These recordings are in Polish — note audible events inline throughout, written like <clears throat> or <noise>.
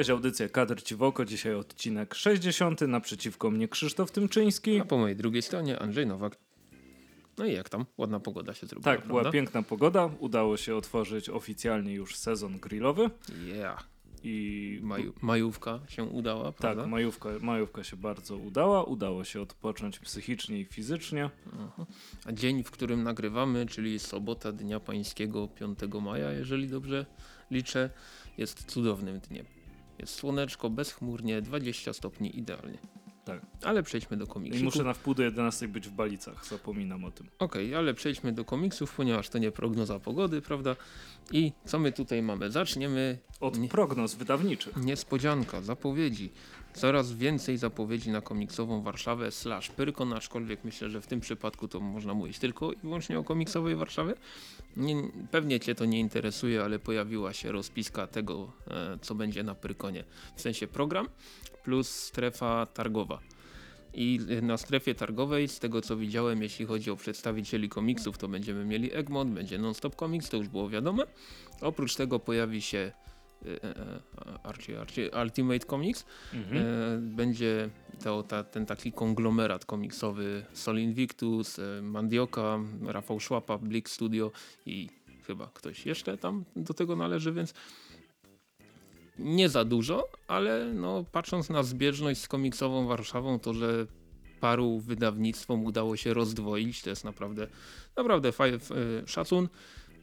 Cześć, audycja Kadr Ci w oko. Dzisiaj odcinek 60. Naprzeciwko mnie Krzysztof Tymczyński. A po mojej drugiej stronie Andrzej Nowak. No i jak tam? Ładna pogoda się zrobiła, Tak, była piękna pogoda. Udało się otworzyć oficjalnie już sezon grillowy. Yeah. I Maju, majówka się udała, tak, prawda? majówka, majówka się bardzo udała. Udało się odpocząć psychicznie i fizycznie. Aha. A dzień, w którym nagrywamy, czyli sobota Dnia Pańskiego 5 maja, jeżeli dobrze liczę, jest cudownym dniem. Jest słoneczko, bezchmurnie, 20 stopni idealnie. Tak. Ale przejdźmy do I komiksów. muszę na wpół do 11 być w Balicach, zapominam o tym. Okej, ale przejdźmy do komiksów, ponieważ to nie prognoza pogody, prawda? I co my tutaj mamy? Zaczniemy Od Nie- prognoz wydawniczych. Niespodzianka, zapowiedzi. Coraz więcej zapowiedzi na komiksową Warszawę slash Pyrkon, aczkolwiek myślę, że w tym przypadku to można mówić tylko i wyłącznie o komiksowej Warszawie. Nie, pewnie Cię to nie interesuje, ale pojawiła się rozpiska tego, e, co będzie na Pyrkonie. W sensie program plus strefa targowa. I e, na strefie targowej, z tego co widziałem, jeśli chodzi o przedstawicieli komiksów, to będziemy mieli Egmont, będzie Non-Stop Comics, to już było wiadome. Oprócz tego pojawi się Archie, Archie, Ultimate Comics. Mhm. E, będzie to, ta, ten taki konglomerat komiksowy Sol Invictus, e, Mandioka, Rafał Szłapa, Blick Studio i chyba ktoś jeszcze tam do tego należy, więc nie za dużo, ale no, patrząc na zbieżność z komiksową Warszawą, to że paru wydawnictwom udało się rozdwoić, to jest naprawdę, naprawdę fajny szacun.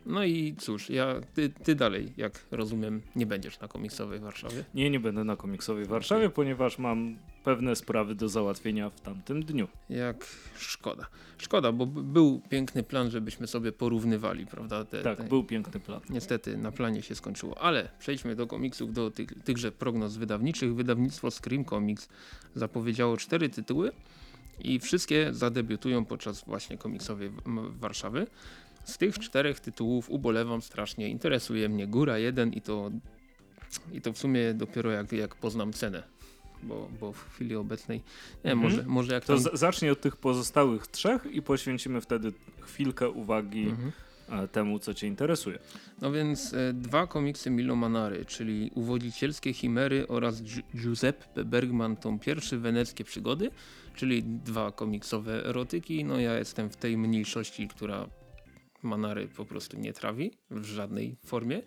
No i cóż, ja, ty, ty dalej, jak rozumiem, nie będziesz na komiksowej Warszawie. Nie, nie będę na komiksowej Warszawie, ponieważ mam pewne sprawy do załatwienia w tamtym dniu. Jak szkoda. Szkoda, bo był piękny plan, żebyśmy sobie porównywali, prawda? Te, Tak, te... był piękny plan. Niestety na planie się skończyło, ale przejdźmy do komiksów, do tych, tychże prognoz wydawniczych. Wydawnictwo Scream Comics zapowiedziało cztery tytuły i wszystkie zadebiutują podczas właśnie komiksowej Warszawy. Z tych czterech tytułów ubolewam strasznie. Interesuje mnie Góra 1 i to, i to w sumie dopiero jak, jak poznam cenę. Bo, bo w chwili obecnej, nie Mhm. może, może jak To tam... z- zacznij od tych pozostałych trzech i poświęcimy wtedy chwilkę uwagi Mhm. e, temu, co cię interesuje. No więc e, dwa komiksy Milo Manary, czyli Uwodzicielskie Chimery oraz Gi- Giuseppe Bergman tą pierwszy Weneckie Przygody, czyli dwa komiksowe erotyki. No ja jestem w tej mniejszości, która Manary po prostu nie trawi w żadnej formie.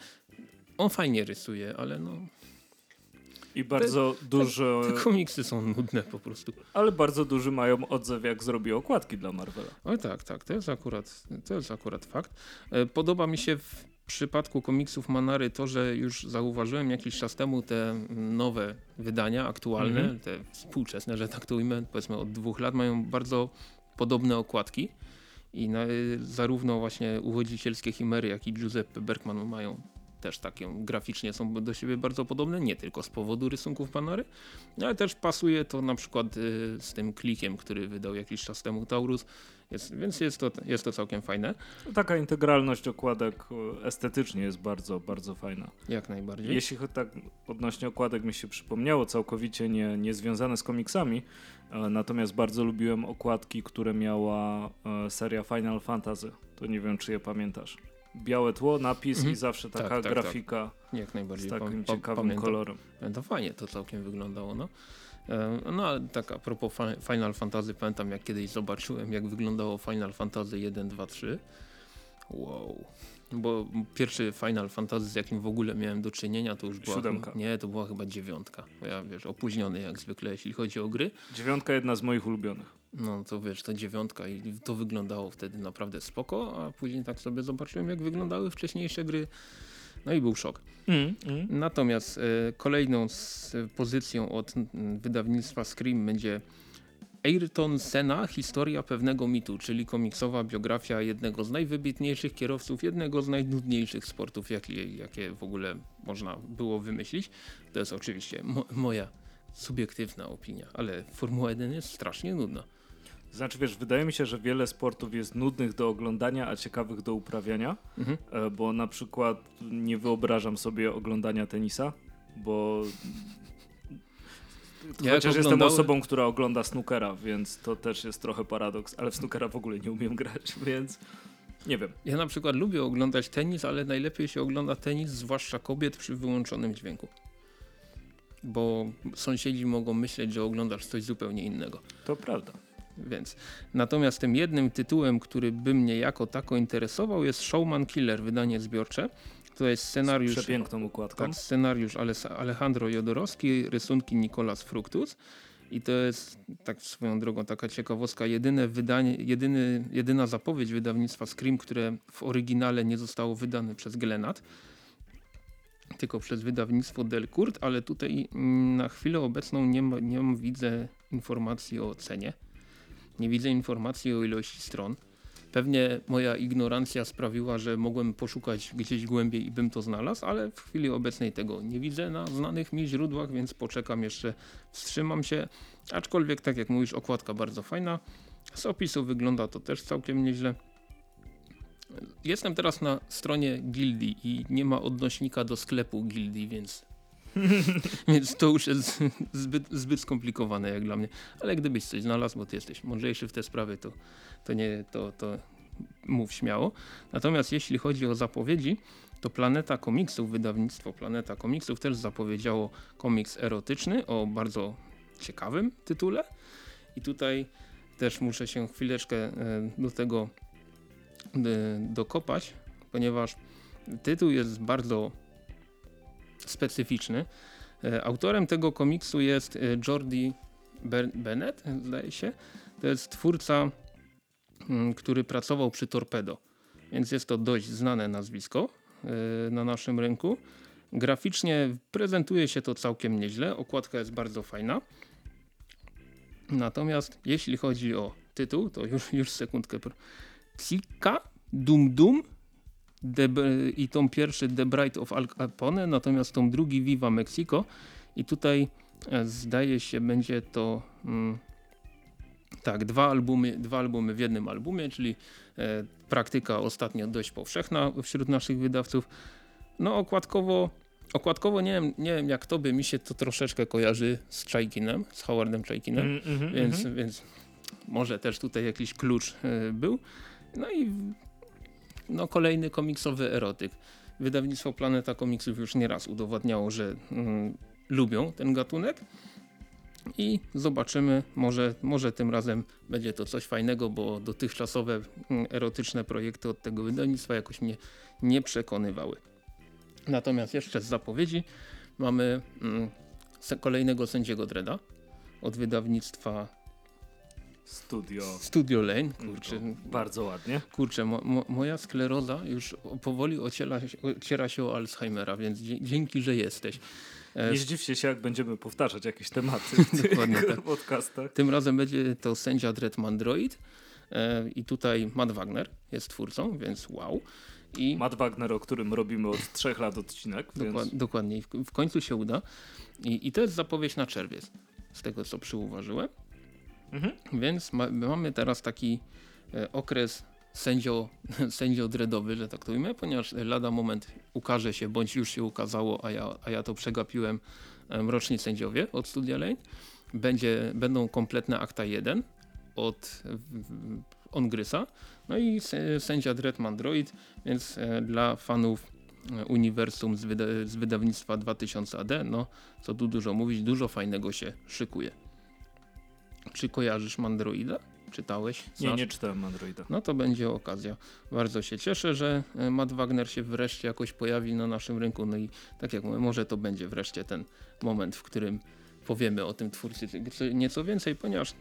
On fajnie rysuje, ale no I bardzo dużo, te komiksy są nudne po prostu. ale bardzo duży mają odzew, jak zrobi okładki dla Marvela. Oj tak, tak, to jest akurat, to jest akurat fakt. E, Podoba mi się w przypadku komiksów Manary to, że już zauważyłem jakiś czas temu te nowe wydania, aktualne, Mhm. te współczesne, że tak to ujmę, powiedzmy od dwóch lat, mają bardzo podobne okładki. I na, zarówno właśnie Uwodzicielskie Chimery, jak i Giuseppe Bergman mają też takie graficznie są do siebie bardzo podobne, nie tylko z powodu rysunków Manary, ale też pasuje to na przykład y, z tym klikiem, który wydał jakiś czas temu Taurus, jest, więc jest to, jest to całkiem fajne, Taka integralność okładek e, estetycznie jest bardzo, bardzo fajna. jak najbardziej. Jeśli tak odnośnie okładek mi się przypomniało, całkowicie nie, nie związane z komiksami, e, natomiast bardzo lubiłem okładki, które miała e, seria Final Fantasy. To nie wiem, czy je pamiętasz. Białe tło, napis Mhm. i zawsze taka Tak, tak, grafika jak najbardziej. z takim pam- ciekawym pamiętam. kolorem. To fajnie to całkiem wyglądało, no. E, No ale tak a propos Final Fantasy, pamiętam jak kiedyś zobaczyłem jak wyglądało Final Fantasy 1, 2, 3. Wow. Bo pierwszy Final Fantasy z jakim w ogóle miałem do czynienia to już była Siódemka. nie, to była chyba dziewiątka. Bo ja wiesz, opóźniony jak zwykle jeśli chodzi o gry. Dziewiątka jedna z moich ulubionych. No to wiesz, to dziewiątka i to wyglądało wtedy naprawdę spoko, a później tak sobie zobaczyłem jak wyglądały wcześniejsze gry. No i był szok. Mm, mm. Natomiast e, kolejną z, e, pozycją od mm, wydawnictwa Scream będzie Ayrton Senna, historia pewnego mitu, czyli komiksowa biografia jednego z najwybitniejszych kierowców, jednego z najnudniejszych sportów, jakie, jakie w ogóle można było wymyślić. To jest oczywiście mo moja subiektywna opinia, ale Formuła 1 jest strasznie nudna. Znaczy wiesz, wydaje mi się, że wiele sportów jest nudnych do oglądania, a ciekawych do uprawiania, Mhm. e, bo na przykład nie wyobrażam sobie oglądania tenisa, bo Ja chociaż jestem osobą, która ogląda snookera, więc to też jest trochę paradoks, ale w snookera w ogóle nie umiem <laughs> grać, więc nie wiem. Ja na przykład lubię oglądać tenis, ale najlepiej się ogląda tenis, zwłaszcza kobiet przy wyłączonym dźwięku. bo sąsiedzi mogą myśleć, że oglądasz coś zupełnie innego. To prawda. Więc. Natomiast tym jednym tytułem, który by mnie jako tako interesował jest Showman Killer, wydanie zbiorcze. To jest scenariusz, Z przepiękną układką. tak, scenariusz Ale- Alejandro Jodorowski, rysunki Nicolas Fructus. I to jest, tak swoją drogą, taka ciekawostka, jedyne wydanie, jedyny, jedyna zapowiedź wydawnictwa Scream, które w oryginale nie zostało wydane przez Glenat, tylko przez wydawnictwo Delcourt, ale tutaj mm, na chwilę obecną nie, ma, nie widzę informacji o cenie. Nie widzę informacji o ilości stron. Pewnie moja ignorancja sprawiła, że mogłem poszukać gdzieś głębiej i bym to znalazł, ale w chwili obecnej tego nie widzę na znanych mi źródłach, więc poczekam jeszcze, wstrzymam się. Aczkolwiek, tak jak mówisz, okładka bardzo fajna. Z opisu wygląda to też całkiem nieźle. Jestem teraz na stronie Gildii i nie ma odnośnika do sklepu Gildii, więc, <laughs> więc to już jest zbyt, zbyt skomplikowane jak dla mnie. Ale gdybyś coś znalazł, bo ty jesteś mądrzejszy w te sprawy, to, to, nie, to, to mów śmiało. Natomiast jeśli chodzi o zapowiedzi, to Planeta Komiksów, wydawnictwo Planeta Komiksów też zapowiedziało komiks erotyczny o bardzo ciekawym tytule. I tutaj też muszę się chwileczkę e, do tego e, dokopać, ponieważ tytuł jest bardzo specyficzny. E, Autorem tego komiksu jest e, Jordi Bennett, zdaje się. To jest twórca, mm, który pracował przy Torpedo, więc jest to dość znane nazwisko e, na naszym rynku. Graficznie prezentuje się to całkiem nieźle, okładka jest bardzo fajna. Natomiast jeśli chodzi o tytuł, to już, już sekundkę. Cika, Dum Dum The, i tą pierwszy The Bride of Al Capone, natomiast tą drugi Viva Mexico i tutaj e, zdaje się będzie to mm, tak, dwa albumy, dwa albumy w jednym albumie, czyli e, praktyka ostatnio dość powszechna wśród naszych wydawców. No okładkowo, okładkowo nie wiem, nie wiem jak to by mi się to troszeczkę kojarzy z Czajkinem, z Howardem Czajkinem. Mm, mhm, Więc, mhm. więc może też tutaj jakiś klucz e, był. No i no, kolejny komiksowy erotyk. Wydawnictwo Planeta Komiksów już nieraz udowadniało, że mm, lubią ten gatunek. I zobaczymy, może, może tym razem będzie to coś fajnego, bo dotychczasowe mm, erotyczne projekty od tego wydawnictwa jakoś mnie nie przekonywały. Natomiast jeszcze z zapowiedzi mamy mm, kolejnego sędziego Dreda od wydawnictwa Studio. Studio Lane. Kurczę, Bardzo ładnie. kurczę mo, mo, moja skleroza już powoli ociera, się- ociera się o Alzheimera, więc dzięki, że jesteś. E, Nie zdziwcie się, jak będziemy powtarzać jakieś tematy <laughs> w Dokładnie tych tak. <laughs> podcastach. Tym razem będzie to sędzia Dread Mandroid e, i tutaj Matt Wagner jest twórcą, więc wow. I Matt Wagner, o którym robimy od trzech lat odcinek, więc dokład, dokładnie, w, w końcu się uda. I, I to jest zapowiedź na czerwiec, z tego co przyuważyłem. Mhm. Więc ma, mamy teraz taki e, okres sędzio, <laughs> sędzio dreadowy, że tak to ujmę, ponieważ lada moment ukaże się, bądź już się ukazało, a ja, a ja to przegapiłem, Mroczni Sędziowie od Studia Lane. Będzie, będą kompletne akta 1 od Ongrysa, no i sędzia Dread Mandroid, więc e, dla fanów e, uniwersum z, wyda z wydawnictwa 2000 AD, no co tu dużo mówić, dużo fajnego się szykuje. Czy kojarzysz Mandroida? Czytałeś? nie, Znasz? nie czytałem Androida. No to będzie okazja. Bardzo się cieszę, że e, Matt Wagner się wreszcie jakoś pojawi na naszym rynku. No i tak jak mówię, może to będzie wreszcie ten moment, w którym powiemy o tym twórcy co- nieco więcej, ponieważ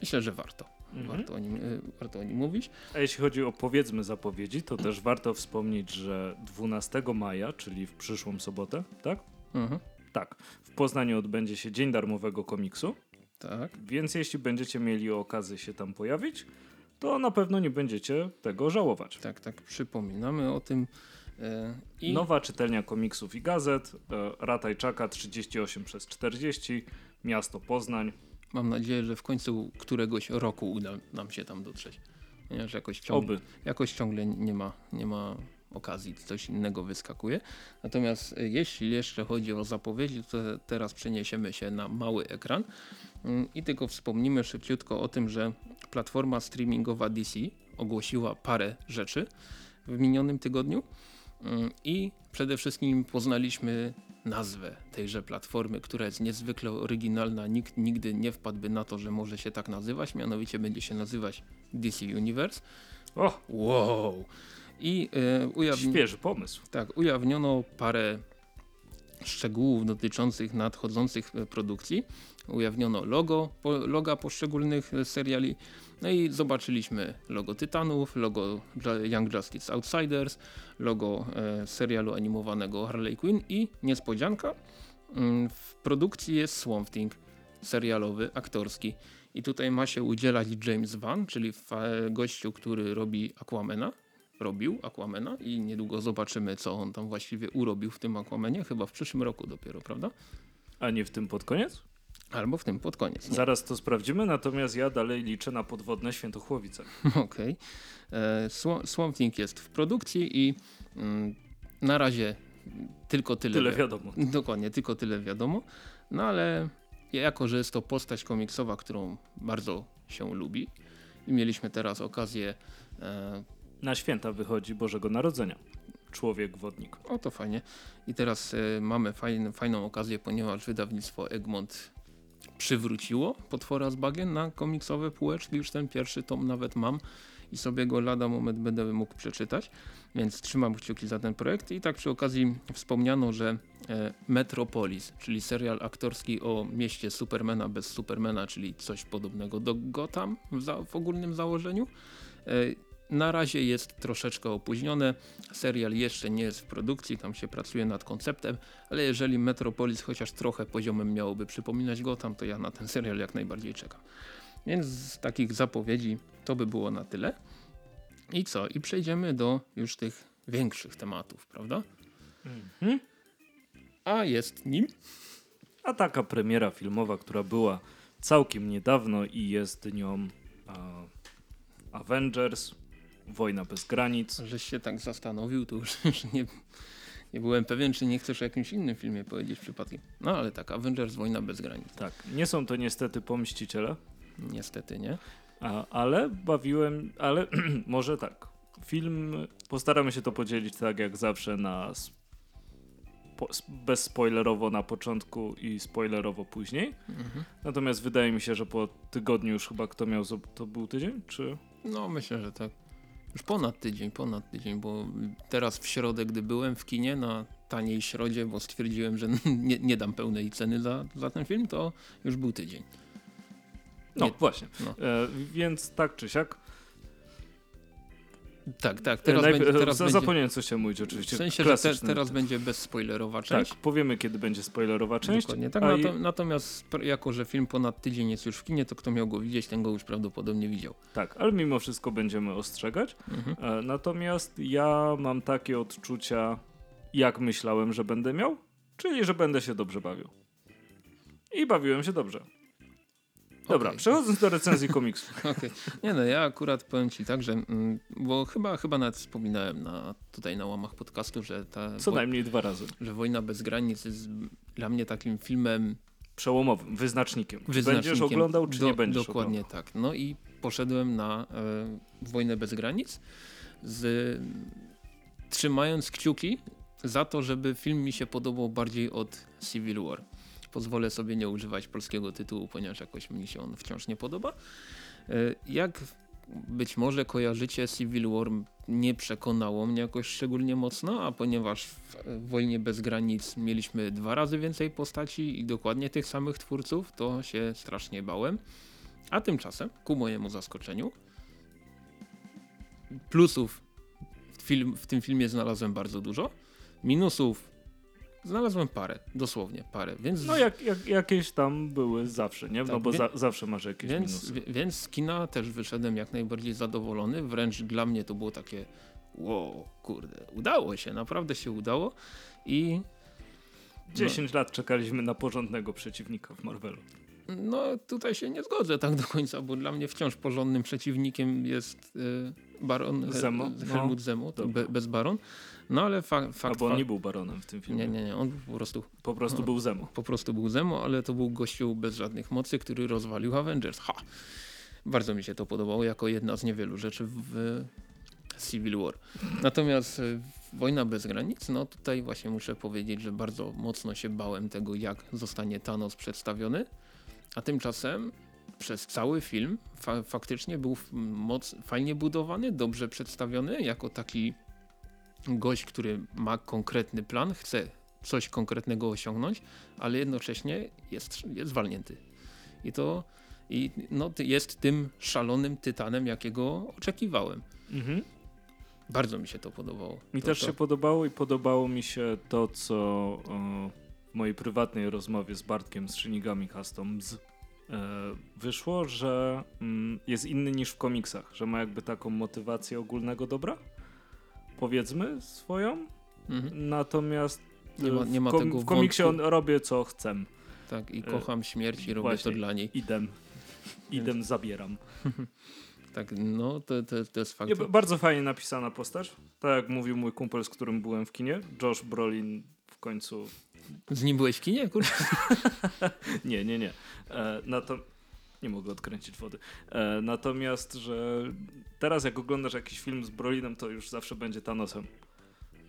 myślę, że warto. Mhm. Warto, o nim, e, warto o nim mówić. A jeśli chodzi o powiedzmy zapowiedzi, to też warto wspomnieć, że 12 maja, czyli w przyszłą sobotę, tak? Mhm. Tak. W Poznaniu odbędzie się Dzień Darmowego Komiksu, Tak. więc jeśli będziecie mieli okazję się tam pojawić, to na pewno nie będziecie tego żałować. Tak, tak, przypominamy o tym. e, I Nowa czytelnia komiksów i gazet, e, Ratajczaka 38 przez 40, miasto Poznań. mam nadzieję, że w końcu któregoś roku uda nam się tam dotrzeć. Ponieważ jakoś ciągle, Oby. jakoś ciągle nie ma, nie ma okazji, coś innego wyskakuje. Natomiast e, jeśli jeszcze chodzi o zapowiedzi, to teraz przeniesiemy się na mały ekran Mm, i tylko wspomnimy szybciutko o tym, że platforma streamingowa DC ogłosiła parę rzeczy w minionym tygodniu Mm, i przede wszystkim poznaliśmy nazwę tejże platformy, która jest niezwykle oryginalna. Nikt nigdy nie wpadłby na to, że może się tak nazywać. Mianowicie będzie się nazywać DC Universe. O, Wow! I e, ujawni... świeży pomysł. Tak, ujawniono parę szczegółów dotyczących nadchodzących e, produkcji. Ujawniono logo, po, loga poszczególnych e, seriali. No i zobaczyliśmy logo Tytanów, logo Young Justice Outsiders, logo e, serialu animowanego Harley Quinn i niespodzianka, mm, w produkcji jest Swamp Thing, serialowy, aktorski. I tutaj ma się udzielać James Van, czyli fa- gościu, który robi Aquamena, robił Aquamena i niedługo zobaczymy, co on tam właściwie urobił w tym Aquamenie, chyba w przyszłym roku dopiero, prawda? A nie w tym pod koniec? Albo w tym pod koniec. nie? Zaraz to sprawdzimy, natomiast ja dalej liczę na podwodne Świętochłowice. <laughs> Okej. E, Swa- Swamp Thing jest w produkcji i mm, na razie tylko tyle. Tyle wi- wiadomo. <laughs> Dokładnie, tylko tyle wiadomo. No ale jako, że jest to postać komiksowa, którą bardzo się lubi i mieliśmy teraz okazję e, Na święta wychodzi Bożego Narodzenia. Człowiek wodnik. O, to fajnie. I teraz e, mamy fajn, fajną okazję, ponieważ wydawnictwo Egmont przywróciło potwora z bagien na komiksowe półeczki. Już ten pierwszy tom nawet mam i sobie go lada moment będę mógł przeczytać. Więc trzymam kciuki za ten projekt. I tak przy okazji wspomniano, że e, Metropolis, czyli serial aktorski o mieście Supermana bez Supermana, czyli coś podobnego do Gotham w, w ogólnym założeniu. Na razie jest troszeczkę opóźnione. Serial jeszcze nie jest w produkcji, tam się pracuje nad konceptem, ale jeżeli Metropolis chociaż trochę poziomem miałoby przypominać Gotham, to ja na ten serial jak najbardziej czekam. Więc z takich zapowiedzi to by było na tyle. I co? I przejdziemy do już tych większych tematów, prawda? Mhm. A jest nim A taka premiera filmowa, która była całkiem niedawno i jest nią a, Avengers, Wojna bez granic. Żeś się tak zastanowił, to już, <laughs> już nie, nie byłem pewien, czy nie chcesz o jakimś innym filmie powiedzieć przypadkiem. No ale tak, Avengers Wojna bez granic. Tak, nie są to niestety pomściciele, Niestety, nie? a, ale bawiłem, ale <clears throat> może tak. Film, postaramy się to podzielić tak jak zawsze na spo, bezspoilerowo na początku i spoilerowo później. Mhm. Natomiast wydaje mi się, że po tygodniu już chyba kto miał, to był tydzień, czy? No myślę, że tak. Już ponad tydzień, ponad tydzień, bo teraz w środę, gdy byłem w kinie na taniej środzie, bo stwierdziłem, że <laughs> nie, nie dam pełnej ceny za, za ten film, to już był tydzień. No Nie- właśnie. no. E, więc tak czy siak. Tak, tak, teraz, będzie, teraz za- będzie... Zapomniałem co chciałem mówić oczywiście. W sensie, że te, teraz będzie bezspoilerowa Tak, część. powiemy kiedy będzie spoilerowa część. Dokładnie tak. Nato, i- Natomiast jako, że film ponad tydzień jest już w kinie, to kto miał go widzieć, ten go już prawdopodobnie widział. Tak, ale mimo wszystko będziemy ostrzegać. Mhm. E, natomiast ja mam takie odczucia, jak myślałem, że będę miał, czyli że będę się dobrze bawił. I bawiłem się dobrze. Dobra, przechodząc do recenzji komiksu. <laughs> Okej. Nie no, ja akurat powiem ci tak, że mm, bo chyba, chyba nawet wspominałem na, tutaj na łamach podcastu, że ta Co najmniej dwa razy. że Wojna bez granic jest dla mnie takim filmem Przełomowym, wyznacznikiem. Czy wyznacznikiem. będziesz oglądał, czy Do- nie będziesz Dokładnie oglądał. tak. No i poszedłem na e, Wojnę bez granic z, trzymając kciuki za to, żeby film mi się podobał bardziej od Civil War. Pozwolę sobie nie używać polskiego tytułu, ponieważ jakoś mi się on wciąż nie podoba. E, Jak być może kojarzycie, Civil War nie przekonało mnie jakoś szczególnie mocno, a ponieważ w Wojnie bez granic mieliśmy dwa razy więcej postaci i dokładnie tych samych twórców, to się strasznie bałem. A tymczasem, ku mojemu zaskoczeniu, plusów w, film, w tym filmie znalazłem bardzo dużo, minusów znalazłem parę, dosłownie parę, więc... No jak, jak, jakieś tam były zawsze, nie? No Tak, bo wie- za, zawsze masz jakieś Więc, minusy. więc z kina też wyszedłem jak najbardziej zadowolony. Wręcz dla mnie to było takie wow, kurde, udało się, naprawdę się udało. I 10 lat czekaliśmy na porządnego przeciwnika w Marvelu. no tutaj się nie zgodzę tak do końca, bo dla mnie wciąż porządnym przeciwnikiem jest y, Baron Zemo? No, Helmut Zemo, to be, bez Baron. No ale fa fakt... Albo on nie był baronem w tym filmie. nie, nie, nie, on po prostu, Po prostu No. był Zemo. po prostu był Zemo, ale to był gościu bez żadnych mocy, który rozwalił Avengers. Ha! Bardzo mi się to podobało jako jedna z niewielu rzeczy w Civil War. Natomiast e, Wojna bez granic, no tutaj właśnie muszę powiedzieć, że bardzo mocno się bałem tego, jak zostanie Thanos przedstawiony, a tymczasem przez cały film fa faktycznie był moc, fajnie budowany, dobrze przedstawiony, jako taki gość, który ma konkretny plan, chce coś konkretnego osiągnąć, ale jednocześnie jest, jest walnięty. I to i no, jest tym szalonym tytanem, jakiego oczekiwałem. Mhm. Bardzo mi się to podobało. Mi to, też to... się podobało i podobało mi się to, co w mojej prywatnej rozmowie z Bartkiem z Shinigami Customs e, wyszło, że mm, jest inny niż w komiksach, że ma jakby taką motywację ogólnego dobra, powiedzmy swoją, mhm. natomiast nie ma, nie ma w, kom w komiksie on robię co chcę. Tak, i e, kocham śmierć i robię Właśnie, to dla niej. Idem. <laughs> Idem zabieram. <laughs> tak, no to, to, to jest fakt. bardzo fajnie napisana postać. Tak jak mówił mój kumpel, z którym byłem w kinie. Josh Brolin w końcu... Z nim byłeś w kinie? Kurczę. <laughs> nie, nie, nie. E, na to... Nie mogę odkręcić wody. E, natomiast, że teraz jak oglądasz jakiś film z Brolinem, to już zawsze będzie Thanosem.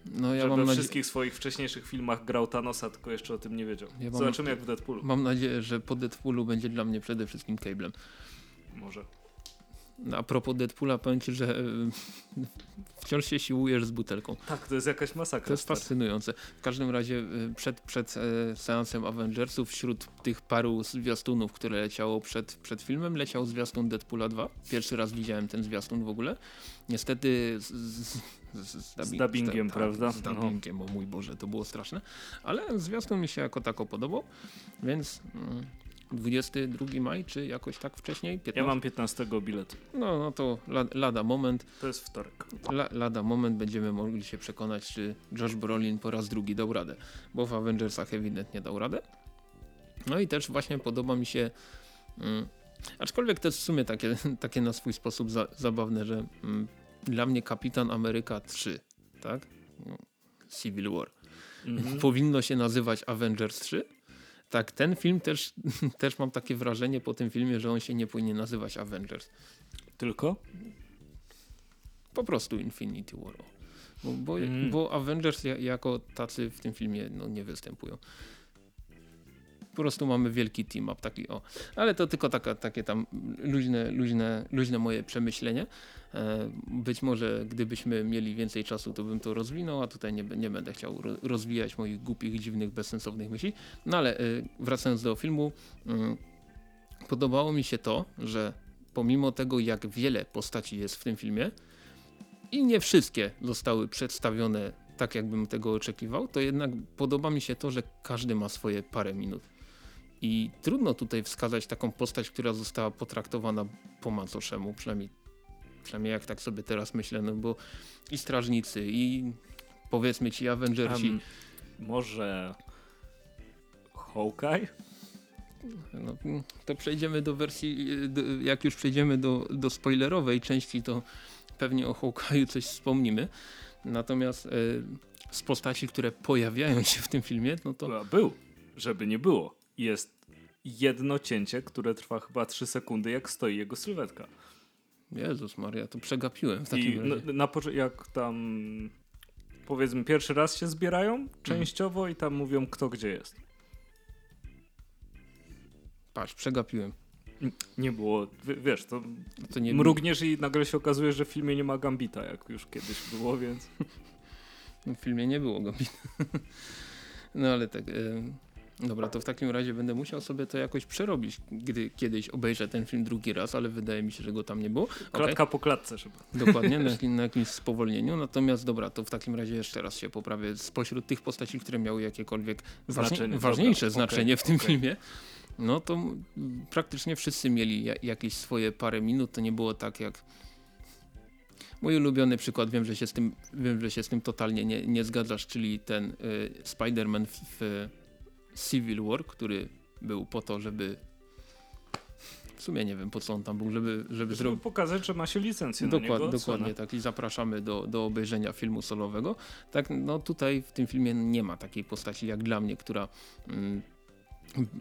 No, ja że we wszystkich swoich wcześniejszych filmach grał Thanosa, tylko jeszcze o tym nie wiedział. Ja Zobaczymy jak w Deadpoolu. Mam nadzieję, że po Deadpoolu będzie dla mnie przede wszystkim Cablem. Może. A propos Deadpoola, powiem ci, że e, wciąż się siłujesz z butelką. Tak, to jest jakaś masakra. To jest fascynujące. W każdym razie e, przed, przed e, seansem Avengersów wśród tych paru zwiastunów, które leciało przed, przed filmem, leciał zwiastun Deadpoola 2. Pierwszy raz widziałem ten zwiastun w ogóle. Niestety z, z, z, z, dubbing, z dubbingiem, tak, prawda? Z dubbingiem, no. o mój Boże, to było straszne. Ale zwiastun mi się jako tako podobał, więc... Mm, 22 maj, czy jakoś tak wcześniej? 15? Ja mam 15 bilet. No, no to lada moment. To jest wtorek. La, lada moment będziemy mogli się przekonać, czy Josh Brolin po raz drugi dał radę, bo w Avengersach ewidentnie dał radę. No i też właśnie podoba mi się, mm, aczkolwiek to jest w sumie takie, <laughs> takie na swój sposób za, zabawne, że mm, dla mnie Kapitan Ameryka 3, tak? No, Civil War. Mhm. <laughs> Powinno się nazywać Avengers 3, tak, ten film też, <laughs> też mam takie wrażenie po tym filmie, że on się nie powinien nazywać Avengers. Tylko? Po prostu Infinity War. Bo, bo, mm. bo Avengers jako tacy w tym filmie no, nie występują. Po prostu mamy wielki team up, taki o. Ale to tylko taka, takie tam luźne, luźne, luźne moje przemyślenie. E, być może gdybyśmy mieli więcej czasu, to bym to rozwinął, a tutaj nie, nie będę chciał rozwijać moich głupich, dziwnych, bezsensownych myśli. No ale e, wracając do filmu, mm, podobało mi się to, że pomimo tego, jak wiele postaci jest w tym filmie i nie wszystkie zostały przedstawione tak, jakbym tego oczekiwał, to jednak podoba mi się to, że każdy ma swoje parę minut. I trudno tutaj wskazać taką postać, która została potraktowana po macoszemu, przynajmniej, przynajmniej jak tak sobie teraz myślę, no bo i strażnicy, i powiedzmy ci Avengersi. Um, może Hawkeye? No, to przejdziemy do wersji, do, jak już przejdziemy do, do spoilerowej części, to pewnie o Hawkeye'u coś wspomnimy. Natomiast y, z postaci, które pojawiają się w tym filmie, no to... Był, żeby nie było jest jedno cięcie, które trwa chyba 3 sekundy, jak stoi jego sylwetka. Jezus Maria, to przegapiłem w takim I razie. Na, na, jak tam powiedzmy pierwszy raz się zbierają mhm. częściowo i tam mówią kto gdzie jest. Patrz, przegapiłem. Nie było, wiesz, to, to nie mrugniesz i nagle się okazuje, że w filmie nie ma Gambita, jak już kiedyś było, więc... <laughs> w filmie nie było Gambita. <laughs> no ale tak... Y Dobra, to w takim razie będę musiał sobie to jakoś przerobić, gdy kiedyś obejrzę ten film drugi raz, ale wydaje mi się, że go tam nie było. Klatka okay. po klatce żeby. Dokładnie, na, <laughs> na, jakimś spowolnieniu. Natomiast dobra, to w takim razie jeszcze raz się poprawię. Spośród tych postaci, które miały jakiekolwiek znaczenie, ważniejsze dobra. znaczenie okay. w tym okay. filmie, no to praktycznie wszyscy mieli jakieś swoje parę minut. To nie było tak jak Mój ulubiony przykład, wiem, że się z tym, wiem, że się z tym totalnie nie, nie zgadzasz, czyli ten y, Spider-Man w, w Civil War, który był po to, żeby w sumie nie wiem po co on tam był, żeby, żeby zrobić. pokazać, że ma się licencję Dokład, na niego. Dokładnie tak i zapraszamy do, do obejrzenia filmu solowego. Tak, no tutaj w tym filmie nie ma takiej postaci jak dla mnie, która mm,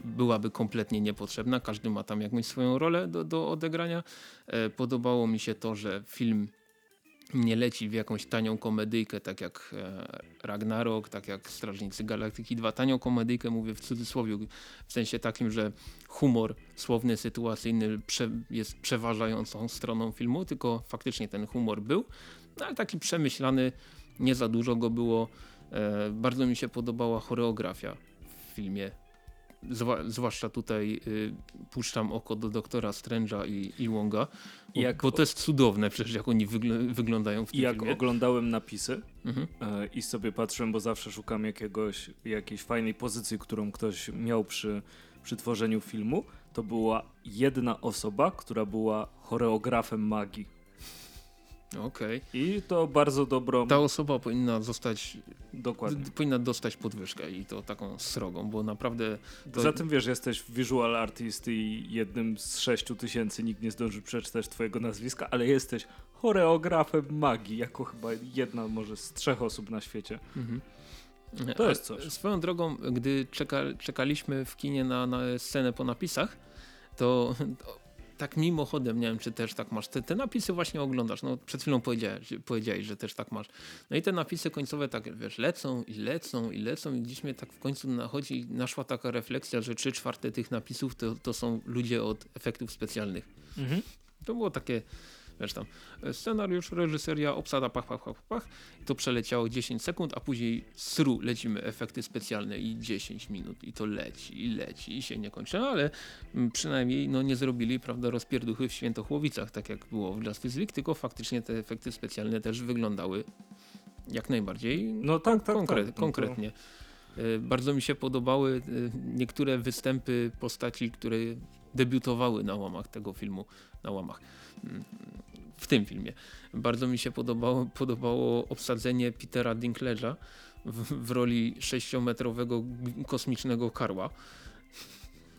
byłaby kompletnie niepotrzebna. Każdy ma tam jakąś swoją rolę do, do odegrania. E, podobało mi się to, że film nie leci w jakąś tanią komedyjkę, tak jak e, Ragnarok, tak jak Strażnicy Galaktyki 2. Tanią komedyjkę mówię w cudzysłowie, w sensie takim, że humor słowny, sytuacyjny jest przeważającą stroną filmu, tylko faktycznie ten humor był, no, ale taki przemyślany, nie za dużo go było. E, bardzo mi się podobała choreografia w filmie zwłaszcza tutaj y, puszczam oko do doktora Strange'a i, i Wonga, jak, bo to jest cudowne przecież jak oni wygl wyglądają w tym jak filmie. oglądałem napisy mhm. e, i sobie patrzyłem, bo zawsze szukam jakiegoś, jakiejś fajnej pozycji, którą ktoś miał przy, przy tworzeniu filmu, to była jedna osoba, która była choreografem magii. Okej. Okay. I to bardzo dobrą. Ta osoba powinna zostać. Dokładnie. Powinna dostać podwyżkę i to taką srogą, bo naprawdę. To... Zatem wiesz, jesteś visual artist i jednym z sześciu tysięcy nikt nie zdąży przeczytać twojego nazwiska, ale jesteś choreografem magii, jako chyba jedna może z trzech osób na świecie. Mhm. To jest coś. Swoją drogą, gdy czeka, czekaliśmy w kinie na, na scenę po napisach, to, to tak mimochodem, nie wiem czy też tak masz, te, te napisy właśnie oglądasz, no przed chwilą powiedziałeś, powiedziałeś, że też tak masz. No i te napisy końcowe tak, wiesz, lecą i lecą i lecą i gdzieś mnie tak w końcu nachodzi, naszła taka refleksja, że trzy czwarte tych napisów to, to są ludzie od efektów specjalnych. Mhm. To było takie wiesz tam, scenariusz, reżyseria, obsada, pach, pach, pach, pach. I to przeleciało 10 sekund, a później sru lecimy efekty specjalne i 10 minut i to leci i leci i się nie kończy, no, ale mm, przynajmniej no, nie zrobili, prawda, rozpierduchy w Świętochłowicach, tak jak było w Justice League, tylko faktycznie te efekty specjalne też wyglądały jak najbardziej no, tak, tak, konkre tak. No konkretnie. E, bardzo mi się podobały e, niektóre występy postaci, które debiutowały na łamach tego filmu, na łamach mm, w tym filmie. Bardzo mi się podobało, podobało obsadzenie Petera Dinklage'a w, w roli sześciometrowego kosmicznego karła.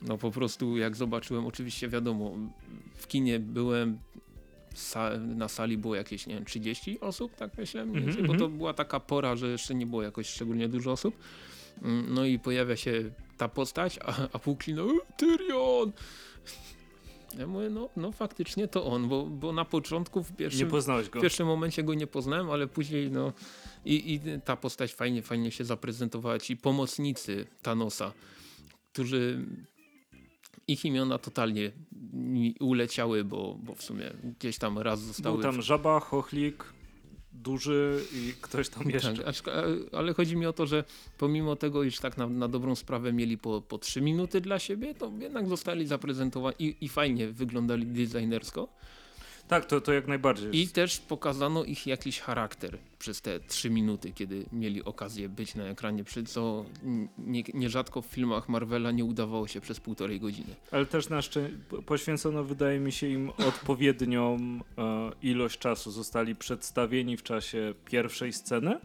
No po prostu jak zobaczyłem, oczywiście wiadomo, w kinie byłem, na sali było jakieś, nie wiem, 30 osób, tak myślę, bo to mhm. była taka pora, że jeszcze nie było jakoś szczególnie dużo osób. Mm, no i pojawia się ta postać, a, a pół klino, Tyrion! Ja mówię, no, no faktycznie to on, bo, bo na początku w pierwszym, w pierwszym momencie go nie poznałem, ale później no i, i ta postać fajnie, fajnie się zaprezentowała. Ci pomocnicy Thanosa, którzy ich imiona totalnie uleciały, bo, bo w sumie gdzieś tam raz zostały... Był tam Żaba, Chochlik, duży i ktoś tam tak, jeszcze. Tak, ale chodzi mi o to, że pomimo tego, iż tak na, na dobrą sprawę mieli po, po 3 minuty dla siebie, to jednak zostali zaprezentowani i, i fajnie wyglądali designersko. Tak, to, to jak najbardziej. I też pokazano ich jakiś charakter przez te trzy minuty, kiedy mieli okazję być na ekranie, przy co nie, nierzadko w filmach Marvela nie udawało się przez półtorej godziny. Ale też na poświęcono wydaje mi się im odpowiednią e, ilość czasu. Zostali przedstawieni w czasie pierwszej sceny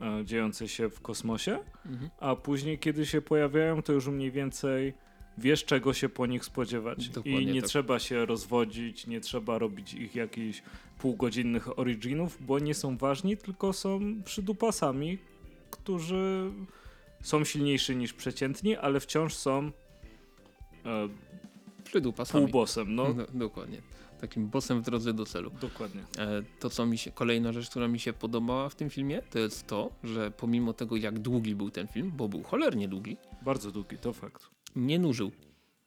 e, dziejącej się w kosmosie, mhm. a później kiedy się pojawiają to już mniej więcej wiesz czego się po nich spodziewać Dokładnie i nie tak. trzeba się rozwodzić, nie trzeba robić ich jakichś półgodzinnych originów, bo nie są ważni, tylko są przydupasami, którzy są silniejsi niż przeciętni, ale wciąż są e, przydupasami. Półbosem, no. no. Dokładnie. Takim bossem w drodze do celu. Dokładnie. E, to, co mi się, kolejna rzecz, która mi się podobała w tym filmie, to jest to, że pomimo tego, jak długi był ten film, bo był cholernie długi. Bardzo długi, to fakt nie nużył.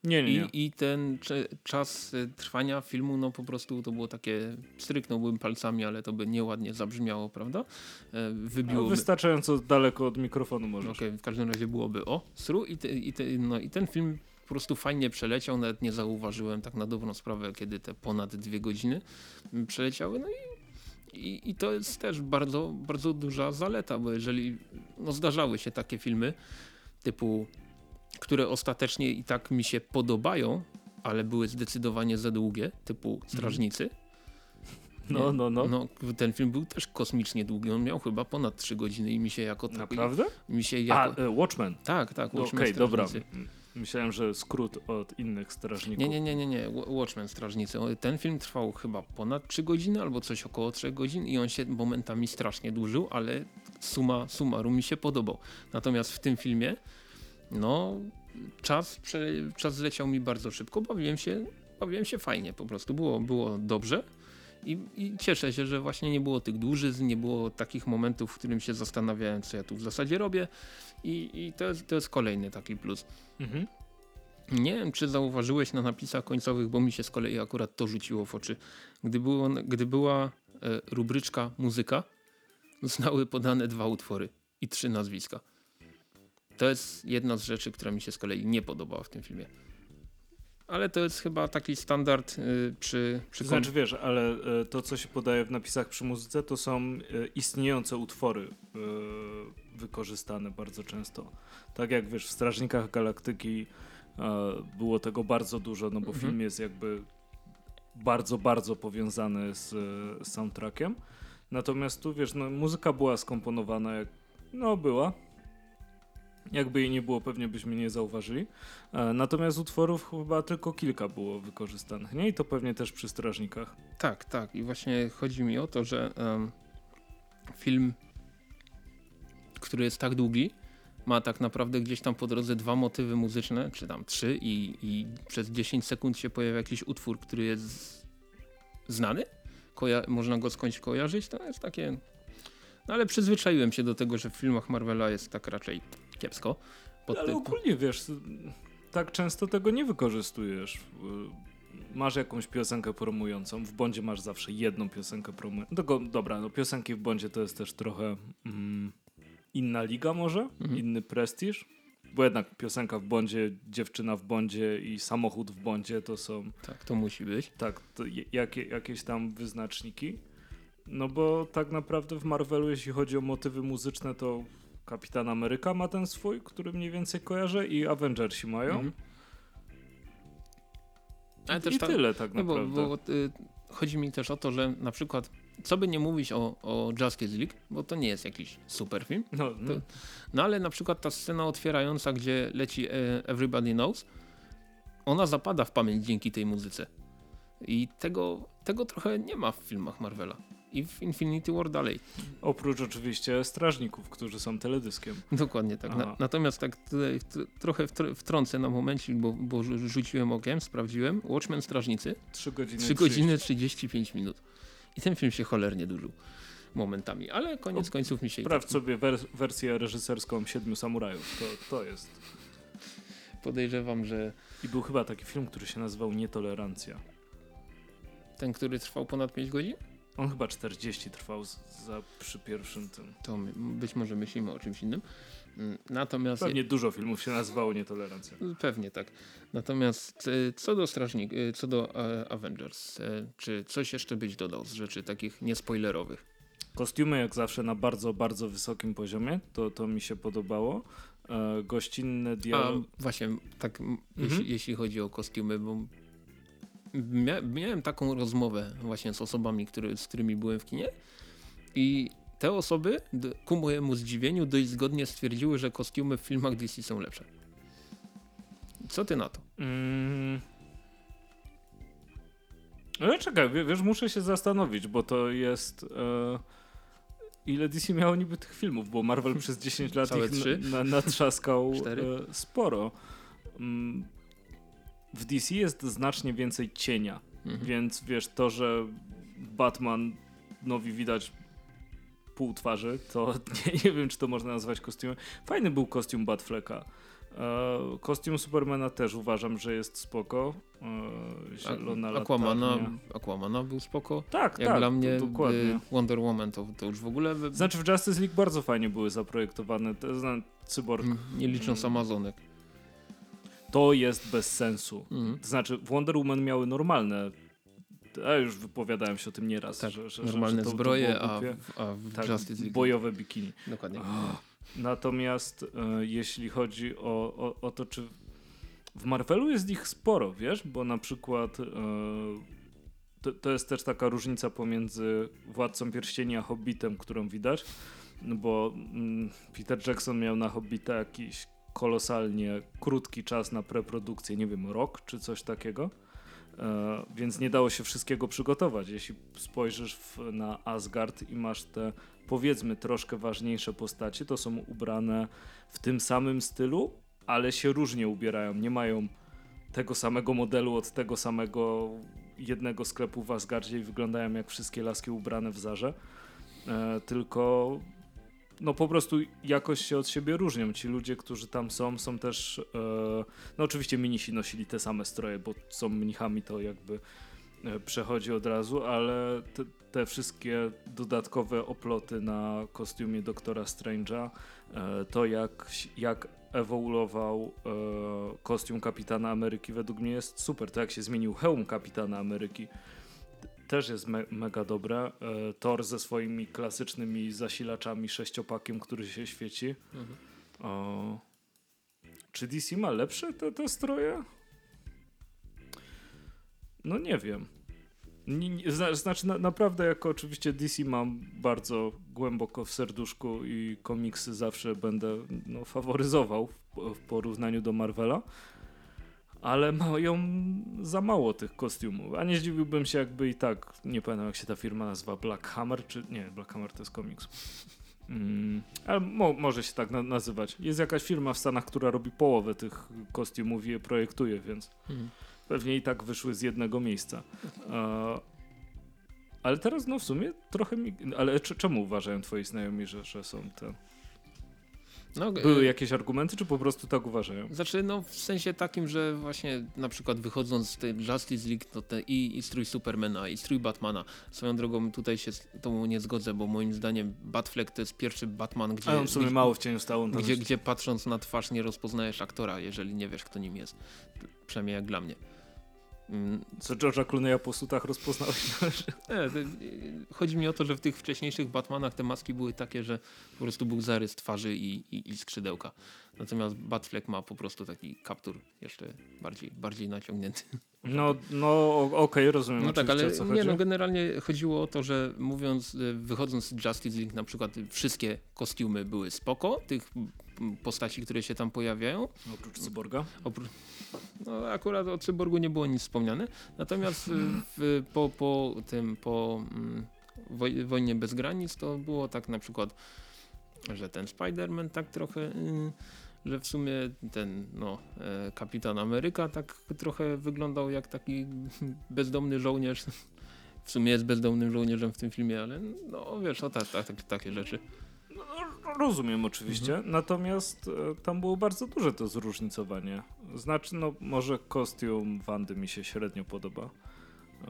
Nie, nie, nie. I, I, ten czas y, trwania filmu, no po prostu to było takie, stryknąłbym palcami, ale to by nieładnie zabrzmiało, prawda? E, wybiło. No, wystarczająco daleko od mikrofonu może. Okej, okay, w każdym razie byłoby o, sru i, te, i, te, no, i ten film po prostu fajnie przeleciał, nawet nie zauważyłem tak na dobrą sprawę, kiedy te ponad dwie godziny przeleciały, no i i, I, to jest też bardzo, bardzo duża zaleta, bo jeżeli no zdarzały się takie filmy typu które ostatecznie i tak mi się podobają, ale były zdecydowanie za długie, typu Strażnicy. No, no, no. no. Ten film był też kosmicznie długi. On miał chyba ponad 3 godziny i mi się jako taki... Naprawdę? Mi się jako... A, e, Watchmen. Tak, tak, no, Watchmen Okej, okay, dobra. Myślałem, że skrót od innych strażników. Nie, nie, nie, nie, nie. Watchmen Strażnicy. Ten film trwał chyba ponad 3 godziny albo coś około 3 godzin i on się momentami strasznie dłużył, ale suma summarum mi się podobał. Natomiast w tym filmie no czas, czas zleciał mi bardzo szybko, bawiłem się, bawiłem się fajnie po prostu, było, było dobrze I, I, cieszę się, że właśnie nie było tych dłużyzn, nie było takich momentów, w którym się zastanawiałem, co ja tu w zasadzie robię. I, i to, jest, to jest kolejny taki plus. Mhm. Nie wiem, czy zauważyłeś na napisach końcowych, bo mi się z kolei akurat to rzuciło w oczy. Gdy, było, gdy była e, rubryczka muzyka, zostały podane dwa utwory i trzy nazwiska. To jest jedna z rzeczy, która mi się z kolei nie podobała w tym filmie. Ale to jest chyba taki standard y, przy, przy Znaczy wiesz, ale y, to co się podaje w napisach przy muzyce to są y, istniejące utwory y, wykorzystane bardzo często. Tak jak wiesz w Strażnikach Galaktyki y, było tego bardzo dużo, no bo mhm. film jest jakby bardzo, bardzo powiązany z, z soundtrackiem. Natomiast tu wiesz, no, muzyka była skomponowana jak no była, jakby jej nie było, pewnie byśmy nie zauważyli. E, natomiast utworów chyba tylko kilka było wykorzystanych, nie? I to pewnie też przy strażnikach. Tak, tak. I właśnie chodzi mi o to, że um, film, który jest tak długi, ma tak naprawdę gdzieś tam po drodze dwa motywy muzyczne, czy tam trzy i, i przez 10 sekund się pojawia jakiś utwór, który jest znany, Koja można go skądś kojarzyć, to jest takie... No ale przyzwyczaiłem się do tego, że w filmach Marvela jest tak raczej kiepsko. Pod Ale ogólnie wiesz, tak często tego nie wykorzystujesz. Masz jakąś piosenkę promującą, w Bondzie masz zawsze jedną piosenkę promującą. Tego, dobra, no piosenki w Bondzie to jest też trochę mm, inna liga może, mhm. inny prestiż. Bo jednak piosenka w Bondzie, dziewczyna w Bondzie i samochód w Bondzie to są... Tak, to musi być. Tak, to jakie, jakieś tam wyznaczniki. No bo tak naprawdę w Marvelu, jeśli chodzi o motywy muzyczne, to Kapitan Ameryka ma ten swój, który mniej więcej kojarzę i Avengersi mają. Mhm. Ale I, też i ta, tyle tak naprawdę. No bo, bo y, chodzi mi też o to, że na przykład co by nie mówić o, o Justice League, bo to nie jest jakiś super film. No, no. To, no ale na przykład ta scena otwierająca, gdzie leci e, Everybody Knows, ona zapada w pamięć dzięki tej muzyce. I tego, tego trochę nie ma w filmach Marvela i w Infinity War dalej. Oprócz oczywiście strażników, którzy są teledyskiem. Dokładnie tak. Na, natomiast tak tutaj trochę wtrącę na momencik, bo, bo rzuciłem okiem, sprawdziłem. Watchmen Strażnicy. 3 godziny, 3 godziny 35 minut. I ten film się cholernie dłużył momentami, ale koniec końców mi się... Sprawdź tak... sobie wersję reżyserską Siedmiu Samurajów. To, to jest... Podejrzewam, że... I był chyba taki film, który się nazywał Nietolerancja. Ten, który trwał ponad 5 godzin? On chyba 40 trwał z, za, przy pierwszym tym. To my, być może myślimy o czymś innym. Mm, natomiast Pewnie dużo filmów się nazywało Nietolerancja. Pewnie tak. Natomiast e, co do Strażnik, e, co do e, Avengers, czy coś jeszcze byś dodał z rzeczy takich niespoilerowych? Kostiumy jak zawsze na bardzo, bardzo wysokim poziomie. To, to mi się podobało. gościnne dialog. A właśnie, tak mhm. jeśli, jeśli chodzi o kostiumy, bo miałem taką rozmowę właśnie z osobami, który, z którymi byłem w kinie i te osoby ku mojemu zdziwieniu dość zgodnie stwierdziły, że kostiumy w filmach DC są lepsze. Co ty na to? Mm. Ale czekaj, wiesz, muszę się zastanowić, bo to jest... E, ile DC miało niby tych filmów, bo Marvel przez 10 lat Całe ich na, natrzaskał <laughs> e, sporo. W DC jest znacznie więcej cienia, mhm. więc wiesz, to, że Batman nowi widać pół twarzy, to <laughs> nie, nie wiem, czy to można nazwać kostiumem. Fajny był kostium Batfleka. E, kostium Supermana też uważam, że jest spoko. E, zielona Aquamana, Aquamana był spoko. Tak, Jak tak. dla mnie dokładnie. Wonder Woman to, to już w ogóle... Znaczy w Justice League bardzo fajnie były zaprojektowane. Te, cyborg. Nie licząc mm. Amazonek to jest bez sensu. Mhm. To znaczy, Wonder Woman miały normalne ja już wypowiadałem się o tym nieraz. Tak, że, że, normalne że to, zbroje, to a, w, a w tak, bojowe bikini. Dokładnie. Natomiast e, jeśli chodzi o, o, o, to, czy w Marvelu jest ich sporo, wiesz, bo na przykład e, to, to, jest też taka różnica pomiędzy Władcą Pierścieni a Hobbitem, którą widać, no bo mm, Peter Jackson miał na Hobbita jakiś kolosalnie krótki czas na preprodukcję, nie wiem, rok czy coś takiego. E, więc nie dało się wszystkiego przygotować. Jeśli spojrzysz w, na Asgard i masz te powiedzmy troszkę ważniejsze postacie, to są ubrane w tym samym stylu, ale się różnie ubierają. Nie mają tego samego modelu od tego samego jednego sklepu w Asgardzie i wyglądają jak wszystkie laski ubrane w Zarze, e, tylko no po prostu jakoś się od siebie różnią. Ci ludzie, którzy tam są, są też, e, no oczywiście minisi nosili te same stroje, bo są mnichami, to jakby e, przechodzi od razu, ale te, te wszystkie dodatkowe oploty na kostiumie Doktora Strange'a, e, to jak, jak ewoluował e, kostium Kapitana Ameryki według mnie jest super. To jak się zmienił hełm Kapitana Ameryki też jest me mega dobre. E, Thor ze swoimi klasycznymi zasilaczami, sześciopakiem, który się świeci. Mhm. O, czy DC ma lepsze te, te stroje? No nie wiem. Znaczy na, naprawdę jako oczywiście DC mam bardzo głęboko w serduszku i komiksy zawsze będę no, faworyzował w, w porównaniu do Marvela ale mają za mało tych kostiumów. A nie zdziwiłbym się, jakby i tak, nie pamiętam jak się ta firma nazywa, Black Hammer, czy nie, Black Hammer to jest komiks. Mm, ale mo może się tak na nazywać. Jest jakaś firma w Stanach, która robi połowę tych kostiumów i je projektuje, więc Mhm. pewnie i tak wyszły z jednego miejsca. E, ale teraz, no w sumie trochę mi. Ale czemu uważają twoi znajomi, że, że są te. No, Były e, jakieś argumenty, czy po prostu tak uważają? Znaczy, no w sensie takim, że właśnie na przykład wychodząc z tej Justice League, to te, i, i strój Supermana, i strój Batmana. Swoją drogą tutaj się z tobą nie zgodzę, bo moim zdaniem Batfleck to jest pierwszy Batman, gdzie, A on w sumie gdzie, mało w cieniu stał. gdzie, gdzie patrząc na twarz nie rozpoznajesz aktora, jeżeli nie wiesz kto nim jest. Przynajmniej jak dla mnie. Mm, Co George'a Clooney'a po sutach rozpoznałeś? <laughs> Nie, to, chodzi mi o to, że w tych wcześniejszych Batmanach te maski były takie, że po prostu był zarys twarzy i, i, i skrzydełka. Natomiast Batfleck ma po prostu taki kaptur jeszcze bardziej, bardziej naciągnięty. <laughs> No, no okej, rozumiem No tak, ale nie, no generalnie chodziło o to, że mówiąc, y, wychodząc z Justice League na przykład wszystkie kostiumy były spoko, tych postaci, które się tam pojawiają. Oprócz Cyborga. Opró- no akurat o Cyborgu nie było nic wspomniane. Natomiast y, w, po, po tym, po mm, woj, Wojnie Bez Granic to było tak na przykład, że ten Spider-Man tak trochę, y, że w sumie ten no, e, Kapitan Ameryka tak trochę wyglądał jak taki bezdomny żołnierz. W sumie jest bezdomnym żołnierzem w tym filmie, ale no wiesz, o tak, tak, tak, takie rzeczy. No, rozumiem oczywiście, Mhm. natomiast e, tam było bardzo duże to zróżnicowanie. Znaczy, no może kostium Wandy mi się średnio podoba,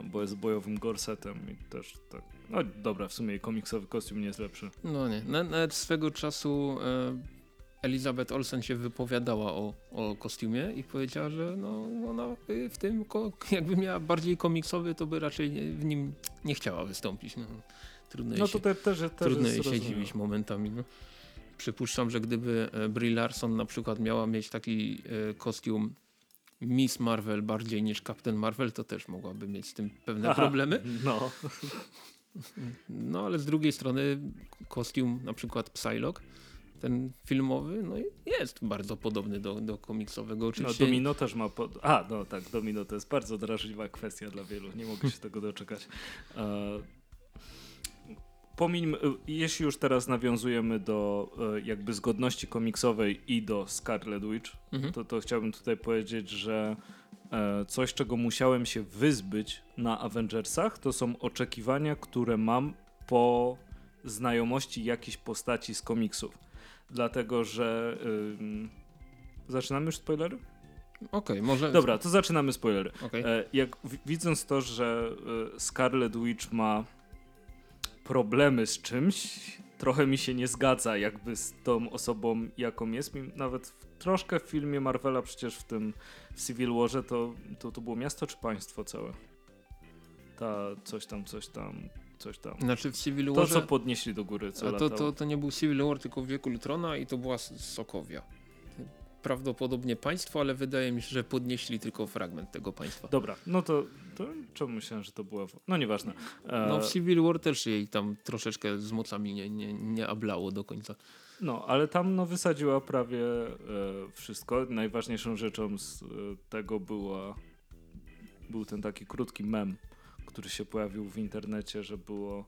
bo jest bojowym gorsetem i też tak. No dobra, w sumie komiksowy kostium nie jest lepszy. No nie, Na- nawet swego czasu e, Elizabeth Olsen się wypowiadała o, o kostiumie i powiedziała, że no, ona y, w tym jakby miała bardziej komiksowy, to by raczej w nim nie chciała wystąpić. No, trudno No jej się, tutaj też, też trudno się dziwić momentami. No. Przypuszczam, że gdyby e, Brie Larson na przykład miała mieć taki e, kostium Miss Marvel bardziej niż Captain Marvel, to też mogłaby mieć z tym pewne Aha, problemy. No, No ale z drugiej strony kostium na przykład Psylocke, ten filmowy, no jest bardzo podobny do, do komiksowego. no Oczywiście Domino też ma. Pod... A, no tak, Domino to jest bardzo drażliwa kwestia dla wielu. Nie mogę się tego doczekać. Pomińmy, e, jeśli już teraz nawiązujemy do e, jakby zgodności komiksowej i do Scarlet Witch, Mhm. to, to chciałbym tutaj powiedzieć, że e, coś, czego musiałem się wyzbyć na Avengersach, to są oczekiwania, które mam po znajomości jakichś postaci z komiksów. Dlatego, że. ym, zaczynamy już spoilery? Okej, może... Dobra, to zaczynamy spoilery. Okej. E, jak widząc to, że e, Scarlet Witch ma problemy z czymś, trochę mi się nie zgadza jakby z tą osobą, jaką jest. Nawet w, troszkę w filmie Marvela, przecież w tym w Civil Warze, to, to, to było miasto czy państwo całe? Ta coś tam, coś tam, coś tam. Znaczy w Civil To, co podnieśli do góry, co to, latało. to, to nie był Civil War, tylko w wieku Ultrona i to była Sokowia. Prawdopodobnie państwo, ale wydaje mi się, że podnieśli tylko fragment tego państwa. Dobra, no to, to czemu myślałem, że to była... w- No nieważne. E, No w Civil War też jej tam troszeczkę z mocami nie, nie, nie ablało do końca. No, ale tam no, wysadziła prawie e, wszystko. Najważniejszą rzeczą z e, tego była, był ten taki krótki mem, który się pojawił w internecie, że było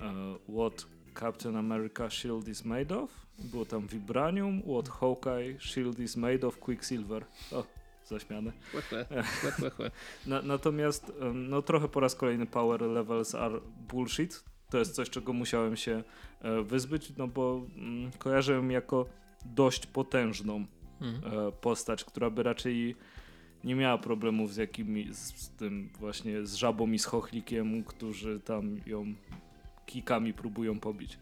e, What Captain America Shield is made of. Było tam Vibranium, What Hawkeye Shield is made of Quicksilver. O, chłe. <laughs> Na, natomiast no trochę po raz kolejny power levels are bullshit. To jest coś, czego musiałem się e, wyzbyć, no bo mm, kojarzę ją jako dość potężną Mhm. e, postać, która by raczej nie miała problemów z jakimi, z, z tym właśnie z żabą i z chochlikiem, którzy tam ją kikami próbują pobić.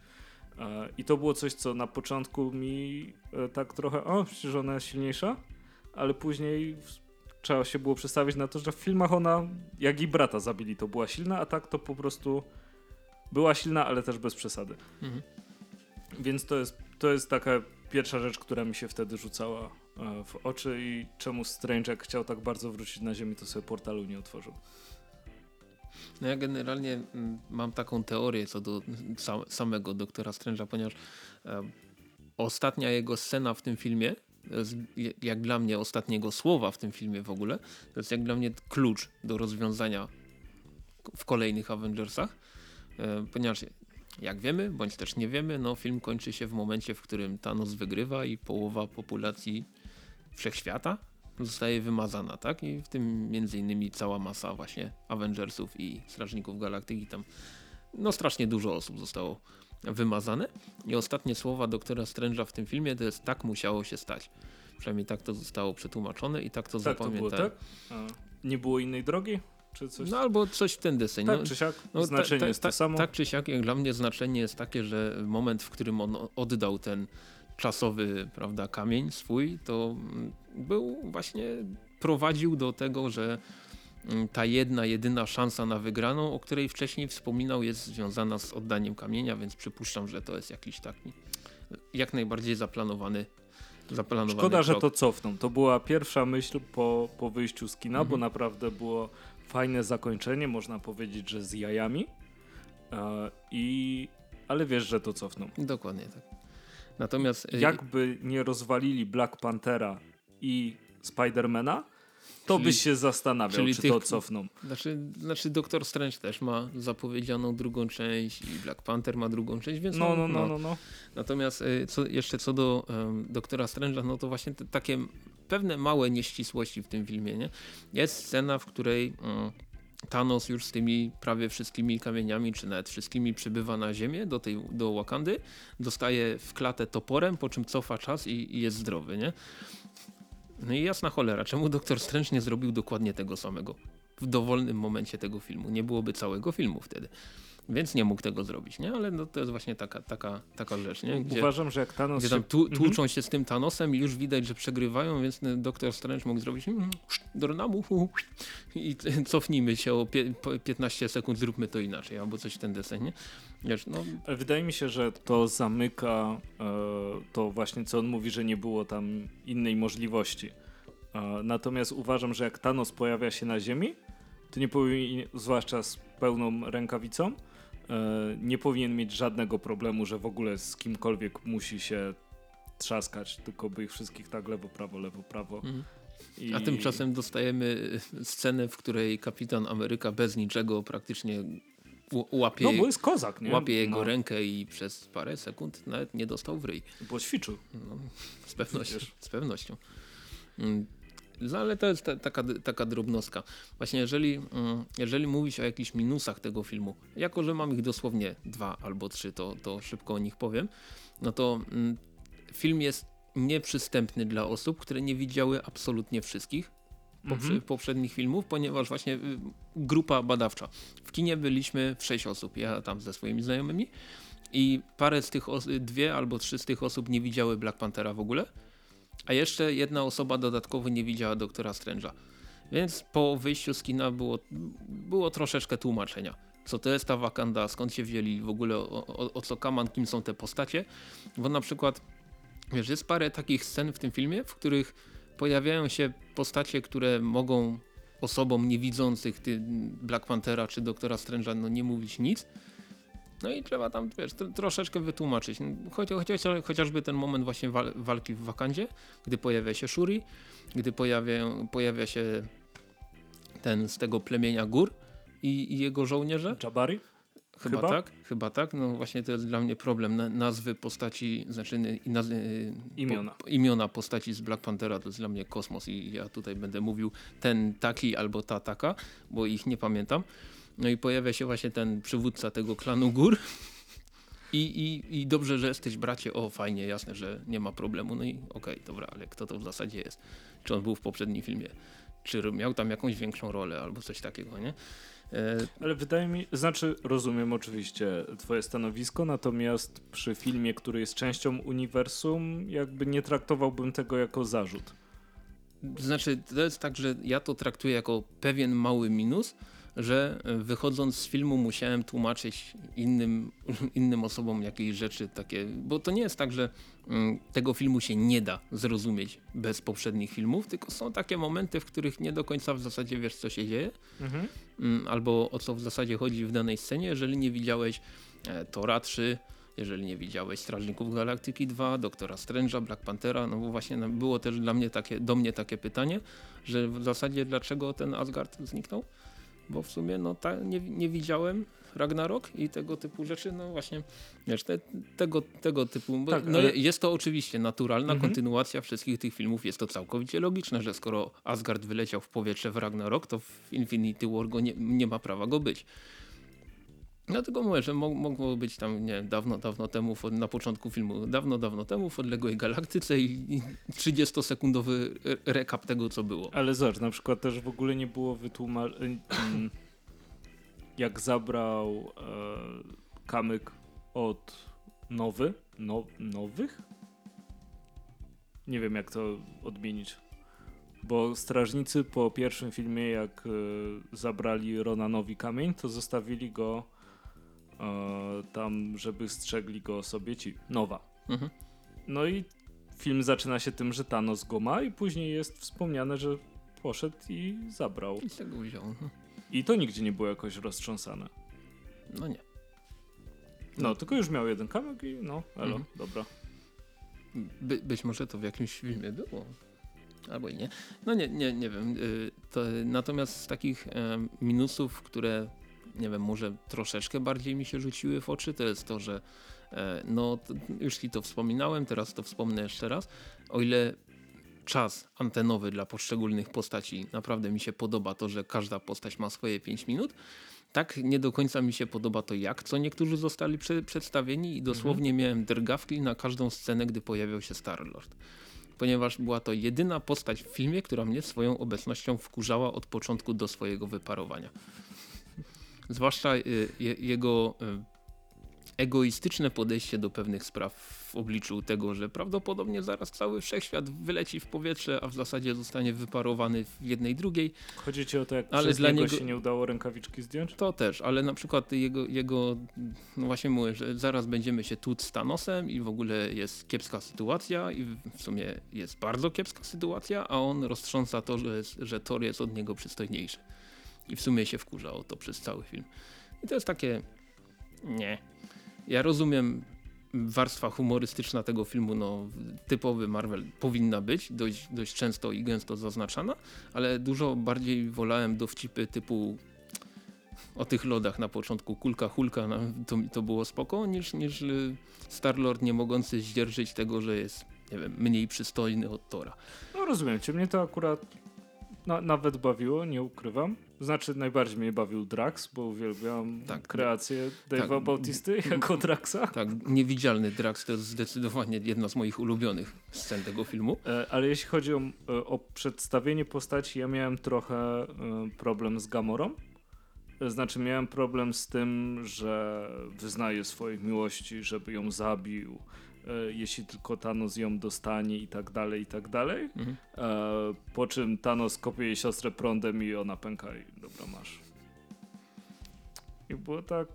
E, I to było coś, co na początku mi e, tak trochę, o, przecież ona jest silniejsza, ale później trzeba się było przestawić na to, że w filmach ona, jak i brata zabili, to była silna, a tak to po prostu była silna, ale też bez przesady. Mhm. Więc to jest, to jest taka pierwsza rzecz, która mi się wtedy rzucała e, w oczy i czemu Strange jak chciał tak bardzo wrócić na ziemię, to sobie portalu nie otworzył. No ja generalnie mm, mam taką teorię co do sam, samego doktora Strange'a, ponieważ ostatnia jego scena w tym filmie, jak dla mnie ostatniego słowa w tym filmie w ogóle, to jest jak dla mnie klucz do rozwiązania w kolejnych Avengersach, ponieważ jak wiemy, bądź też nie wiemy, no film kończy się w momencie, w którym Thanos wygrywa i połowa populacji wszechświata zostaje wymazana, tak? I w tym między innymi cała masa właśnie Avengersów i Strażników Galaktyki tam no strasznie dużo osób zostało wymazane i ostatnie słowa doktora Strange'a w tym filmie to jest tak musiało się stać. Przynajmniej tak to zostało przetłumaczone i tak to Tak zapamiętałem. tak? Nie było innej drogi? Czy coś? No albo coś w ten deseń. tak no, czy siak? no, Znaczenie ta- ta- jest to ta- samo? Tak czy siak, jak dla mnie znaczenie jest takie, że moment, w którym on oddał ten czasowy prawda, kamień swój, to był właśnie, prowadził do tego, że mm, ta jedna, jedyna szansa na wygraną, o której wcześniej wspominał, jest związana z oddaniem kamienia, więc przypuszczam, że to jest jakiś taki jak najbardziej zaplanowany zaplanowany Szkoda, że krok. to cofną. To była pierwsza myśl po, po wyjściu z kina, bo Mhm. naprawdę było fajne zakończenie, można powiedzieć, że z jajami. E, I ale wiesz, że to cofną. Dokładnie tak. Natomiast y, Jakby nie rozwalili Black Panthera i Spidermana, to Czyli- byś się zastanawiał, czyli czy tych- to cofną. Znaczy, znaczy Doktor Strange też ma zapowiedzianą drugą część i Black Panther ma drugą część, więc No, no, no, no, no. Natomiast y, co, jeszcze co do um, Doktora Strange'a, no to właśnie te, takie pewne małe nieścisłości w tym filmie, nie? Jest scena, w której mm, Thanos już z tymi prawie wszystkimi kamieniami, czy nawet wszystkimi przybywa na ziemię do tej, do Wakandy, dostaje w klatę toporem, po czym cofa czas i, i jest zdrowy, nie? No i jasna cholera, czemu Doktor Strange nie zrobił dokładnie tego samego w dowolnym momencie tego filmu? Nie byłoby całego filmu wtedy. Więc nie mógł tego zrobić, nie? Ale no, to jest właśnie taka, taka, taka rzecz, nie? Gdzie, Uważam, że jak Thanos gdzie tam tu, Mhm. tłuczą się z tym Thanosem i już widać, że przegrywają, więc ten Doktor Strange mógł zrobić mm, Dornamu hu, i <laughs> cofnijmy się o pie, po 15 sekund, zróbmy to inaczej, albo coś w ten deseń, nie? Wiesz, no, Wydaje mi się, że to zamyka e, to właśnie, co on mówi, że nie było tam innej możliwości. E, natomiast uważam, że jak Thanos pojawia się na Ziemi, to nie powinien, zwłaszcza z pełną rękawicą, e, nie powinien mieć żadnego problemu, że w ogóle z kimkolwiek musi się trzaskać, tylko by ich wszystkich tak lewo, prawo, lewo, prawo. mhm. I... A tymczasem dostajemy y, scenę, w której kapitan Ameryka bez niczego praktycznie łapie, No bo jest kozak, nie? łapie jego no, rękę i przez parę sekund nawet nie dostał w ryj. Bo ćwiczył. No, z pewnością. Wiesz. Z pewnością. No, ale to jest ta, taka, taka drobnostka. Właśnie jeżeli, mm, jeżeli mówić o jakichś minusach tego filmu, jako że mam ich dosłownie dwa albo trzy, to, to szybko o nich powiem, no to mm, film jest nieprzystępny dla osób, które nie widziały absolutnie wszystkich Mhm. poprzednich filmów, ponieważ właśnie y, grupa badawcza. W kinie byliśmy w sześć osób, ja tam ze swoimi znajomymi i parę z tych, os- dwie albo trzy z tych osób nie widziały Black Panthera w ogóle, a jeszcze jedna osoba dodatkowo nie widziała Doktora Strange'a. Więc po wyjściu z kina było, było troszeczkę tłumaczenia. Co to jest ta Wakanda, skąd się wzięli, w ogóle o, o, o co kaman, kim są te postacie. Bo na przykład, wiesz, jest parę takich scen w tym filmie, w których pojawiają się postacie, które mogą osobom niewidzących Black Panthera czy Doktora Strange'a no, nie mówić nic. No i trzeba tam wiesz, tr- troszeczkę wytłumaczyć. Chociaż, chociażby ten moment właśnie wal, walki w Wakandzie, gdy pojawia się Shuri, gdy pojawia, pojawia się ten z tego plemienia gór i, i jego żołnierze. Jabari? Chyba, Chyba? tak, chyba tak. No właśnie to jest dla mnie problem. Na, nazwy postaci, znaczy y, naz, y, Imiona. Po, imiona postaci z Black Panthera to jest dla mnie kosmos i ja tutaj będę mówił ten taki albo ta taka, bo ich nie pamiętam. No i pojawia się właśnie ten przywódca tego klanu gór. I, i, I dobrze, że jesteś bracie, o fajnie, jasne, że nie ma problemu. No i okej, dobra, ale kto to w zasadzie jest? Czy on był w poprzednim filmie? Czy miał tam jakąś większą rolę albo coś takiego, nie? E, Ale wydaje mi, znaczy rozumiem oczywiście twoje stanowisko, natomiast przy filmie, który jest częścią uniwersum, jakby nie traktowałbym tego jako zarzut. Znaczy, to jest tak, że ja to traktuję jako pewien mały minus, że e, wychodząc z filmu musiałem tłumaczyć innym, <laughs> innym osobom jakieś rzeczy takie, bo to nie jest tak, że mm, tego filmu się nie da zrozumieć bez poprzednich filmów, tylko są takie momenty, w których nie do końca w zasadzie wiesz, co się dzieje, Mhm. mm, albo o co w zasadzie chodzi w danej scenie, jeżeli nie widziałeś e, Tora 3, jeżeli nie widziałeś Strażników Galaktyki 2, Doktora Strange'a, Black Panthera, no bo właśnie było też dla mnie takie, do mnie takie pytanie, że w zasadzie dlaczego ten Asgard zniknął? Bo w sumie no ta, nie, nie widziałem Ragnarok i tego typu rzeczy, no właśnie, wiesz, te, tego, tego typu, Tak, no ale- jest to oczywiście naturalna Mhm. kontynuacja wszystkich tych filmów, jest to całkowicie logiczne, że skoro Asgard wyleciał w powietrze w Ragnarok, to w Infinity War go nie, nie ma prawa go być. Dlatego mówię, że mo mogło być tam nie, dawno, dawno temu, na początku filmu, dawno, dawno temu w odległej galaktyce i, i 30-sekundowy re- rekap tego, co było. Ale zobacz, na przykład też w ogóle nie było wytłumaczenia, jak zabrał e, kamyk od nowy, no, nowych? Nie wiem jak to odmienić. Bo strażnicy po pierwszym filmie, jak e, zabrali Ronanowi kamień, to zostawili go tam, żeby strzegli go sobie ci. Nowa. Mhm. No i film zaczyna się tym, że Thanos go ma i później jest wspomniane, że poszedł i zabrał. I tego wziął. mhm. I to nigdzie nie było jakoś roztrząsane. No nie. No, tylko już miał jeden kamyk i no, elo, Mhm. dobra. By, być może to w jakimś filmie było. Albo i nie. No nie, nie, nie wiem. y, To, natomiast z takich minusów, które nie wiem, może troszeczkę bardziej mi się rzuciły w oczy, to jest to, że e, no już ci to wspominałem, teraz to wspomnę jeszcze raz. O ile czas antenowy dla poszczególnych postaci naprawdę mi się podoba to, że każda postać ma swoje 5 minut, tak nie do końca mi się podoba to, jak co niektórzy zostali prze, przedstawieni i dosłownie miałem drgawki na każdą scenę, gdy pojawiał się Star-Lord. Ponieważ była to jedyna postać w filmie, która mnie swoją obecnością wkurzała od początku do swojego wyparowania. Zwłaszcza y, je, jego y, egoistyczne podejście do pewnych spraw w obliczu tego, że prawdopodobnie zaraz cały wszechświat wyleci w powietrze, a w zasadzie zostanie wyparowany w jednej drugiej. Chodzi ci o to, jak Ale przez dla niego niego- się nie udało rękawiczki zdjąć? To też, ale na przykład jego, jego no właśnie mówię, że zaraz będziemy się tłuc z Thanosem i w ogóle jest kiepska sytuacja i w sumie jest bardzo kiepska sytuacja, a on roztrząsa to, że, że Thor jest od niego przystojniejszy. I w sumie się wkurza o to przez cały film. I to jest takie... Nie. Ja rozumiem warstwa humorystyczna tego filmu, no typowy Marvel powinna być, dość, dość często i gęsto zaznaczana, ale dużo bardziej wolałem dowcipy typu o tych lodach na początku, kulka, hulka, no, to, to było spoko, niż, niż y, Star-Lord nie mogący zdzierżyć tego, że jest, nie wiem, mniej przystojny od Tora. No rozumiem cię, mnie to akurat na, nawet bawiło, nie ukrywam. Znaczy najbardziej mnie bawił Drax, bo uwielbiam Tak. kreację Dave'a Tak. Bautisty jako Draxa. Tak, niewidzialny Drax to jest zdecydowanie jedna z moich ulubionych scen tego filmu. E, Ale jeśli chodzi o, e, o przedstawienie postaci, ja miałem trochę e, problem z Gamorą. Znaczy miałem problem z tym, że wyznaje swoich miłości, żeby ją zabił, jeśli tylko Thanos ją dostanie i tak dalej, i tak dalej. Mhm. E, Po czym Thanos kopie jej siostrę prądem i ona pęka i dobra, masz. I było tak...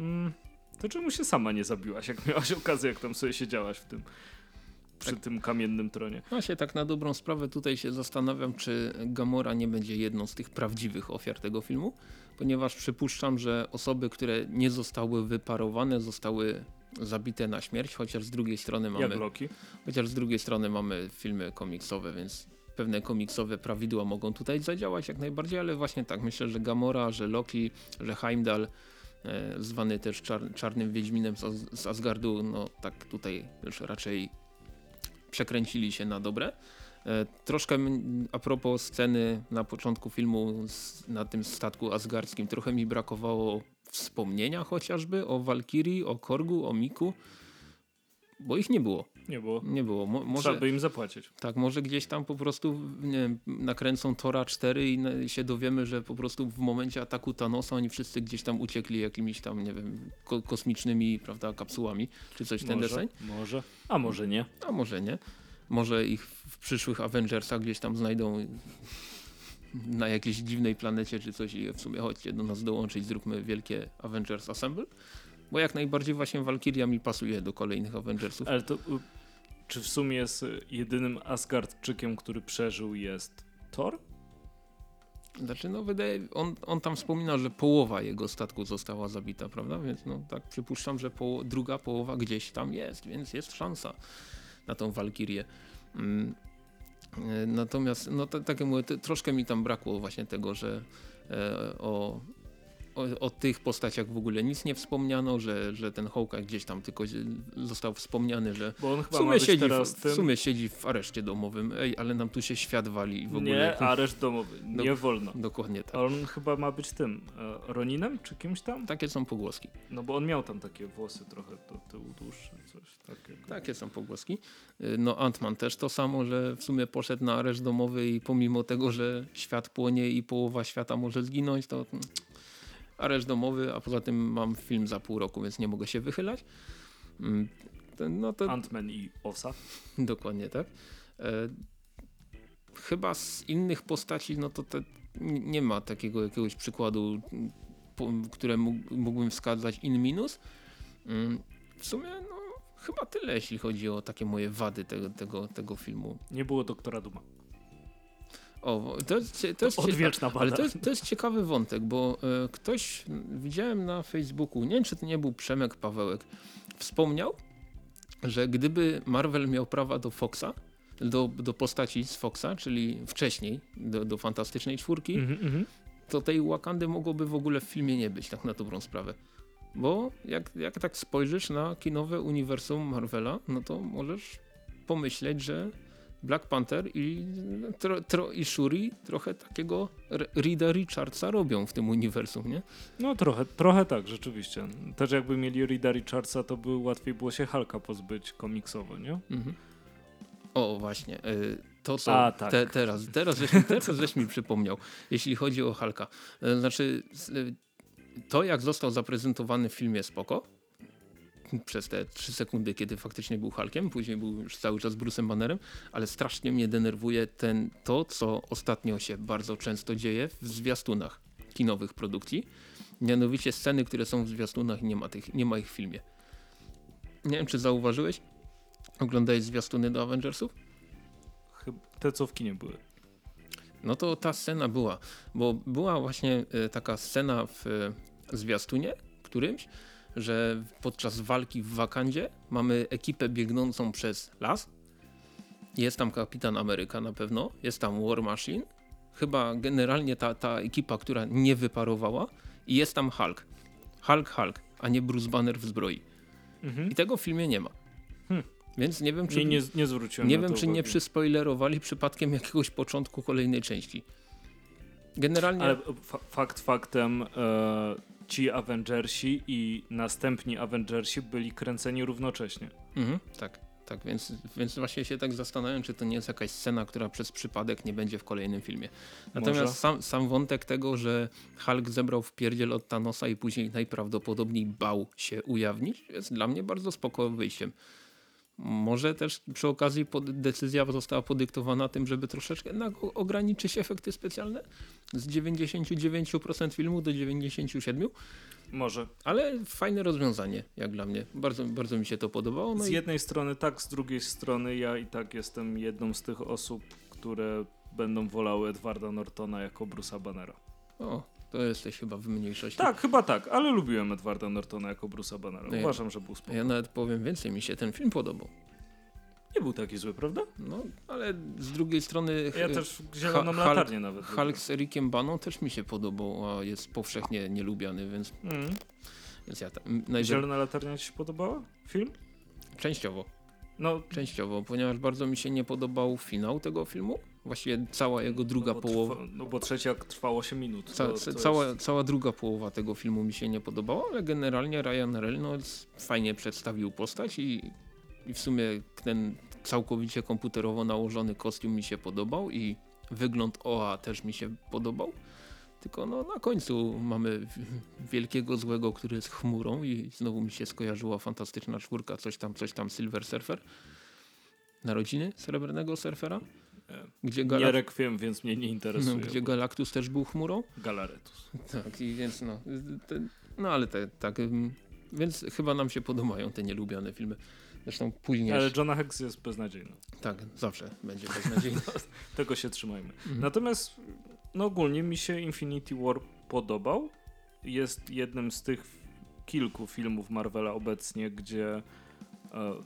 Mm, to czemu się sama nie zabiłaś, jak miałaś okazję, jak tam sobie siedziałaś w tym, przy Tak. tym kamiennym tronie? Właśnie tak na dobrą sprawę tutaj się zastanawiam, czy Gamora nie będzie jedną z tych prawdziwych ofiar tego filmu, ponieważ przypuszczam, że osoby, które nie zostały wyparowane, zostały zabite na śmierć, chociaż z drugiej strony mamy, Jak Loki. chociaż z drugiej strony mamy filmy komiksowe, więc pewne komiksowe prawidła mogą tutaj zadziałać jak najbardziej, ale właśnie tak, myślę, że Gamora, że Loki, że Heimdall e, zwany też czar, Czarnym Wiedźminem z, Az- z Asgardu, no tak tutaj już raczej przekręcili się na dobre. E, Troszkę a propos sceny na początku filmu z, na tym statku asgardzkim, trochę mi brakowało wspomnienia chociażby o Walkirii, o Korgu, o Miku, bo ich nie było. Nie było. Nie było. Mo, Trzeba może, by im zapłacić. tak, może gdzieś tam po prostu nie wiem, nakręcą Tora 4 i się dowiemy, że po prostu w momencie ataku Thanosa oni wszyscy gdzieś tam uciekli jakimiś tam, nie wiem, ko kosmicznymi, prawda, kapsułami, czy coś w ten Może, deseń. może. A może nie. A może nie. Może ich w przyszłych Avengersach gdzieś tam znajdą na jakiejś dziwnej planecie czy coś i w sumie chodźcie do nas dołączyć, zróbmy wielkie Avengers Assemble. Bo jak najbardziej właśnie Valkyria mi pasuje do kolejnych Avengersów. Ale to y, czy w sumie jest jedynym Asgardczykiem, który przeżył jest Thor? Znaczy, no wydaje, on, on tam wspomina, że połowa jego statku została zabita, prawda? Więc no tak przypuszczam, że druga połowa gdzieś tam jest, więc jest szansa na tą Walkirię. Mm. E, Natomiast, no tak jak mówię, troszkę mi tam brakło właśnie tego, że e, o, o, o tych postaciach w ogóle nic nie wspomniano, że, że ten Hawkeye gdzieś tam tylko został wspomniany, że Bo on w chyba ma sumie, siedzi, w, w sumie siedzi w areszcie domowym. Ej, ale nam tu się świat wali i w ogóle. Nie, areszt domowy. Nie No. wolno. Dokładnie tak. A on chyba ma być tym, e, Roninem czy kimś tam? Takie są pogłoski. No bo on miał tam takie włosy trochę do tyłu dłuższe, coś takiego. Takie są pogłoski. Y, No Ant-Man też to samo, że w sumie poszedł na areszt domowy i pomimo tego, że świat płonie i połowa świata może zginąć, to areszt domowy, a poza tym mam film za pół roku, więc nie mogę się wychylać. Mm, No to Ant-Man i Osa. <laughs> dokładnie tak. E, chyba z innych postaci, no to te, nie ma takiego jakiegoś przykładu, które mógł, mógłbym wskazać in minus. Mm, W sumie no, chyba tyle, jeśli chodzi o takie moje wady tego, tego, tego filmu. Nie było doktora Duma. O, to to jest, Odwieczna ale bada. to jest, to jest ciekawy wątek, bo e, ktoś, widziałem na Facebooku, nie wiem czy to nie był Przemek Pawełek, wspomniał, że gdyby Marvel miał prawa do Foxa, do, do postaci z Foxa, czyli wcześniej do, do Fantastycznej Czwórki, Mhm, mhm. to tej Wakandy mogłoby w ogóle w filmie nie być, tak na dobrą sprawę. Bo jak, jak tak spojrzysz na kinowe uniwersum Marvela, no to możesz pomyśleć, że Black Panther i, tro, tro, i Shuri trochę takiego R- Reeda Richardsa robią w tym uniwersum, nie? No trochę, trochę tak, rzeczywiście. Też jakby mieli Rida Richardsa, to by łatwiej było się Hulka pozbyć komiksowo, nie? Mhm. O, właśnie. y, To co A, tak. te, teraz, teraz, żeś, teraz żeś mi przypomniał, jeśli chodzi o Hulka. Y, Znaczy, y, to jak został zaprezentowany w filmie spoko, przez te trzy sekundy, kiedy faktycznie był Hulkiem, później był już cały czas Bruce'em Bannerem, ale strasznie mnie denerwuje ten, to, co ostatnio się bardzo często dzieje w zwiastunach kinowych produkcji. Mianowicie sceny, które są w zwiastunach i nie ma, tych, nie ma ich w filmie. Nie wiem, czy zauważyłeś? Oglądałeś zwiastuny do Avengersów? Te co w kinie były. No to ta scena była, bo była właśnie e, taka scena w e, zwiastunie którymś, że podczas walki w Wakandzie mamy ekipę biegnącą przez las. Jest tam Kapitan Ameryka na pewno, jest tam War Machine, chyba generalnie ta, ta ekipa, która nie wyparowała i jest tam Hulk. Hulk, Hulk, a nie Bruce Banner w zbroi. Mhm. I tego w filmie nie ma. Hmm. Więc nie wiem, czy, Nie, nie, nie zwróciłem nie wiem, czy nie przyspoilerowali przypadkiem jakiegoś początku kolejnej części. Generalnie. Ale fa fakt faktem, e, ci Avengersi i następni Avengersi byli kręceni równocześnie. Mhm, tak, tak, więc, więc właśnie się tak zastanawiam, czy to nie jest jakaś scena, która przez przypadek nie będzie w kolejnym filmie. Natomiast sam, sam wątek tego, że Hulk zebrał w pierdziel od Thanosa i później najprawdopodobniej bał się ujawnić, jest dla mnie bardzo spoko wyjściem. Może też przy okazji decyzja została podyktowana tym, żeby troszeczkę ograniczyć efekty specjalne z 99% filmu do 97%, Może. ale fajne rozwiązanie jak dla mnie. Bardzo, bardzo mi się to podobało. No z i jednej strony tak, z drugiej strony ja i tak jestem jedną z tych osób, które będą wolały Edwarda Nortona jako Bruce'a Bannera. O, to jesteś chyba w mniejszości. Tak, chyba tak, ale lubiłem Edwarda Nortona jako Bruce'a Bannera. No ja- Uważam, że był spoko. Ja nawet powiem więcej, mi się ten film podobał. nie był taki zły, prawda? No, ale z drugiej strony Ja też zieloną Hulk- latarnię nawet. Hulk z Ericiem Baną też mi się podobał, a jest powszechnie nielubiany, więc, Mm. więc ja tam najwyraźniej Zielona latarnia ci się podobała? Film? częściowo, No, częściowo, ponieważ bardzo mi się nie podobał finał tego filmu. Właściwie cała jego druga no połowa. Trwa, no bo trzeci akt trwał 8 minut. Ca, to, to cała, jest- cała druga połowa tego filmu mi się nie podobała, ale generalnie Ryan Reynolds fajnie przedstawił postać i, i w sumie ten całkowicie komputerowo nałożony kostium mi się podobał i wygląd OA też mi się podobał. Tylko no, na końcu mamy wielkiego złego, który jest chmurą i znowu mi się skojarzyła fantastyczna czwórka, coś tam, coś tam Silver Surfer. Narodziny Srebrnego Surfera, E, gdzie, Nie rekwiem, więc mnie nie no, interesuje. gdzie bo- Galactus też był chmurą. Galaretus. Tak, i więc no, te, no ale te, tak, więc chyba nam się podobają te nielubione filmy. Zresztą później, Ale Johna Hex jest beznadziejny. tak, zawsze będzie beznadziejny. <laughs> Tego się trzymajmy. Mhm. Natomiast no ogólnie mi się Infinity War podobał. Jest jednym z tych kilku filmów Marvela obecnie, gdzie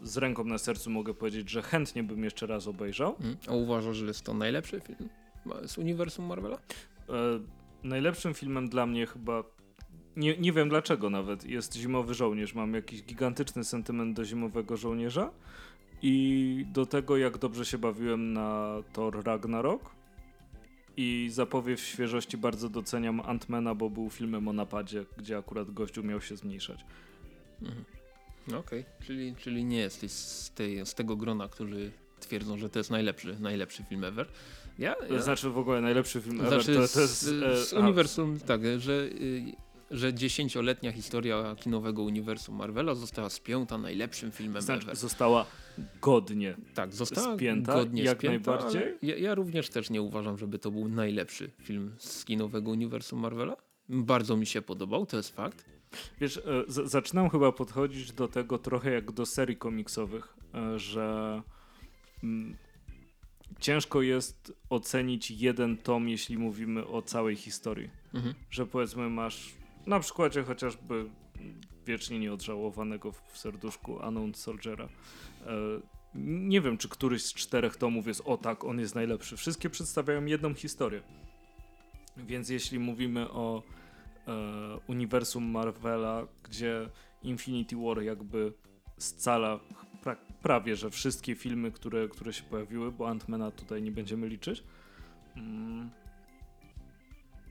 z ręką na sercu mogę powiedzieć, że chętnie bym jeszcze raz obejrzał. Mm, A uważasz, że jest to najlepszy film z uniwersum Marvela? E, najlepszym filmem dla mnie chyba, nie, nie wiem dlaczego nawet, jest Zimowy Żołnierz. Mam jakiś gigantyczny sentyment do Zimowego Żołnierza i do tego, jak dobrze się bawiłem na Thor Ragnarok. I zapowiedź świeżości bardzo doceniam Antmana, bo był filmem o napadzie, gdzie akurat gościu miał się zmniejszać. Mhm. No Okej, czyli, czyli nie jesteś z, tej, z tego grona, którzy twierdzą, że to jest najlepszy, najlepszy film ever. Ja, ja znaczy w ogóle najlepszy film ever znaczy to, to jest... z, e, z a, uniwersum, tak, że, y, że dziesięcioletnia historia kinowego uniwersum Marvela została spięta najlepszym filmem znaczy, ever. została godnie. Tak, została Spięta, godnie jak spięta, najbardziej. Ja, ja również też nie uważam, żeby to był najlepszy film z kinowego uniwersum Marvela. Bardzo mi się podobał, to jest fakt. Wiesz, e, zaczynam chyba podchodzić do tego trochę jak do serii komiksowych, e, że mm, ciężko jest ocenić jeden tom, jeśli mówimy o całej historii. Mhm. Że powiedzmy masz na przykładzie chociażby wiecznie nieodżałowanego w serduszku Unknown Soldiera. E, Nie wiem, czy któryś z czterech tomów jest o tak, on jest najlepszy. Wszystkie przedstawiają jedną historię. Więc jeśli mówimy o uniwersum Marvela, gdzie Infinity War jakby scala pra, prawie, że wszystkie filmy, które, które się pojawiły, bo Ant-Mana tutaj nie będziemy liczyć, mm,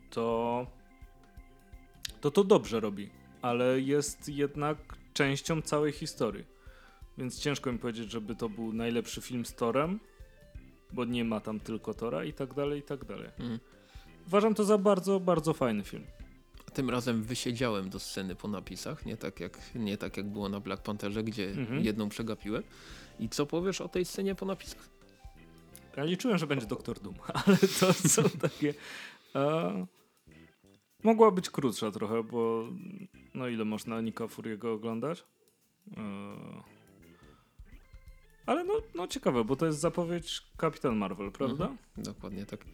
to, to to dobrze robi, ale jest jednak częścią całej historii. Więc ciężko mi powiedzieć, żeby to był najlepszy film z Torem, bo nie ma tam tylko Tora i tak dalej, i tak dalej. Mhm. Uważam to za bardzo, bardzo fajny film. Tym razem wysiedziałem do sceny po napisach, nie tak jak, nie tak jak było na Black Pantherze, gdzie Mhm. jedną przegapiłem. I co powiesz o tej scenie po napisach? Ja liczyłem, że będzie Doktor Doom, <laughs> ale to są <laughs> takie... Mogła być krótsza trochę, bo no ile można Nika Furiego oglądać? Ale no, no ciekawe, bo to jest zapowiedź Kapitan Marvel, prawda? Mhm. Dokładnie tak.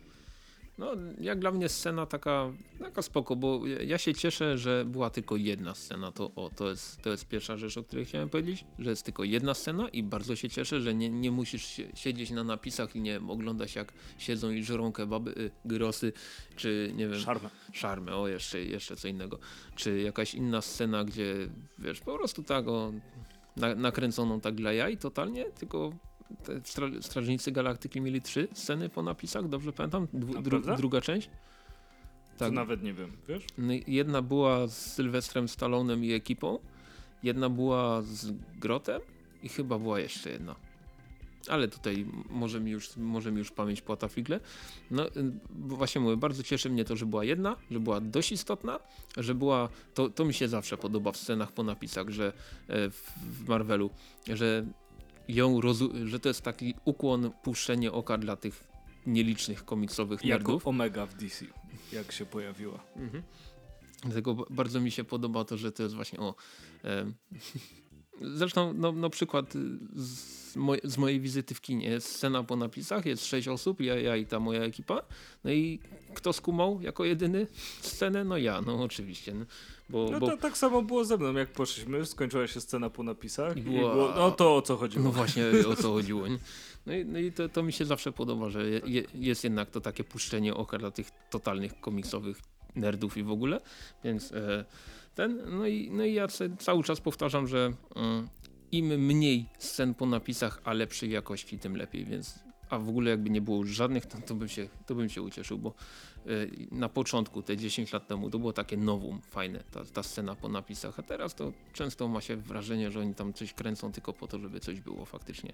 No, jak dla mnie scena taka, taka spoko, bo ja- się cieszę, że była tylko jedna scena. To, o, to, jest, to jest pierwsza rzecz, o której chciałem powiedzieć, że jest tylko jedna scena i bardzo się cieszę, że nie, nie musisz siedzieć na napisach i nie wiem, oglądać jak siedzą i żrą kebaby, y, gyrosy, czy nie wiem, Szarma. szarmę, o jeszcze, jeszcze co innego. Czy jakaś inna scena, gdzie wiesz, po prostu tak o, na, nakręconą tak dla jaj totalnie, tylko stra, Strażnicy Galaktyki mieli trzy sceny po napisach, dobrze pamiętam? Dwu, dru, druga część? To Tak. nawet nie wiem, wiesz? No Jedna była z Sylwestrem Stallonem i ekipą, jedna była z Grotem i chyba była jeszcze jedna. Ale tutaj może mi już, może mi już pamięć płata figle. No y, właśnie mówię, bardzo cieszy mnie to, że była jedna, że była dość istotna, że była, to, to mi się zawsze podoba w scenach po napisach, że e, w Marvelu, że ją że to jest taki ukłon, puszczenie oka dla tych nielicznych komiksowych Jako nerdów. Omega w DC, jak się pojawiła. Mhm. Dlatego ba- bardzo mi się podoba to, że to jest właśnie o. em, <laughs> zresztą, no, no przykład z, moj, z mojej wizyty w kinie. Jest scena po napisach, jest sześć osób, ja, ja i ta moja ekipa. No i kto skumał jako jedyny scenę? No ja, no oczywiście. No, Bo, No bo to tak samo było ze mną, jak poszliśmy, skończyła się scena po napisach I i było- no to o co chodziło. No właśnie o co chodziło. Nie? No i, no i to, to mi się zawsze podoba, że je, je, jest jednak to takie puszczenie oka dla tych totalnych komiksowych nerdów i w ogóle. Więc e, ten, no i, no i ja cały czas powtarzam, że mm, im mniej scen po napisach, a lepszej jakości, tym lepiej. Więc a w ogóle jakby nie było już żadnych, to, to, bym, się, to bym się ucieszył, bo e, na początku, te 10 lat temu, to było takie nowum fajne, ta, ta scena po napisach, a teraz to często ma się wrażenie, że oni tam coś kręcą tylko po to, żeby coś było faktycznie.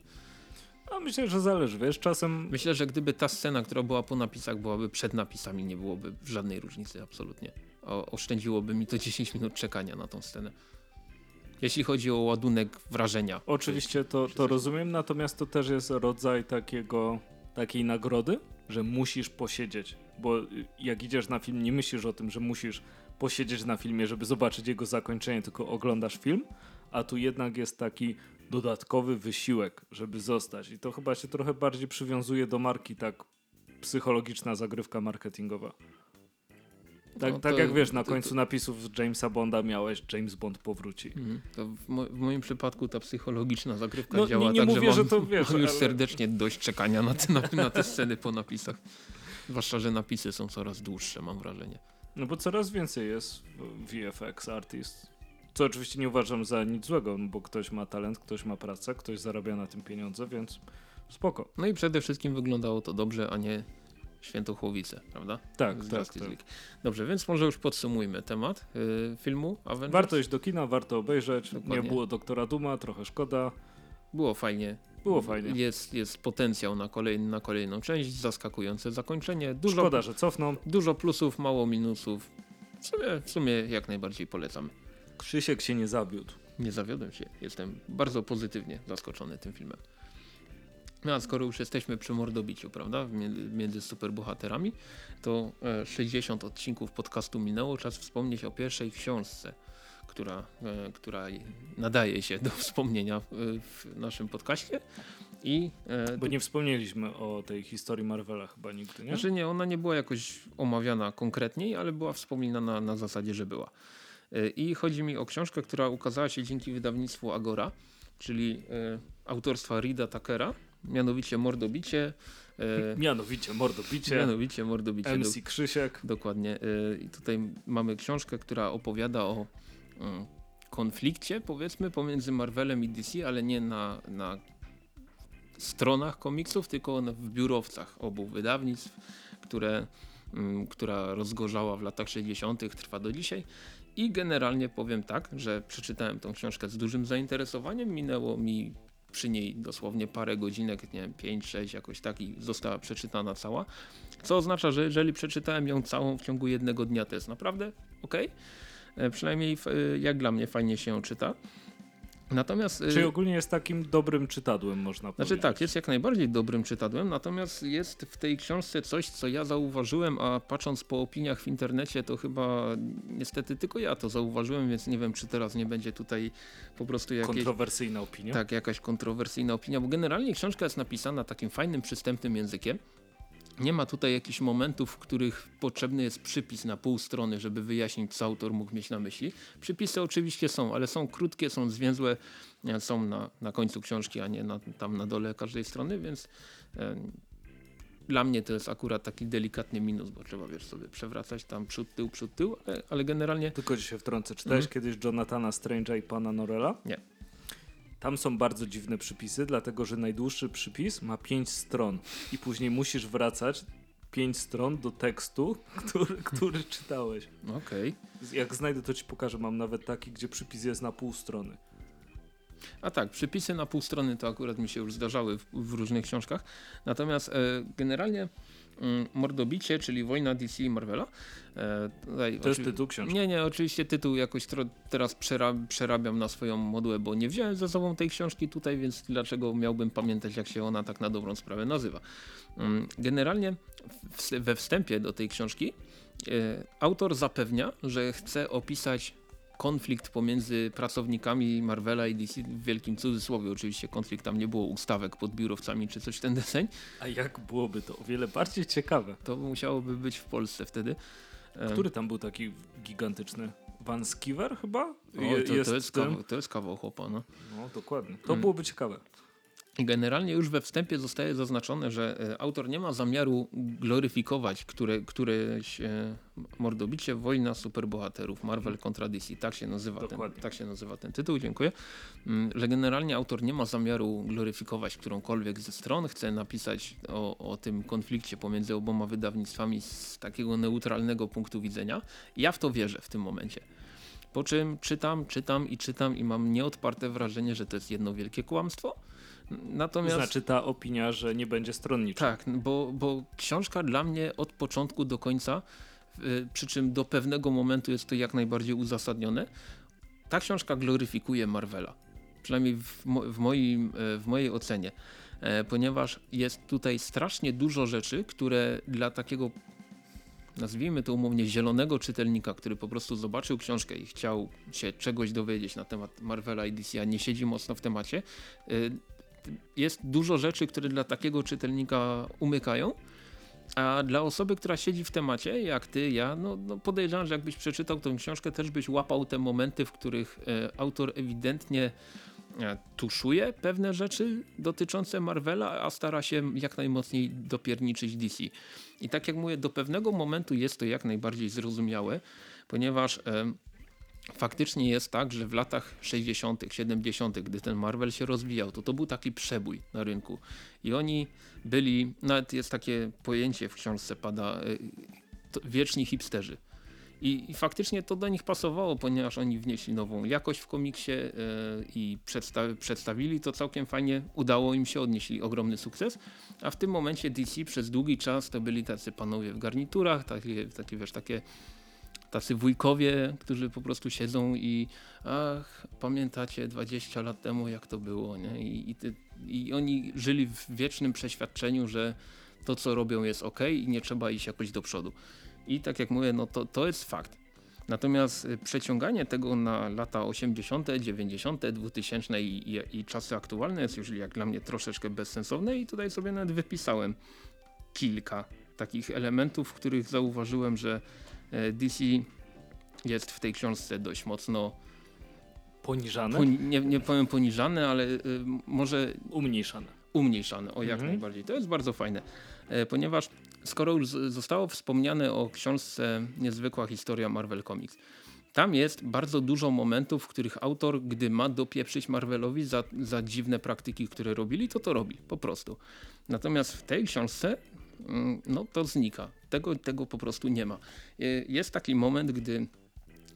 A myślę, że zależy, wiesz, czasem Myślę, że gdyby ta scena, która była po napisach, byłaby przed napisami, nie byłoby żadnej różnicy, absolutnie. O, oszczędziłoby mi to 10 minut czekania na tą scenę. Jeśli chodzi o ładunek wrażenia. oczywiście to, to rozumiem, natomiast to też jest rodzaj takiego, takiej nagrody, że musisz posiedzieć, bo jak idziesz na film, nie myślisz o tym, że musisz posiedzieć na filmie, żeby zobaczyć jego zakończenie, tylko oglądasz film, a tu jednak jest taki dodatkowy wysiłek, żeby zostać i to chyba się trochę bardziej przywiązuje do marki, tak psychologiczna zagrywka marketingowa. Tak, No tak to- jak wiesz, na to- końcu napisów z Jamesa Bonda miałeś James Bond powróci. Mhm. To w, mo w moim przypadku ta psychologiczna zagrywka No, działa nie- nie tak, mówię, że mam, że to wiesz, <laughs> mam już ale- serdecznie dość czekania na te, na, na te sceny po napisach. Zwłaszcza, że napisy są coraz dłuższe, mam wrażenie. No bo coraz więcej jest VFX artist. Co oczywiście nie uważam za nic złego, no bo ktoś ma talent, ktoś ma pracę, ktoś zarabia na tym pieniądze, więc spoko. No i przede wszystkim wyglądało to dobrze, a nie świętochłowice, prawda? Tak, Z tak, tak. League. Dobrze, więc może już podsumujmy temat y, filmu Avengers. Warto iść do kina, warto obejrzeć. Dokładnie. Nie było doktora Duma, trochę szkoda. Było fajnie. Było fajnie. Jest, jest potencjał na, kolej, na kolejną część, zaskakujące zakończenie. Dużo, Szkoda, że cofną. dużo plusów, mało minusów. W sumie, w sumie jak najbardziej polecam. Krzysiek się nie zawiódł. Nie zawiodłem się. Jestem bardzo pozytywnie zaskoczony tym filmem. No a skoro już jesteśmy przy mordobiciu, prawda, między, superbohaterami, to e, 60 odcinków podcastu minęło. Czas wspomnieć o pierwszej książce, która, e, która nadaje się do wspomnienia e, w naszym podcaście. I e, Bo nie wspomnieliśmy o tej historii Marvela chyba nigdy, nie? znaczy nie, ona nie była jakoś omawiana konkretniej, ale była wspominana na zasadzie, że była. I chodzi mi o książkę, która ukazała się dzięki wydawnictwu Agora, czyli autorstwa Rida Takera, mianowicie Mordobicie. Mianowicie Mordobicie, mianowicie Mordobicie. do- MC Krzysiek. Dokładnie. y, I tutaj mamy książkę, która opowiada o mm, konflikcie, powiedzmy, pomiędzy Marvelem i DC, ale nie na, na stronach komiksów, tylko w biurowcach obu wydawnictw, które, mm, która rozgorzała w latach 60., trwa do dzisiaj. I generalnie powiem tak, że przeczytałem tą książkę z dużym zainteresowaniem. Minęło mi przy niej dosłownie parę godzinek, nie wiem, 5-6 jakoś tak i została przeczytana cała. Co oznacza, że jeżeli przeczytałem ją całą w ciągu jednego dnia, to jest naprawdę ok. Przynajmniej f- e, jak dla mnie fajnie się ją czyta. Natomiast. e, Czyli ogólnie jest takim dobrym czytadłem, można znaczy powiedzieć. tak, jest jak najbardziej dobrym czytadłem, natomiast jest w tej książce coś, co ja zauważyłem, a patrząc po opiniach w internecie, to chyba niestety tylko ja to zauważyłem, więc nie wiem, czy teraz nie będzie tutaj po prostu jakieś... Kontrowersyjna opinia. Tak, jakaś kontrowersyjna opinia, bo generalnie książka jest napisana takim fajnym, przystępnym językiem. Nie ma tutaj jakichś momentów, w których potrzebny jest przypis na pół strony, żeby wyjaśnić, co autor mógł mieć na myśli. Przypisy oczywiście są, ale są krótkie, są zwięzłe, e, są na, na końcu książki, a nie na, tam na dole każdej strony, więc e, dla mnie to jest akurat taki delikatny minus, bo trzeba wiesz sobie przewracać tam przód, tył, przód, tył, ale, ale generalnie Tylko ci się wtrącę. Czytałeś Mhm. kiedyś Jonathana Strange'a i pana Norella? Nie. Tam są bardzo dziwne przypisy, dlatego że najdłuższy przypis ma 5 stron i później musisz wracać 5 stron do tekstu, który, <laughs> który czytałeś. okej. Jak znajdę, to ci pokażę. Mam nawet taki, gdzie przypis jest na pół strony. A tak, przypisy na pół strony to akurat mi się już zdarzały w, w różnych książkach. Natomiast e, generalnie Mordobicie, czyli Wojna DC i Marvela. E, tutaj To jest tytuł książki. Nie, nie, oczywiście tytuł jakoś teraz przera, przerabiam na swoją modłę, bo nie wziąłem ze sobą tej książki tutaj, więc dlaczego miałbym pamiętać, jak się ona tak na dobrą sprawę nazywa. Mm, Generalnie we wstępie do tej książki e, autor zapewnia, że chce opisać konflikt pomiędzy pracownikami Marvela i DC w wielkim cudzysłowie. Oczywiście konflikt tam nie było ustawek pod biurowcami czy coś w ten deseń. A jak byłoby to o wiele bardziej ciekawe? To musiałoby być w Polsce wtedy. E, Który tam był taki gigantyczny? Van Skiver chyba? O, to, jest to, jest kawał, to jest kawał chłopa, no. No dokładnie. To Mm. byłoby ciekawe. Generalnie już we wstępie zostaje zaznaczone, że e, autor nie ma zamiaru gloryfikować które, któreś mordobicie wojna superbohaterów Marvel kontra DC. Tak się nazywa, ten, tak się nazywa ten tytuł, dziękuję. Mm, Że generalnie autor nie ma zamiaru gloryfikować którąkolwiek ze stron. Chce napisać o, o tym konflikcie pomiędzy oboma wydawnictwami z takiego neutralnego punktu widzenia. Ja w to wierzę w tym momencie. Po czym czytam, czytam i czytam i mam nieodparte wrażenie, że to jest jedno wielkie kłamstwo. Natomiast Znaczy ta opinia, że nie będzie stronnicza. tak, bo, bo książka dla mnie od początku do końca, przy czym do pewnego momentu jest to jak najbardziej uzasadnione, ta książka gloryfikuje Marvela. Przynajmniej w, mo w, moim, e, w mojej ocenie. E, ponieważ jest tutaj strasznie dużo rzeczy, które dla takiego nazwijmy to umownie zielonego czytelnika, który po prostu zobaczył książkę i chciał się czegoś dowiedzieć na temat Marvela i DC, a nie siedzi mocno w temacie, y, jest dużo rzeczy, które dla takiego czytelnika umykają, a dla osoby, która siedzi w temacie, jak ty, ja, no, no podejrzewam, że jakbyś przeczytał tę książkę, też byś łapał te momenty, w których e, autor ewidentnie e, tuszuje pewne rzeczy dotyczące Marvela, a stara się jak najmocniej dopierniczyć DC. I tak jak mówię, do pewnego momentu jest to jak najbardziej zrozumiałe, ponieważ faktycznie jest tak, że w latach 60., 70., gdy ten Marvel się rozwijał, to to był taki przebój na rynku. I oni byli, nawet jest takie pojęcie w książce pada, y, wieczni hipsterzy. I, I faktycznie to do nich pasowało, ponieważ oni wnieśli nową jakość w komiksie y, i przedsta przedstawili to całkiem fajnie. Udało im się, odnieśli ogromny sukces. A w tym momencie DC przez długi czas to byli tacy panowie w garniturach, takie, takie wiesz, takie tacy wujkowie, którzy po prostu siedzą i ach, pamiętacie 20 lat temu jak to było, nie? I, i, ty, i oni żyli w wiecznym przeświadczeniu, że to co robią jest ok i nie trzeba iść jakoś do przodu. I tak jak mówię, no to, to jest fakt. Natomiast y, przeciąganie tego na lata 80., 90., 2000 i, i, i czasy aktualne jest już jak dla mnie troszeczkę bezsensowne i tutaj sobie nawet wypisałem kilka takich elementów, w których zauważyłem, że DC jest w tej książce dość mocno, Poniżane? poni nie, nie powiem poniżane, ale y, może Umniejszane. umniejszane, o jak Mhm. najbardziej. To jest bardzo fajne, e, ponieważ skoro już zostało wspomniane o książce Niezwykła historia Marvel Comics, tam jest bardzo dużo momentów, w których autor, gdy ma dopieprzyć Marvelowi za, za dziwne praktyki, które robili, to to robi, po prostu. Natomiast w tej książce mm, no to znika. Tego, tego po prostu nie ma. E, Jest taki moment, gdy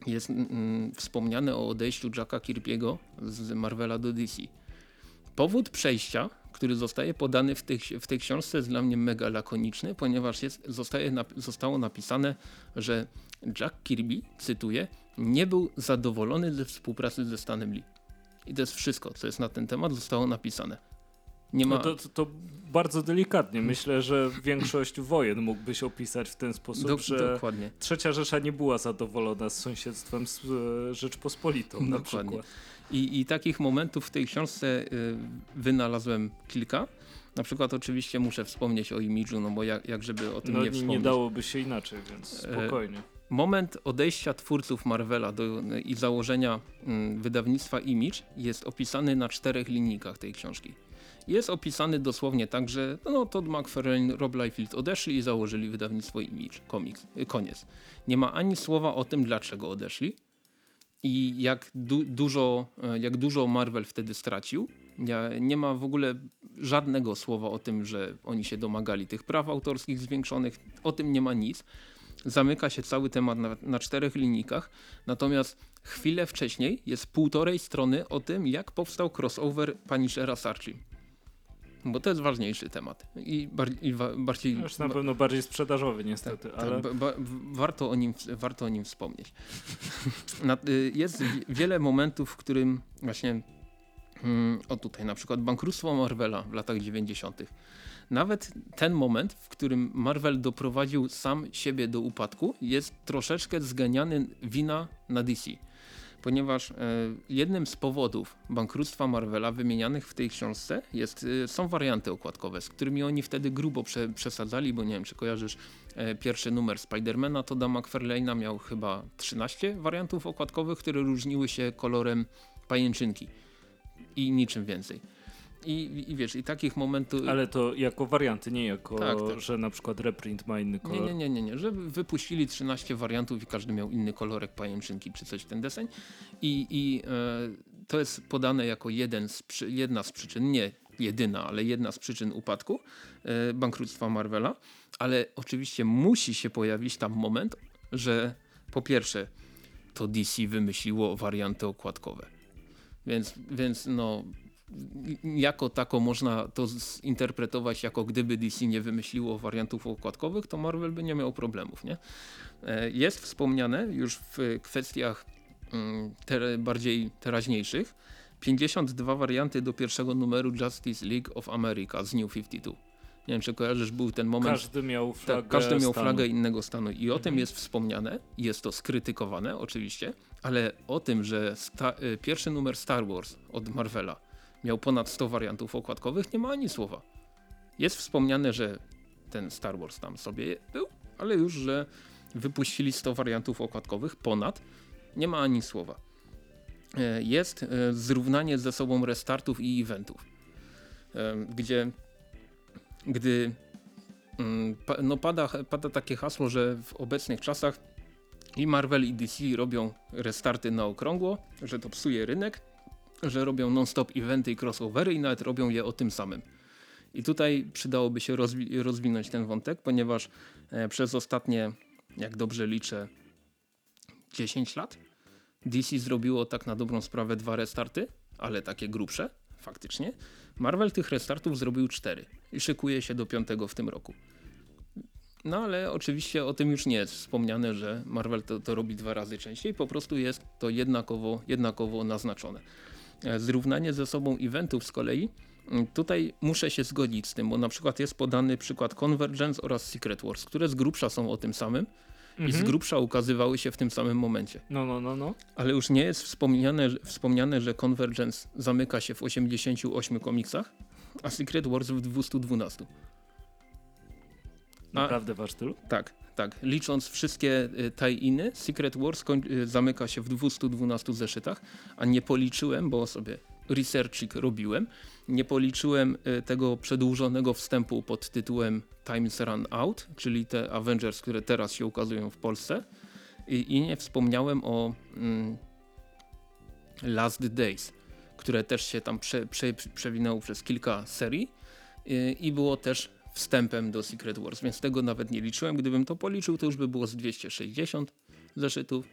jest mm, wspomniane o odejściu Jacka Kirby'ego z Marvela do DC. Powód przejścia, który zostaje podany w tej, w tej książce jest dla mnie mega lakoniczny, ponieważ jest, zostaje, zostało napisane, że Jack Kirby, cytuję, nie był zadowolony ze współpracy ze Stanem Lee. I to jest wszystko, co jest na ten temat, zostało napisane. Nie ma... No to, to, to bardzo delikatnie. Myślę, że większość wojen mógłbyś opisać w ten sposób, do, że dokładnie. trzecia Rzesza nie była zadowolona z sąsiedztwem z e, Rzeczpospolitą na Dokładnie. przykład. I, I takich momentów w tej książce y, wynalazłem kilka. Na przykład oczywiście muszę wspomnieć o imidżu, no bo jak, jak żeby o tym No nie nie, wspomnieć. nie dałoby się inaczej, więc E, spokojnie. Moment odejścia twórców Marvela do, i założenia mm, wydawnictwa Image jest opisany na czterech linijkach tej książki. Jest opisany dosłownie tak, że no, Todd McFarlane, Rob Liefeld odeszli i założyli wydawnictwo Image Comics. Y, Koniec. Nie ma ani słowa o tym, dlaczego odeszli i jak, du dużo, e, jak dużo Marvel wtedy stracił. Nie ma w ogóle żadnego słowa o tym, że oni się domagali tych praw autorskich zwiększonych. O tym nie ma nic zamyka się cały temat na, na czterech linijkach, natomiast chwilę wcześniej jest półtorej strony o tym, jak powstał crossover Punishera z Archie. Bo to jest ważniejszy temat i, bar i wa bardziej... Już na pewno bardziej sprzedażowy niestety, tak, ale ba- ba- w- warto, o nim, warto o nim wspomnieć. <laughs> Y, jest wi- wiele momentów, w którym właśnie mm, o tutaj na przykład bankructwo Marvela w latach 90. Nawet ten moment, w którym Marvel doprowadził sam siebie do upadku, jest troszeczkę zganiany wina na DC. Ponieważ e, jednym z powodów bankructwa Marvela wymienianych w tej książce jest, e, są warianty okładkowe, z którymi oni wtedy grubo prze, przesadzali, bo nie wiem, czy kojarzysz e, pierwszy numer Spidermana, to da McFarlane'a miał chyba 13 wariantów okładkowych, które różniły się kolorem pajęczynki i niczym więcej. I, I wiesz, i takich momentów... Ale to jako warianty, nie jako, Tak, tak. że na przykład reprint ma inny Nie, kolor. nie, nie, nie, nie, że wypuścili 13 wariantów i każdy miał inny kolorek pajęczynki czy coś w ten deseń i, i e, to jest podane jako jeden z, jedna z przyczyn, nie jedyna, ale jedna z przyczyn upadku e, bankructwa Marvela, ale oczywiście musi się pojawić tam moment, że po pierwsze to DC wymyśliło warianty okładkowe. Więc, więc no jako tako można to zinterpretować jako gdyby DC nie wymyśliło wariantów okładkowych, to Marvel by nie miał problemów. Nie? E, Jest wspomniane już w kwestiach mm, bardziej teraźniejszych 52 warianty do pierwszego numeru Justice League of America z New 52. Nie wiem, czy kojarzysz, był ten moment. Każdy miał flagę Tak, każdy miał stanu. flagę innego stanu i o tym Mhm. jest wspomniane, jest to skrytykowane oczywiście, ale o tym, że y, pierwszy numer Star Wars od Marvela miał ponad 100 wariantów okładkowych, nie ma ani słowa. Jest wspomniane, że ten Star Wars tam sobie był, ale już, że wypuścili 100 wariantów okładkowych ponad, nie ma ani słowa. E, Jest e, zrównanie ze sobą restartów i eventów, e, gdzie gdy Mm, no pada, pada takie hasło, że w obecnych czasach i Marvel i DC robią restarty na okrągło, że to psuje rynek, że robią non-stop eventy i crossovery i nawet robią je o tym samym. I tutaj przydałoby się rozwi- rozwinąć ten wątek, ponieważ e, przez ostatnie, jak dobrze liczę, 10 lat DC zrobiło tak na dobrą sprawę dwa restarty, ale takie grubsze, faktycznie. Marvel tych restartów zrobił cztery i szykuje się do piątego w tym roku. No ale oczywiście o tym już nie jest wspomniane, że Marvel to, to robi dwa razy częściej, po prostu jest to jednakowo, jednakowo naznaczone. E, Zrównanie ze sobą eventów z kolei, mm, tutaj muszę się zgodzić z tym, bo na przykład jest podany przykład Convergence oraz Secret Wars, które z grubsza są o tym samym i z Mhm. grubsza ukazywały się w tym samym momencie. No, no, no, no. Ale już nie jest wspomniane, że- wspomniane, że Convergence zamyka się w 88 komiksach, a Secret Wars w 212. A- Naprawdę wasz tylu? Tak, tak. Licząc wszystkie y, tie-iny, Secret Wars y, zamyka się w 212 zeszytach, a nie policzyłem, bo sobie researchik robiłem, nie policzyłem y, tego przedłużonego wstępu pod tytułem Times Run Out, czyli te Avengers, które teraz się ukazują w Polsce i, i nie wspomniałem o mm, Last Days, które też się tam prze, prze, przewinęło przez kilka serii i było też wstępem do Secret Wars, więc tego nawet nie liczyłem. Gdybym to policzył, to już by było z 260 zeszytów,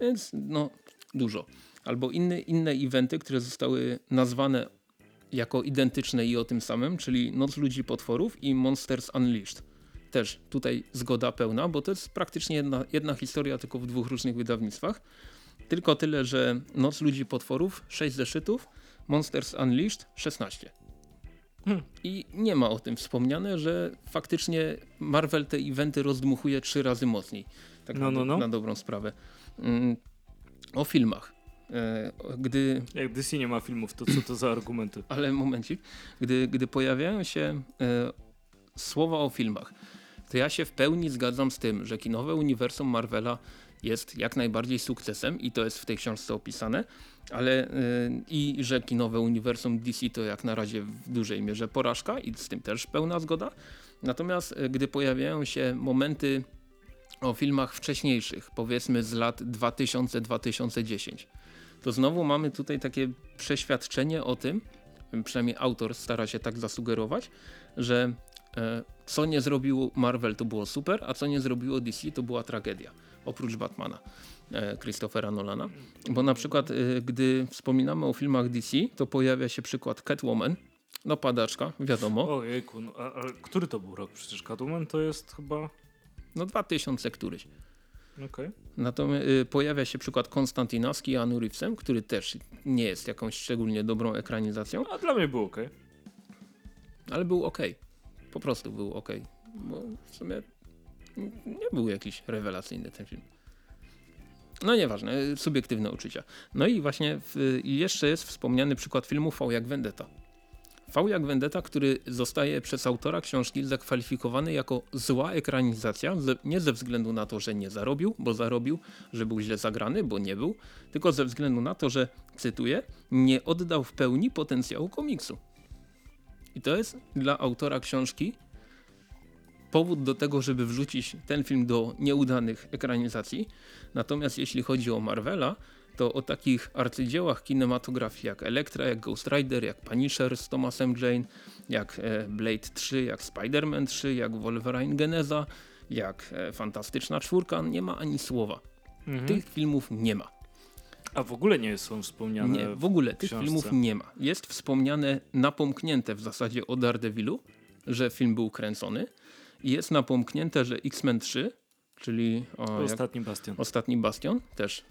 więc no dużo. Albo inne, inne eventy, które zostały nazwane jako identyczne i o tym samym, czyli Noc Ludzi Potworów i Monsters Unleashed. Też tutaj zgoda pełna, bo to jest praktycznie jedna, jedna historia, tylko w dwóch różnych wydawnictwach. Tylko tyle, że Noc Ludzi Potworów 6 zeszytów, Monsters Unleashed 16. Hmm. I nie ma o tym wspomniane, że faktycznie Marvel te eventy rozdmuchuje trzy razy mocniej. Tak No, na, no, no. na dobrą sprawę. Mm, o filmach. E, gdy, Jak DC nie ma filmów, to co to za argumenty? <clears throat> ale momencik, gdy, gdy pojawiają się e, słowa o filmach, to ja się w pełni zgadzam z tym, że kinowe uniwersum Marvela jest jak najbardziej sukcesem i to jest w tej książce opisane, ale e, i że kinowe uniwersum DC to jak na razie w dużej mierze porażka i z tym też pełna zgoda. Natomiast e, gdy pojawiają się momenty o filmach wcześniejszych, powiedzmy z lat 2000-2010, to znowu mamy tutaj takie przeświadczenie o tym, przynajmniej autor stara się tak zasugerować, że e, co nie zrobił Marvel to było super, a co nie zrobiło DC to była tragedia, oprócz Batmana e, Christophera Nolana. Bo na przykład, e, gdy wspominamy o filmach DC, to pojawia się przykład Catwoman, no padaczka, wiadomo, Ojejku, no, a, a który to był rok? Przecież Catwoman to jest chyba... no 2000 któryś. Okej. Natomiast y, pojawia się przykład Konstantina z Keanu Reevesem, który też nie jest jakąś szczególnie dobrą ekranizacją, A dla mnie było okej. ale był ok. Po prostu był ok. Bo w sumie nie był jakiś rewelacyjny ten film. No nieważne, subiektywne uczucia. No i właśnie w, jeszcze jest wspomniany przykład filmu V jak Vendetta. V jak Vendetta, który zostaje przez autora książki zakwalifikowany jako zła ekranizacja, nie ze względu na to, że nie zarobił, bo zarobił, że był źle zagrany, bo nie był, tylko ze względu na to, że, cytuję, nie oddał w pełni potencjału komiksu. I to jest dla autora książki powód do tego, żeby wrzucić ten film do nieudanych ekranizacji. Natomiast jeśli chodzi o Marvela, to o takich arcydziełach kinematografii jak Elektra, jak Ghost Rider, jak Punisher z Thomasem Jane, jak e, Blade 3, jak Spider-Man 3, jak Wolverine Geneza, jak e, Fantastyczna Czwórka, nie ma ani słowa. Mhm. Tych filmów nie ma. A w ogóle nie są wspomniane. Nie, w ogóle tych filmów nie ma. Jest wspomniane napomknięte w zasadzie o Daredevilu, że film był kręcony. Jest napomknięte, że X-Men 3, czyli o, Ostatni Bastion. Ostatni Bastion, też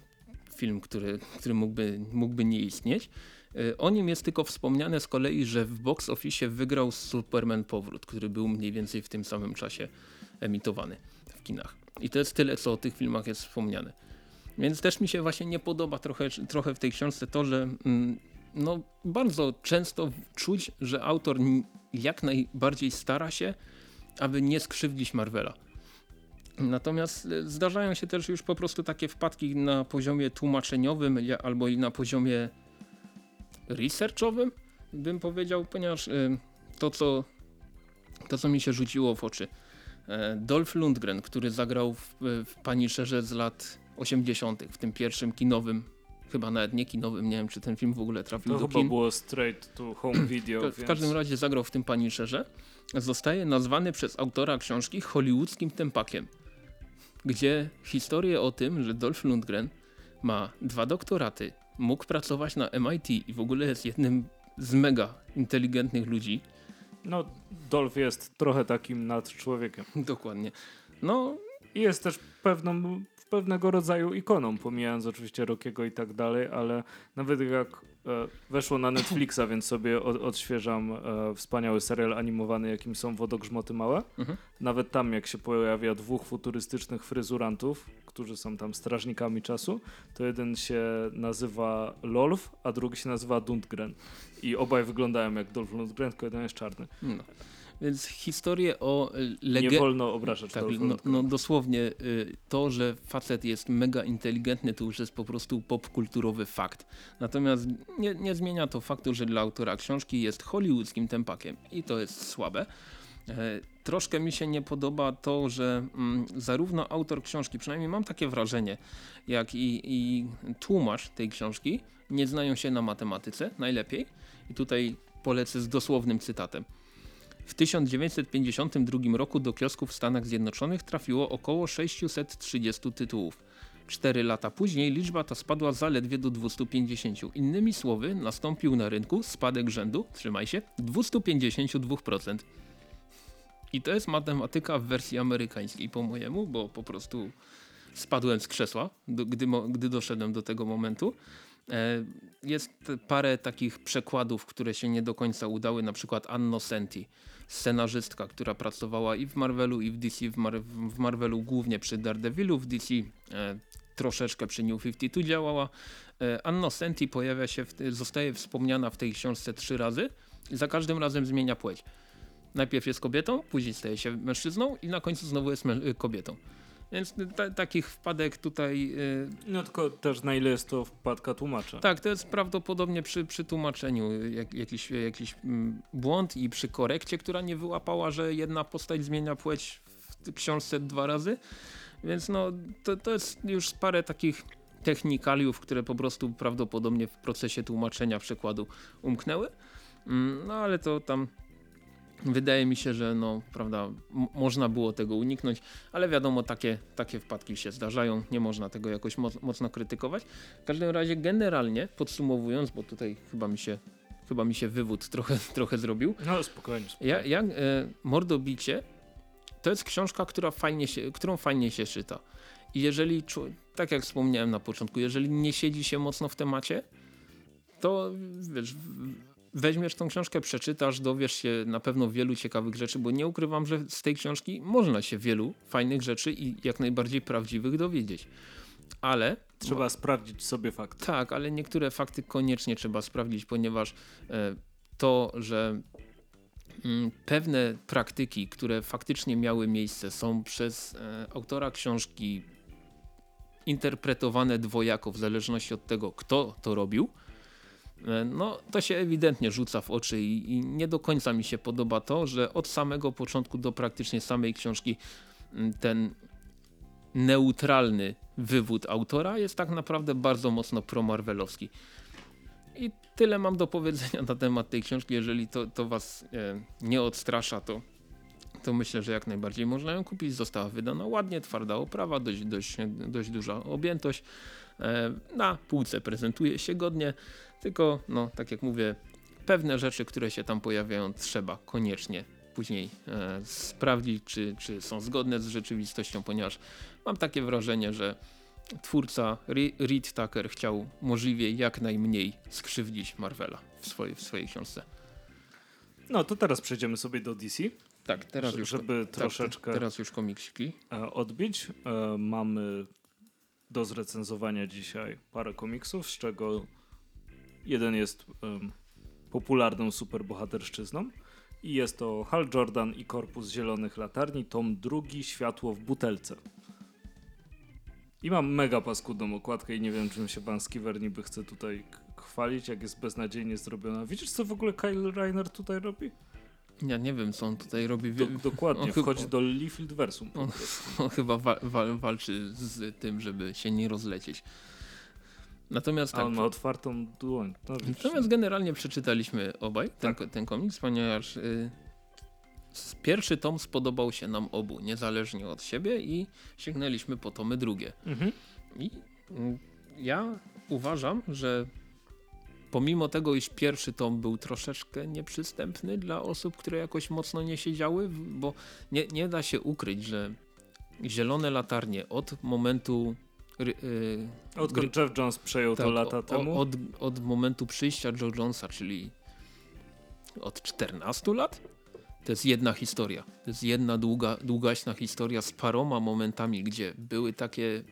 film, który, który mógłby, mógłby nie istnieć. E, o nim jest tylko wspomniane z kolei, że w box office wygrał Superman Powrót, który był mniej więcej w tym samym czasie emitowany w kinach. I to jest tyle, co o tych filmach jest wspomniane. Więc też mi się właśnie nie podoba trochę, trochę w tej książce to, że mm, no, bardzo często czuć, że autor jak najbardziej stara się, aby nie skrzywdzić Marvela. Natomiast e, zdarzają się też już po prostu takie wpadki na poziomie tłumaczeniowym albo i na poziomie researchowym, bym powiedział, ponieważ e, to co, to, co mi się rzuciło w oczy. E, Dolph Lundgren, który zagrał w, w Punisherze z lat 80., w tym pierwszym kinowym, chyba nawet nie kinowym, nie wiem czy ten film w ogóle trafił to do kin. To było straight to home <clears throat> video. w, więc... każdym razie zagrał w tym Punisherze. Zostaje nazwany przez autora książki hollywoodzkim tempakiem gdzie historię o tym, że Dolph Lundgren ma dwa doktoraty, mógł pracować na MIT i w ogóle jest jednym z mega inteligentnych ludzi. No, Dolph jest trochę takim nad człowiekiem. Dokładnie. No, i jest też pewną, pewnego rodzaju ikoną, pomijając oczywiście Rockiego i tak dalej, ale nawet jak e, weszło na Netflixa, więc sobie od, odświeżam e, wspaniały serial animowany, jakim są Wodogrzmoty Małe. Mhm. Nawet tam, jak się pojawia dwóch futurystycznych fryzurantów, którzy są tam strażnikami czasu, to jeden się nazywa Lolf, a drugi się nazywa Dundgren. I obaj wyglądają jak Dolph Lundgren, tylko jeden jest czarny. No. Więc historię o legendzie... Nie wolno obrażać tak, no, no, dosłownie y, to, że facet jest mega inteligentny, to już jest po prostu popkulturowy fakt. Natomiast nie, nie zmienia to faktu, że dla autora książki jest hollywoodzkim tempakiem i to jest słabe. E, troszkę mi się nie podoba to, że mm, zarówno autor książki, przynajmniej mam takie wrażenie, jak i, i tłumacz tej książki nie znają się na matematyce najlepiej. I tutaj polecę z dosłownym cytatem. W 1952 roku do kiosków w Stanach Zjednoczonych trafiło około 630 tytułów. Cztery lata później liczba ta spadła zaledwie do 250. Innymi słowy, nastąpił na rynku spadek rzędu, trzymaj się, 252%. I to jest matematyka w wersji amerykańskiej po mojemu, bo po prostu spadłem z krzesła, gdy, gdy doszedłem do tego momentu. E, jest parę takich przekładów, które się nie do końca udały, na przykład Anno Senti scenarzystka, która pracowała i w Marvelu i w DC, w, Mar w Marvelu głównie przy Daredevilu, w DC e, troszeczkę przy New 52 działała. E, Anno Senti pojawia się, w, zostaje wspomniana w tej książce trzy razy i za każdym razem zmienia płeć. Najpierw jest kobietą, później staje się mężczyzną i na końcu znowu jest kobietą. Więc takich wpadek tutaj... Yy... No tylko też na ile jest to wpadka tłumacza. Tak, to jest prawdopodobnie przy, przy tłumaczeniu jak, jakiś, jakiś mm, błąd i przy korekcie, która nie wyłapała, że jedna postać zmienia płeć w książce dwa razy. Więc no to, to jest już parę takich technikaliów, które po prostu prawdopodobnie w procesie tłumaczenia przekładu umknęły. Mm, no ale to tam Wydaje mi się, że no, prawda, można było tego uniknąć, ale wiadomo, takie, takie wpadki się zdarzają, nie można tego jakoś moc mocno krytykować. W każdym razie generalnie, podsumowując, bo tutaj chyba mi się, chyba mi się wywód <laughs> trochę, trochę zrobił. No spokojnie. spokojnie. Ja, ja, e, Mordobicie to jest książka, która fajnie się, którą fajnie się czyta. I jeżeli, tak jak wspomniałem na początku, jeżeli nie siedzi się mocno w temacie, to wiesz, weźmiesz tą książkę, przeczytasz, dowiesz się na pewno wielu ciekawych rzeczy, bo nie ukrywam, że z tej książki można się wielu fajnych rzeczy i jak najbardziej prawdziwych dowiedzieć. ale Trzeba sprawdzić sobie fakty. tak, ale niektóre fakty koniecznie trzeba sprawdzić, ponieważ e, to, że mm, pewne praktyki, które faktycznie miały miejsce, są przez e, autora książki interpretowane dwojako w zależności od tego, kto to robił, no to się ewidentnie rzuca w oczy i, i nie do końca mi się podoba to, że od samego początku do praktycznie samej książki mm, ten neutralny wywód autora jest tak naprawdę bardzo mocno pro-marvelowski. I tyle mam do powiedzenia na temat tej książki. Jeżeli to, to was e, nie odstrasza, to, to myślę, że jak najbardziej można ją kupić. Została wydana ładnie, twarda oprawa, dość, dość, dość duża objętość. E, na półce prezentuje się godnie, tylko no, tak jak mówię, pewne rzeczy, które się tam pojawiają, trzeba koniecznie później e, sprawdzić, czy, czy są zgodne z rzeczywistością, ponieważ mam takie wrażenie, że twórca Re- Reed Tucker chciał możliwie jak najmniej skrzywdzić Marvela w swojej, w swojej książce. No to teraz przejdziemy sobie do DC, Tak, teraz już żeby tak, troszeczkę- teraz już komiksiki. e, odbić. E, mamy do zrecenzowania dzisiaj parę komiksów, z czego jeden jest em, popularną superbohaterszczyzną i jest to Hal Jordan i Korpus Zielonych Latarni, tom drugi, Światło w butelce. I mam mega paskudną okładkę i nie wiem, czym się pan Skiver niby chce tutaj chwalić, jak jest beznadziejnie zrobiona. Widzisz, co w ogóle Kyle Reiner tutaj robi? Ja nie wiem, co on tutaj robi. Do, dokładnie, on chyba- wchodzi do Liefeld Versum. On, on chyba wa wa walczy z tym, żeby się nie rozlecieć. Natomiast A tak, on ma otwartą dłoń. No. Natomiast generalnie przeczytaliśmy obaj ten, Tak. ten komiks, ponieważ y, pierwszy tom spodobał się nam obu, niezależnie od siebie i sięgnęliśmy po tomy drugie. Mhm. I mm, ja uważam, że pomimo tego, iż pierwszy tom był troszeczkę nieprzystępny dla osób, które jakoś mocno nie siedziały, bo nie, nie da się ukryć, że zielone latarnie od momentu ry- y, Odkąd Jeff Jones przejął to tak, lata o- temu. Od, od momentu przyjścia Joe Jonesa, czyli od 14 lat, to jest jedna historia. To jest jedna długa, długaśna historia z paroma momentami, gdzie były takie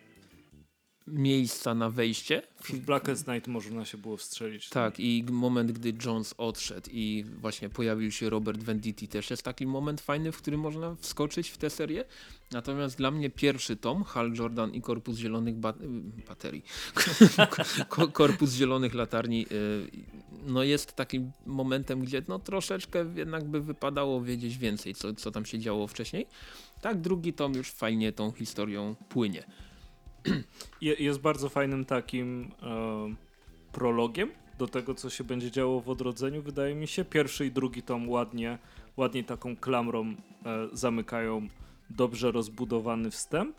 miejsca na wejście. W Blackest Night można się było wstrzelić. Tak, i moment, gdy Jones odszedł i właśnie pojawił się Robert Venditti, też jest taki moment fajny, w którym można wskoczyć w tę serię. Natomiast dla mnie pierwszy tom, Hal Jordan i Korpus Zielonych ba Baterii, <laughs> Ko- Korpus Zielonych Latarni, y, no jest takim momentem, gdzie no troszeczkę jednak by wypadało wiedzieć więcej, co, co tam się działo wcześniej. Tak, drugi tom już fajnie tą historią płynie. Je, jest bardzo fajnym takim e, prologiem do tego, co się będzie działo w odrodzeniu, wydaje mi się. Pierwszy i drugi tom ładnie, ładnie taką klamrą e, zamykają dobrze rozbudowany wstęp.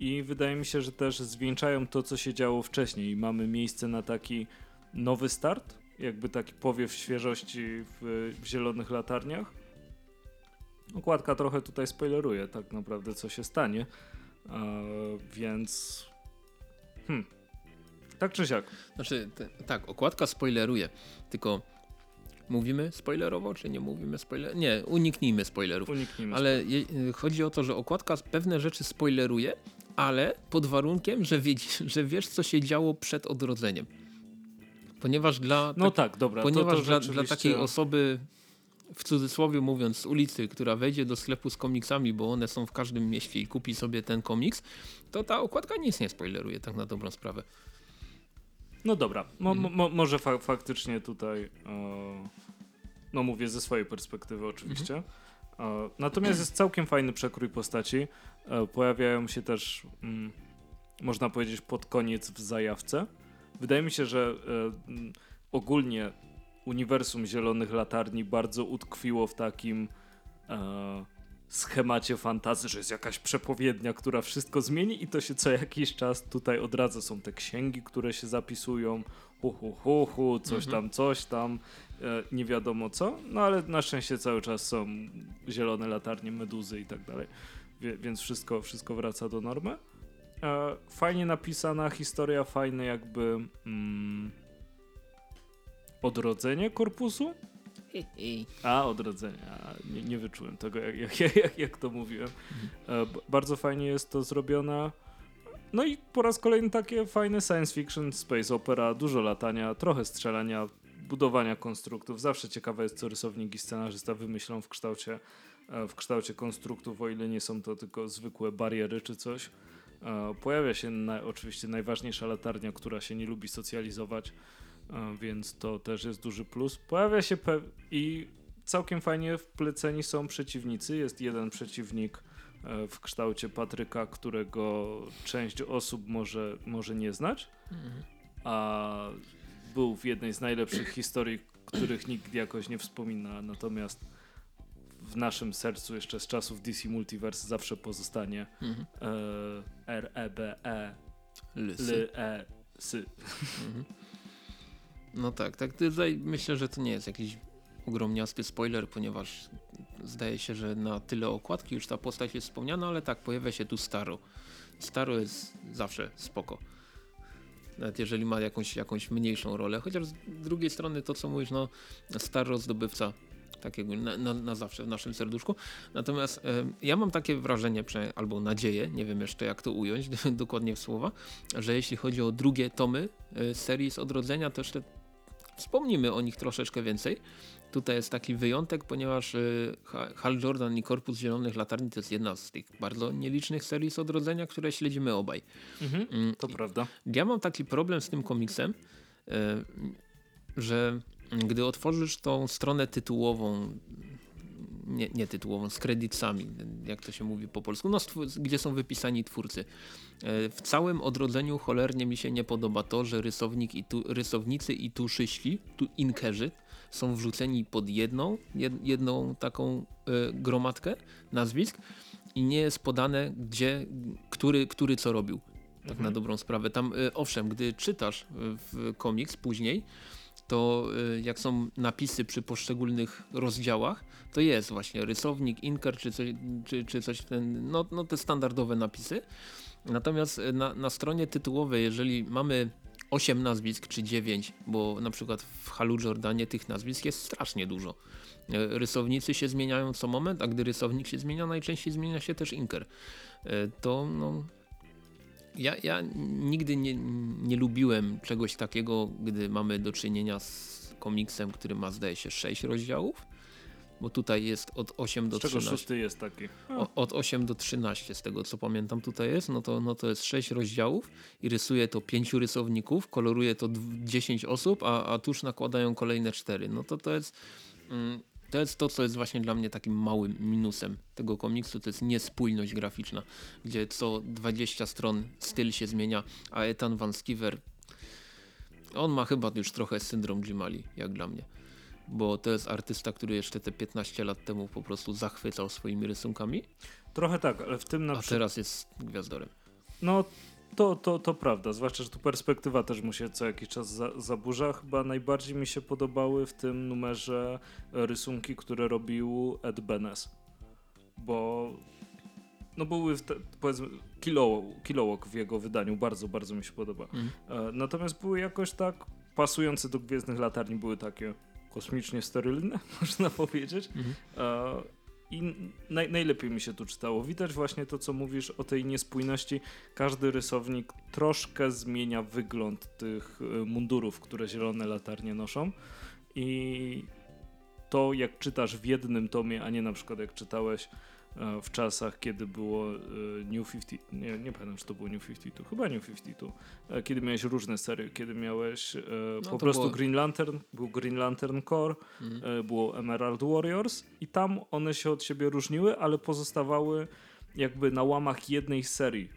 I wydaje mi się, że też zwieńczają to, co się działo wcześniej. I mamy miejsce na taki nowy start, jakby taki powiew świeżości w, w zielonych latarniach. Okładka trochę tutaj spoileruje tak naprawdę, co się stanie. E, więc. Hmm. Tak czy siak. Znaczy, te, tak, okładka spoileruje, tylko mówimy spoilerowo, czy nie mówimy spoiler? Nie, uniknijmy spoilerów. Uniknijmy. Ale je, y, chodzi o to, że okładka pewne rzeczy spoileruje, ale pod warunkiem, że, wiedz, <laughs> że wiesz, co się działo przed odrodzeniem. Ponieważ dla, No tak, tak, dobra. ponieważ to, to dla, dla rzeczywiście- takiej osoby, w cudzysłowie mówiąc, z ulicy, która wejdzie do sklepu z komiksami, bo one są w każdym mieście i kupi sobie ten komiks, to ta okładka nic nie spoileruje, tak na dobrą sprawę. No dobra. Mo, Mhm. mo, może fa faktycznie tutaj. E, no mówię ze swojej perspektywy oczywiście. Mhm. E, natomiast jest całkiem fajny przekrój postaci. E, pojawiają się też, mm, można powiedzieć, pod koniec w zajawce. Wydaje mi się, że mm, ogólnie uniwersum Zielonych Latarni bardzo utkwiło w takim e, schemacie fantazy, że jest jakaś przepowiednia, która wszystko zmieni i to się co jakiś czas tutaj odradza. Są te księgi, które się zapisują, hu hu hu, hu coś Mhm. tam, coś tam, e, nie wiadomo co, no ale na szczęście cały czas są zielone latarnie, meduzy i tak dalej, Wie, więc wszystko, wszystko wraca do normy. E, fajnie napisana historia, fajne jakby mm, odrodzenie korpusu. A, odrodzenie. A, nie, nie wyczułem tego, jak, jak, jak, jak to mówiłem. E, bardzo fajnie jest to zrobione. No i po raz kolejny takie fajne science fiction, space opera, dużo latania, trochę strzelania, budowania konstruktów. Zawsze ciekawe jest, co rysownik i scenarzysta wymyślą w kształcie, e, w kształcie konstruktów, o ile nie są to tylko zwykłe bariery czy coś. E, Pojawia się na, oczywiście najważniejsza latarnia, która się nie lubi socjalizować, więc to też jest duży plus. Pojawia się i całkiem fajnie wpleceni są przeciwnicy. Jest jeden przeciwnik e, w kształcie Patryka, którego część osób może, może nie znać, a był w jednej z najlepszych historii, których nikt jakoś nie wspomina, natomiast w naszym sercu jeszcze z czasów DC Multiverse zawsze pozostanie Mhm. e, R, E, B, E, E. Mhm. No tak, tak tutaj myślę, że to nie jest jakiś ogromniasty spoiler, ponieważ zdaje się, że na tyle okładki już ta postać jest wspomniana, ale tak, pojawia się tu Staro. Staro jest zawsze spoko. Nawet jeżeli ma jakąś, jakąś mniejszą rolę, chociaż z drugiej strony to co mówisz, no Staro zdobywca takiego na, na, na zawsze w naszym serduszku. Natomiast ja mam takie wrażenie, albo nadzieję, nie wiem jeszcze jak to ująć <laughs> dokładnie w słowa, że jeśli chodzi o drugie tomy e, serii z Odrodzenia, to jeszcze wspomnimy o nich troszeczkę więcej. Tutaj jest taki wyjątek, ponieważ y, Ha- Hal Jordan i Korpus Zielonych Latarni to jest jedna z tych bardzo nielicznych serii z Odrodzenia, które śledzimy obaj. Mhm, Mm, to prawda. ja mam taki problem z tym komiksem, e, że gdy otworzysz tą stronę tytułową, nie, nie tytułową, z kredytami, jak to się mówi po polsku, no, gdzie są wypisani twórcy. E, W całym odrodzeniu cholernie mi się nie podoba to, że rysownik i tu, rysownicy i tuszyści, tu inkerzy, są wrzuceni pod jedną, jed, jedną taką e, gromadkę nazwisk i nie jest podane, gdzie, który, który co robił tak Mhm. na dobrą sprawę. Tam y, owszem, gdy czytasz w komiks później, to y, jak są napisy przy poszczególnych rozdziałach, to jest właśnie rysownik, inker czy coś, czy, czy coś ten, no, no te standardowe napisy. Natomiast y, na, na stronie tytułowej, jeżeli mamy 8 nazwisk czy 9, bo na przykład w Halu Jordanie tych nazwisk jest strasznie dużo. Y, Rysownicy się zmieniają co moment, a gdy rysownik się zmienia, najczęściej zmienia się też inker. To no, ja, ja nigdy nie, nie lubiłem czegoś takiego, gdy mamy do czynienia z komiksem, który ma zdaje się 6 rozdziałów, bo tutaj jest od 8 do Z czego 13. szósty jest taki. O, od 8 do 13 z tego co pamiętam tutaj jest, no to, no to jest 6 rozdziałów i rysuje to 5 rysowników, koloruje to dw- 10 osób, a, a tuż nakładają kolejne 4. No to to jest, mm, to jest to, co jest właśnie dla mnie takim małym minusem tego komiksu, to jest niespójność graficzna, gdzie co 20 stron styl się zmienia, a Ethan Van Sciver on ma chyba już trochę syndrom Jimali, jak dla mnie. Bo to jest artysta, który jeszcze te 15 lat temu po prostu zachwycał swoimi rysunkami, Trochę tak, ale w tym na a teraz jest gwiazdorem. No to, to, to prawda, zwłaszcza, że tu perspektywa też mu się co jakiś czas za, zaburza. Chyba najbardziej mi się podobały w tym numerze e, rysunki, które robił Ed Benes. Bo no były te, powiedzmy Kilowog, Kilowog w jego wydaniu, bardzo, bardzo mi się podoba. E, natomiast były jakoś tak pasujące do Gwiezdnych Latarni, były takie kosmicznie sterylne, <laughs> można powiedzieć. Mhm. E, I naj, najlepiej mi się tu czytało. Widać właśnie to, co mówisz o tej niespójności. Każdy rysownik troszkę zmienia wygląd tych e, mundurów, które zielone latarnie noszą. I to, jak czytasz w jednym tomie, a nie na przykład jak czytałeś w czasach, kiedy było e, New 50, nie, nie pamiętam, czy to było New 52, chyba New 52, e, kiedy miałeś różne serie, kiedy miałeś e, No po prostu było- Green Lantern, był Green Lantern Core, Mhm. e, było Emerald Warriors i tam one się od siebie różniły, ale pozostawały jakby na łamach jednej serii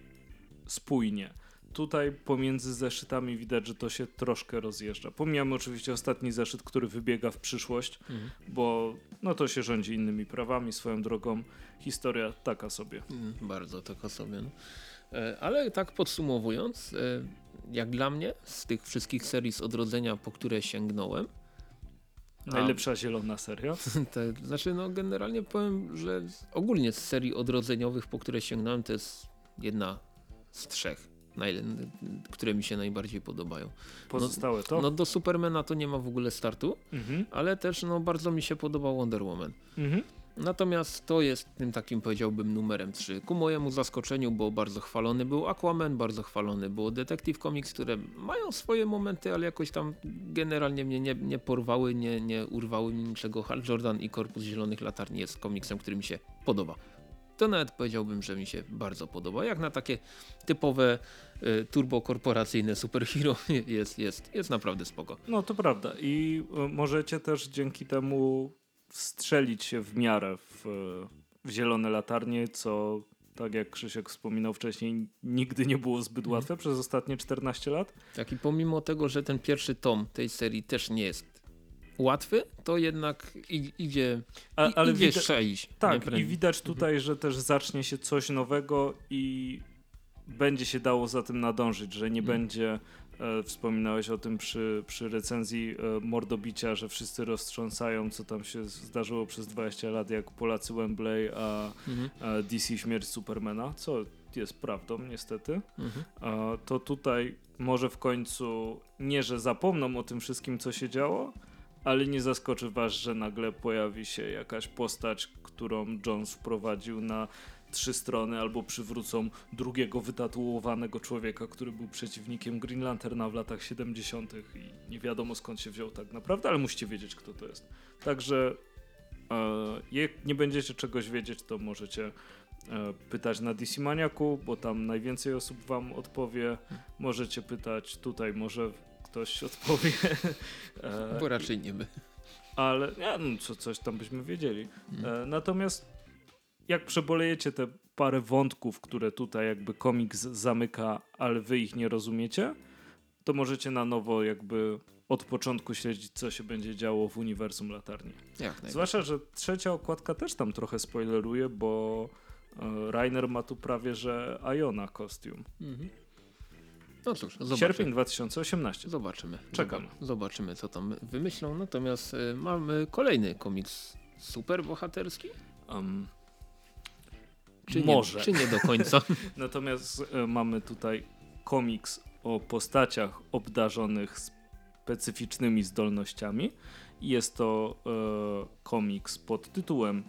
spójnie. Tutaj pomiędzy zeszytami widać, że to się troszkę rozjeżdża. Pomijamy oczywiście ostatni zeszyt, który wybiega w przyszłość, Mhm. bo no to się rządzi innymi prawami, swoją drogą. Historia taka sobie. Mm, Bardzo taka sobie. No. E, Ale tak podsumowując, e, jak dla mnie z tych wszystkich serii z odrodzenia, po które sięgnąłem, Najlepsza zielona seria. <laughs> znaczy no generalnie powiem, że ogólnie z serii odrodzeniowych, po które sięgnąłem, to jest jedna z trzech, które mi się najbardziej podobają. Pozostałe to. No do Supermana to nie ma w ogóle startu, Mhm. ale też no bardzo mi się podoba Wonder Woman. Mhm. Natomiast to jest tym takim powiedziałbym numerem 3. Ku mojemu zaskoczeniu, bo bardzo chwalony był Aquaman, bardzo chwalony był Detective Comics, które mają swoje momenty, ale jakoś tam generalnie mnie nie, nie porwały, nie, nie urwały mi niczego. Hal Jordan i Korpus Zielonych Latarni jest komiksem, który mi się podoba. To nawet powiedziałbym, że mi się bardzo podoba. Jak na takie typowe turbokorporacyjne superhero <laughs> jest, jest, jest naprawdę spoko. No to prawda i y, możecie też dzięki temu strzelić się w miarę w, w zielone latarnie, co tak jak Krzysiek wspominał wcześniej, nigdy nie było zbyt Mhm. łatwe przez ostatnie 14 lat. Tak i pomimo tego, że ten pierwszy tom tej serii też nie jest łatwy, to jednak idzie, A, ale idzie wida- szeić. tak, i widać tutaj, że też zacznie się coś nowego i będzie się dało za tym nadążyć, że nie Mhm. będzie, e, wspominałeś o tym przy, przy recenzji e, mordobicia, że wszyscy roztrząsają, co tam się zdarzyło przez 20 lat, jak Polacy Wembley, a, Mhm, a DC śmierć Supermana, co jest prawdą niestety. mhm. a to tutaj może w końcu nie, że zapomną o tym wszystkim, co się działo, ale nie zaskoczy was, że nagle pojawi się jakaś postać, którą Jones wprowadził na trzy strony, albo przywrócą drugiego wytatuowanego człowieka, który był przeciwnikiem Green Lanterna w latach 70. i nie wiadomo skąd się wziął tak naprawdę, ale musicie wiedzieć, kto to jest. Także e, jak nie będziecie czegoś wiedzieć, to możecie e, pytać na DC Maniaku, bo tam najwięcej osób wam odpowie. Możecie pytać tutaj, może ktoś odpowie. <laughs> E, Bo raczej nie my. ale nie, no, co, coś tam byśmy wiedzieli. Mhm. E, natomiast jak przebolejecie te parę wątków, które tutaj jakby komiks zamyka, ale wy ich nie rozumiecie, to możecie na nowo jakby od początku śledzić, co się będzie działo w uniwersum latarni. Zwłaszcza, że trzecia okładka też tam trochę spoileruje, bo e, Rainer ma tu prawie że Iona kostium. Mhm. No cóż, zobaczymy. Sierpień 2018. Zobaczymy. Czekam. Zoba- Zobaczymy, co tam wymyślą. Natomiast y, mamy kolejny komiks superbohaterski? Um, Czy Może. Nie, czy nie do końca? <laughs> Natomiast e, mamy tutaj komiks o postaciach obdarzonych specyficznymi zdolnościami. Jest to e, komiks pod tytułem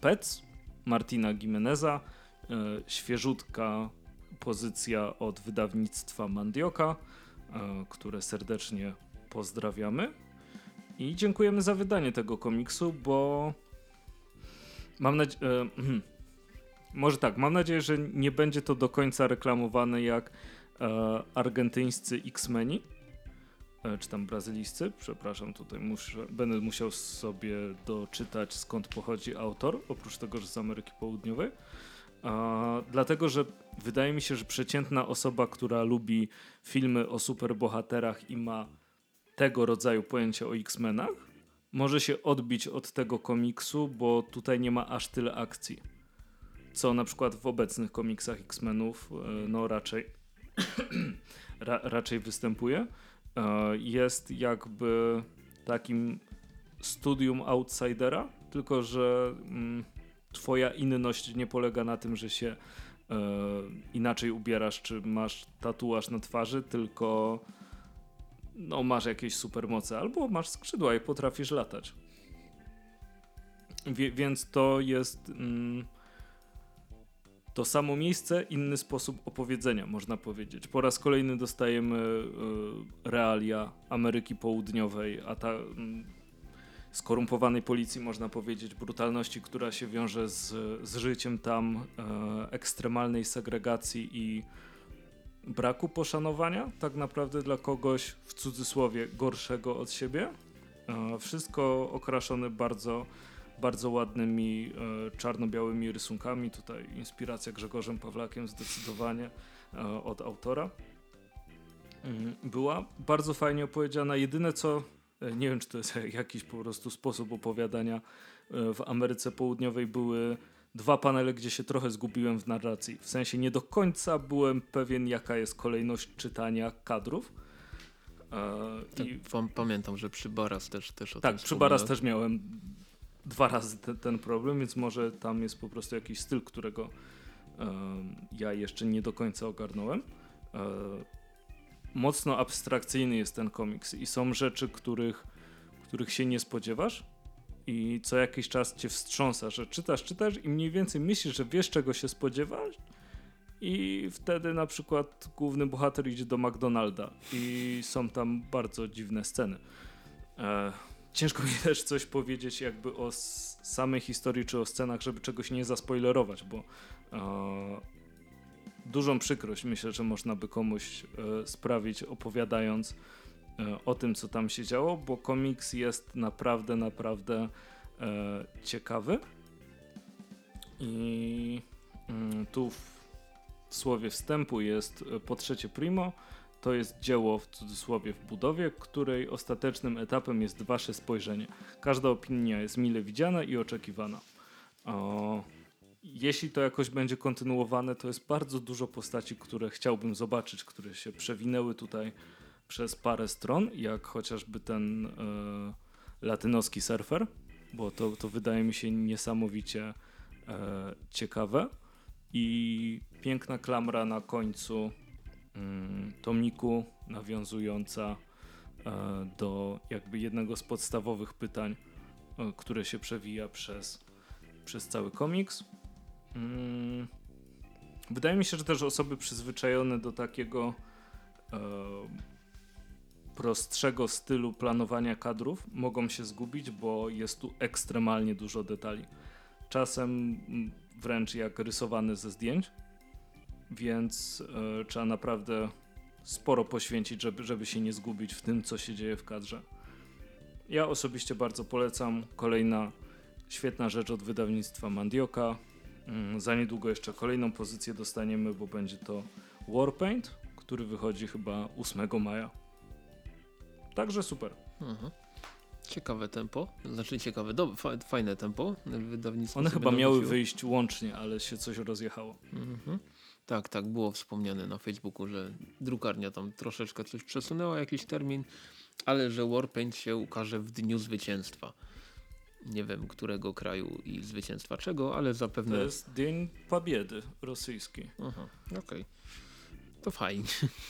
Pets Martina Gimeneza. E, świeżutka pozycja od wydawnictwa Mandioka, e, które serdecznie pozdrawiamy. I dziękujemy za wydanie tego komiksu, bo mam nadzieję. <clears throat> Może tak, mam nadzieję, że nie będzie to do końca reklamowane jak e, argentyńscy X-Meni, e, czy tam brazylijscy, przepraszam, tutaj muszę, będę musiał sobie doczytać skąd pochodzi autor, oprócz tego, że z Ameryki Południowej. E, dlatego, że wydaje mi się, że przeciętna osoba, która lubi filmy o superbohaterach i ma tego rodzaju pojęcie o X-Menach, może się odbić od tego komiksu, bo tutaj nie ma aż tyle akcji co na przykład w obecnych komiksach X-Menów e, no raczej <coughs> ra, raczej występuje. E, Jest jakby takim studium outsidera, tylko że mm, twoja inność nie polega na tym, że się e, inaczej ubierasz, czy masz tatuaż na twarzy, tylko no masz jakieś supermoce, albo masz skrzydła i potrafisz latać. Wie, więc to jest mm, to samo miejsce, inny sposób opowiedzenia, można powiedzieć. Po raz kolejny dostajemy y, realia Ameryki Południowej, a ta mm, skorumpowanej policji, można powiedzieć, brutalności, która się wiąże z, z życiem tam, e, ekstremalnej segregacji i braku poszanowania, tak naprawdę dla kogoś w cudzysłowie gorszego od siebie. E, wszystko okraszone bardzo bardzo ładnymi e, czarno-białymi rysunkami. Tutaj inspiracja Grzegorzem Pawlakiem zdecydowanie e, od autora. Mm, Była bardzo fajnie opowiedziana. Jedyne co, e, nie wiem czy to jest <laughs> jakiś po prostu sposób opowiadania, w Ameryce Południowej były dwa panele, gdzie się trochę zgubiłem w narracji. W sensie nie do końca byłem pewien jaka jest kolejność czytania kadrów. Tak, I pam- pamiętam, że przy Baras też, też o tak, tym przy Baras też miałem dwa razy te, ten problem, więc może tam jest po prostu jakiś styl, którego ja jeszcze nie do końca ogarnąłem. E, mocno abstrakcyjny jest ten komiks i są rzeczy, których, których się nie spodziewasz i co jakiś czas cię wstrząsa, że czytasz, czytasz i mniej więcej myślisz, że wiesz czego się spodziewać i wtedy na przykład główny bohater idzie do McDonalda i są tam bardzo dziwne sceny. Ciężko mi <laughs> też coś powiedzieć jakby o samej historii czy o scenach, żeby czegoś nie zaspoilerować, bo e, dużą przykrość myślę, że można by komuś e, sprawić opowiadając e, o tym, co tam się działo, bo komiks jest naprawdę, naprawdę e, ciekawy. I mm, tu w słowie wstępu jest e, po trzecie primo. To jest dzieło w cudzysłowie w budowie, której ostatecznym etapem jest wasze spojrzenie. Każda opinia jest mile widziana i oczekiwana. O, jeśli to jakoś będzie kontynuowane, to jest bardzo dużo postaci, które chciałbym zobaczyć, które się przewinęły tutaj przez parę stron, jak chociażby ten e, latynoski surfer, bo to, to wydaje mi się niesamowicie e, ciekawe. I piękna klamra na końcu tomiku, nawiązująca e, do jakby jednego z podstawowych pytań, e, które się przewija przez, przez cały komiks. Mm, wydaje mi się, że też osoby przyzwyczajone do takiego e, prostszego stylu planowania kadrów mogą się zgubić, bo jest tu ekstremalnie dużo detali. Czasem mm, wręcz jak rysowany ze zdjęć, więc e, trzeba naprawdę sporo poświęcić, żeby, żeby się nie zgubić w tym, co się dzieje w kadrze. Ja osobiście bardzo polecam. Kolejna świetna rzecz od wydawnictwa Mandioka. Mm, za niedługo jeszcze kolejną pozycję dostaniemy, bo będzie to Warpaint, który wychodzi chyba 8 maja. Także super. Mhm. Ciekawe tempo, znaczy ciekawe, do, fajne tempo wydawnictwo. One chyba miały wyjść łącznie, ale się coś rozjechało. Mhm. Tak, tak, było wspomniane na Facebooku, że drukarnia tam troszeczkę coś przesunęła, jakiś termin, ale że Warpaint się ukaże w dniu zwycięstwa nie wiem którego kraju i zwycięstwa czego, ale zapewne... To jest Dzień Pobiedy rosyjski. Aha, okej. Okay. To fajnie.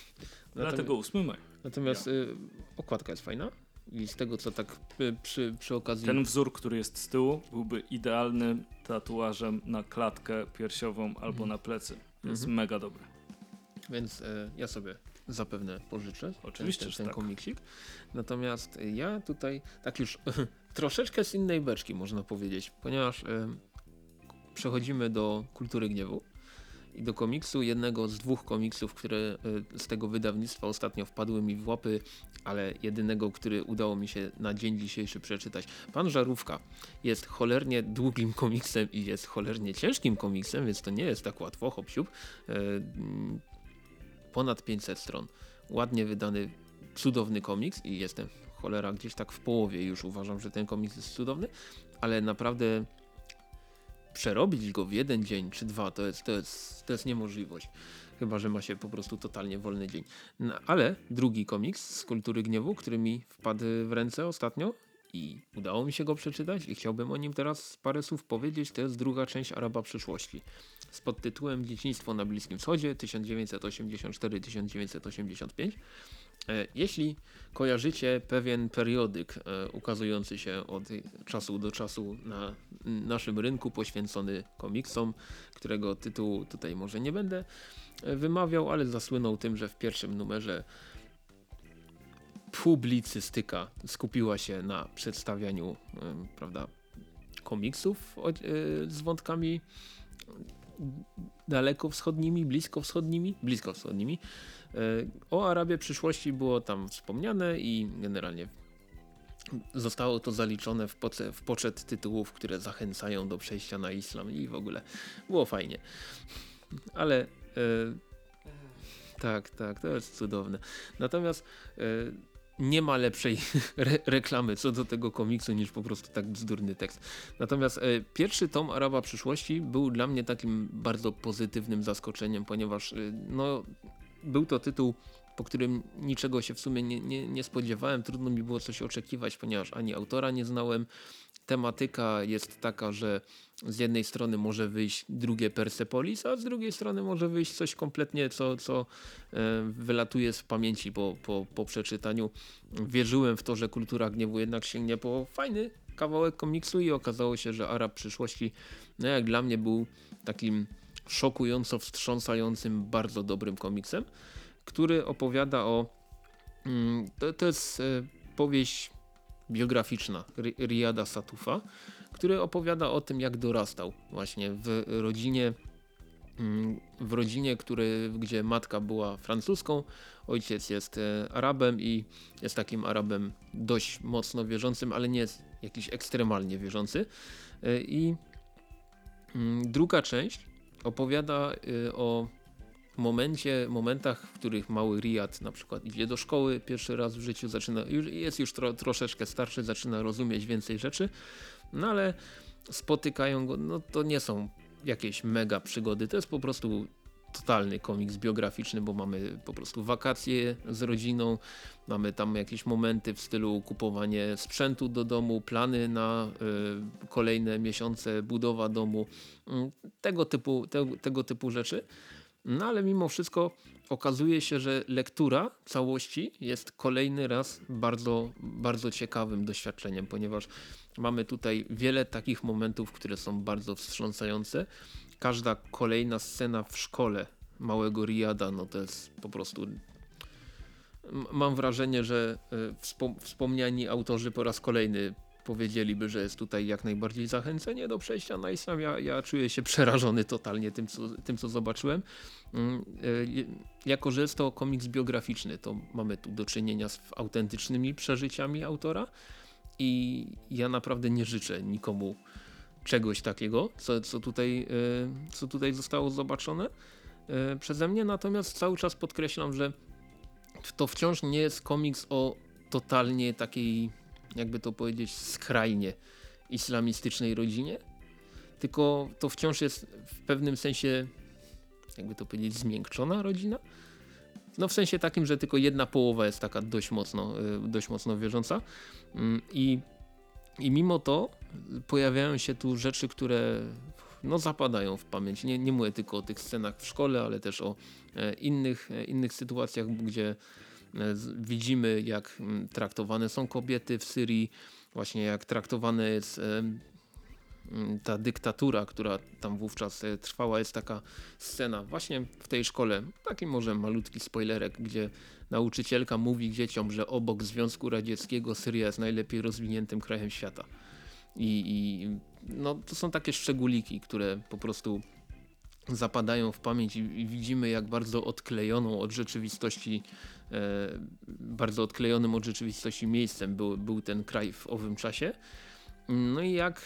<laughs> Dlatego 8 maj. Natomiast ja. y, okładka jest fajna i z tego co tak y, przy, przy okazji... Ten wzór, który jest z tyłu byłby idealnym tatuażem na klatkę piersiową albo mhm. na plecy. Jest mhm. mega dobry. Więc y, ja sobie zapewne pożyczę Oczywiście, ten, ten, ten tak. komiksik. Natomiast ja tutaj tak już <laughs> troszeczkę z innej beczki można powiedzieć, ponieważ y, przechodzimy do kultury gniewu i do komiksu, jednego z dwóch komiksów, które y, z tego wydawnictwa ostatnio wpadły mi w łapy, ale jedynego, który udało mi się na dzień dzisiejszy przeczytać. Pan Żarówka jest cholernie długim komiksem i jest cholernie ciężkim komiksem, więc to nie jest tak łatwo, hop siup. Y, ponad 500 stron. Ładnie wydany, cudowny komiks i jestem cholera gdzieś tak w połowie już uważam, że ten komiks jest cudowny, ale naprawdę przerobić go w jeden dzień czy dwa to jest, to jest, to jest niemożliwość. Chyba, że ma się po prostu totalnie wolny dzień. No, ale drugi komiks z Kultury Gniewu, który mi wpadł w ręce ostatnio i udało mi się go przeczytać i chciałbym o nim teraz parę słów powiedzieć, to jest druga część Araba przyszłości z podtytułem Dzieciństwo na Bliskim Wschodzie 1984-1985. E, jeśli kojarzycie pewien periodyk e, ukazujący się od czasu do czasu na naszym rynku poświęcony komiksom, którego tytułu tutaj może nie będę e, wymawiał, ale zasłynął tym, że w pierwszym numerze publicystyka skupiła się na przedstawianiu prawda, komiksów z wątkami daleko wschodnimi, blisko wschodnimi, blisko wschodnimi. E, o Arabii przyszłości było tam wspomniane i generalnie zostało to zaliczone w, poce, w poczet tytułów, które zachęcają do przejścia na islam i w ogóle było fajnie. Ale e, tak, tak, to jest cudowne. Natomiast e, nie ma lepszej <laughs> re reklamy co do tego komiksu niż po prostu tak bzdurny tekst. Natomiast e, pierwszy tom Araba przyszłości był dla mnie takim bardzo pozytywnym zaskoczeniem, ponieważ e, no, był to tytuł po którym niczego się w sumie nie, nie, nie, spodziewałem. Trudno mi było coś oczekiwać, ponieważ ani autora nie znałem. Tematyka jest taka, że z jednej strony może wyjść drugie Persepolis, a z drugiej strony może wyjść coś kompletnie, co, co e, wylatuje z pamięci po, po, po przeczytaniu. Wierzyłem w to, że kultura gniewu jednak sięgnie po fajny kawałek komiksu i okazało się, że Arab przyszłości, no jak dla mnie był takim szokująco wstrząsającym, bardzo dobrym komiksem, który opowiada o. Mm, to, to jest e, powieść biograficzna Riyada Satufa, który opowiada o tym, jak dorastał właśnie w rodzinie mm, w rodzinie, który, gdzie matka była francuską, ojciec jest e, Arabem i jest takim Arabem dość mocno wierzącym, ale nie jest jakiś ekstremalnie wierzący. E, I mm, druga część opowiada o momencie, momentach, w których mały Riyad na przykład idzie do szkoły pierwszy raz w życiu, zaczyna, jest już tro, troszeczkę starszy, zaczyna rozumieć więcej rzeczy, no ale spotykają go, no to nie są jakieś mega przygody, to jest po prostu totalny komiks biograficzny, bo mamy po prostu wakacje z rodziną, mamy tam jakieś momenty w stylu kupowanie sprzętu do domu, plany na y, kolejne miesiące, budowa domu, y, tego, typu, te, tego typu rzeczy. No ale mimo wszystko okazuje się, że lektura całości jest kolejny raz bardzo, bardzo ciekawym doświadczeniem, ponieważ mamy tutaj wiele takich momentów, które są bardzo wstrząsające. Każda kolejna scena w szkole małego Riada, no to jest po prostu mam wrażenie, że e, wspomniani autorzy po raz kolejny powiedzieliby, że jest tutaj jak najbardziej zachęcenie do przejścia islam. Ja, ja czuję się przerażony totalnie tym, co, tym, co zobaczyłem. Mm, e, jako, że jest to komiks biograficzny, to mamy tu do czynienia z autentycznymi przeżyciami autora i ja naprawdę nie życzę nikomu czegoś takiego, co, co, tutaj, e, co tutaj zostało zobaczone e, przeze mnie. Natomiast cały czas podkreślam, że to wciąż nie jest komiks o totalnie takiej jakby to powiedzieć, skrajnie islamistycznej rodzinie, tylko to wciąż jest w pewnym sensie, jakby to powiedzieć, zmiękczona rodzina. No w sensie takim, że tylko jedna połowa jest taka dość mocno, y, dość mocno wierząca mm, i, i mimo to pojawiają się tu rzeczy, które no zapadają w pamięć. Nie, nie mówię tylko o tych scenach w szkole, ale też o e, innych, e, innych sytuacjach, gdzie widzimy jak mm, traktowane są kobiety w Syrii, właśnie jak traktowana jest e, mm, ta dyktatura, która tam wówczas e, trwała, jest taka scena właśnie w tej szkole, taki może malutki spoilerek, gdzie nauczycielka mówi dzieciom, że obok Związku Radzieckiego Syria jest najlepiej rozwiniętym krajem świata. I, i no, to są takie szczególiki, które po prostu zapadają w pamięć i, i widzimy jak bardzo odklejoną od rzeczywistości E, bardzo odklejonym od rzeczywistości miejscem był, był ten kraj w owym czasie. No i jak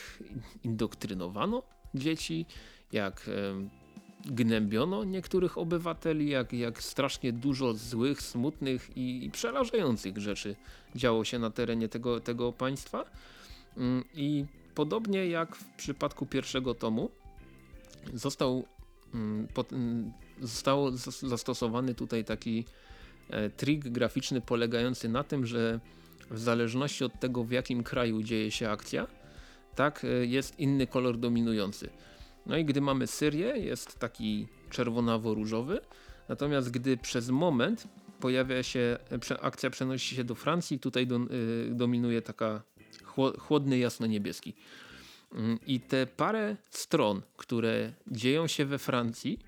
indoktrynowano dzieci, jak e, gnębiono niektórych obywateli, jak, jak strasznie dużo złych, smutnych i, i przerażających rzeczy działo się na terenie tego, tego państwa. Mm, I podobnie jak w przypadku pierwszego tomu, został, mm, mm, został zastosowany tutaj taki E, trik graficzny polegający na tym, że w zależności od tego w jakim kraju dzieje się akcja, tak e, jest inny kolor dominujący. No i gdy mamy Syrię jest taki czerwonawo-różowy, natomiast gdy przez moment pojawia się, e, akcja przenosi się do Francji, tutaj do, dominuje taka chłodny jasno-niebieski. Mm, I te parę stron, które dzieją się we Francji,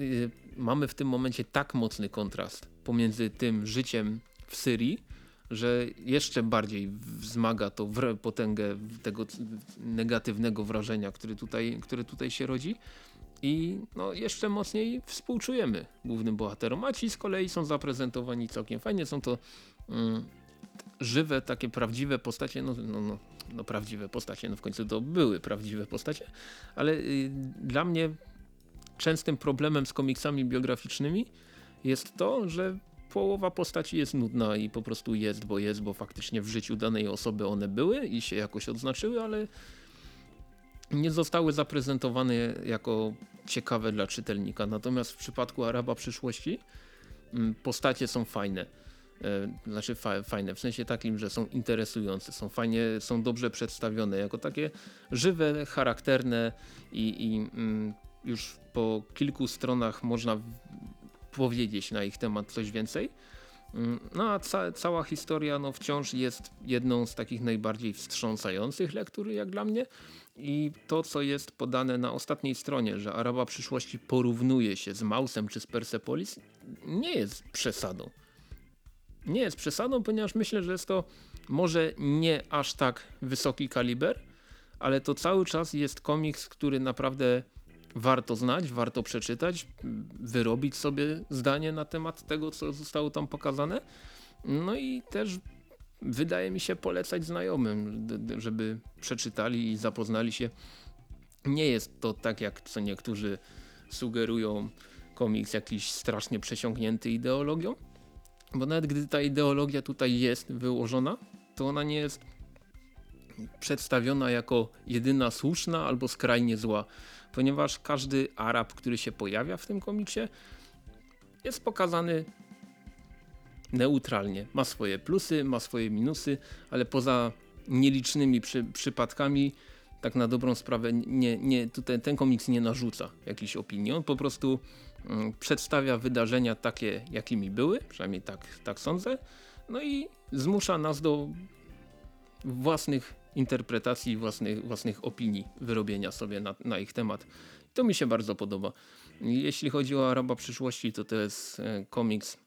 y, mamy w tym momencie tak mocny kontrast pomiędzy tym życiem w Syrii, że jeszcze bardziej wzmaga to potęgę tego negatywnego wrażenia, który tutaj, które tutaj się rodzi. I no, jeszcze mocniej współczujemy głównym bohaterom, a ci z kolei są zaprezentowani całkiem fajnie. Są to mm, żywe, takie prawdziwe postacie, no, no, no, no, prawdziwe postacie, no w końcu to były prawdziwe postacie, ale y, dla mnie częstym problemem z komiksami biograficznymi jest to, że połowa postaci jest nudna i po prostu jest, bo jest, bo faktycznie w życiu danej osoby one były i się jakoś odznaczyły, ale nie zostały zaprezentowane jako ciekawe dla czytelnika. Natomiast w przypadku Araba przyszłości mm, postacie są fajne. E, znaczy fa fajne, w sensie takim, że są interesujące, są fajnie, są dobrze przedstawione, jako takie żywe, charakterne i, i mm, już po kilku stronach można powiedzieć na ich temat coś więcej. Mm, No a ca cała historia no, wciąż jest jedną z takich najbardziej wstrząsających lektur jak dla mnie. I to, co jest podane na ostatniej stronie, że Araba przyszłości porównuje się z Mausem czy z Persepolis, nie jest przesadą. Nie jest przesadą, ponieważ myślę, że jest to może nie aż tak wysoki kaliber, ale to cały czas jest komiks, który naprawdę warto znać, warto przeczytać, wyrobić sobie zdanie na temat tego, co zostało tam pokazane. No i też wydaje mi się polecać znajomym, żeby przeczytali i zapoznali się. Nie jest to tak, jak co niektórzy sugerują, komiks jakiś strasznie przesiąknięty ideologią, bo nawet gdy ta ideologia tutaj jest wyłożona, to ona nie jest przedstawiona jako jedyna słuszna albo skrajnie zła, ponieważ każdy Arab, który się pojawia w tym komiksie, jest pokazany neutralnie. Ma swoje plusy, ma swoje minusy, ale poza nielicznymi przy, przypadkami, tak na dobrą sprawę, nie, nie, tutaj ten komiks nie narzuca jakichś opinii. On po prostu mm, przedstawia wydarzenia takie, jakimi były, przynajmniej tak, tak sądzę, no i zmusza nas do własnych interpretacji, własnych, własnych opinii, wyrobienia sobie na, na ich temat. To mi się bardzo podoba. Jeśli chodzi o Araba przyszłości, to to jest e, komiks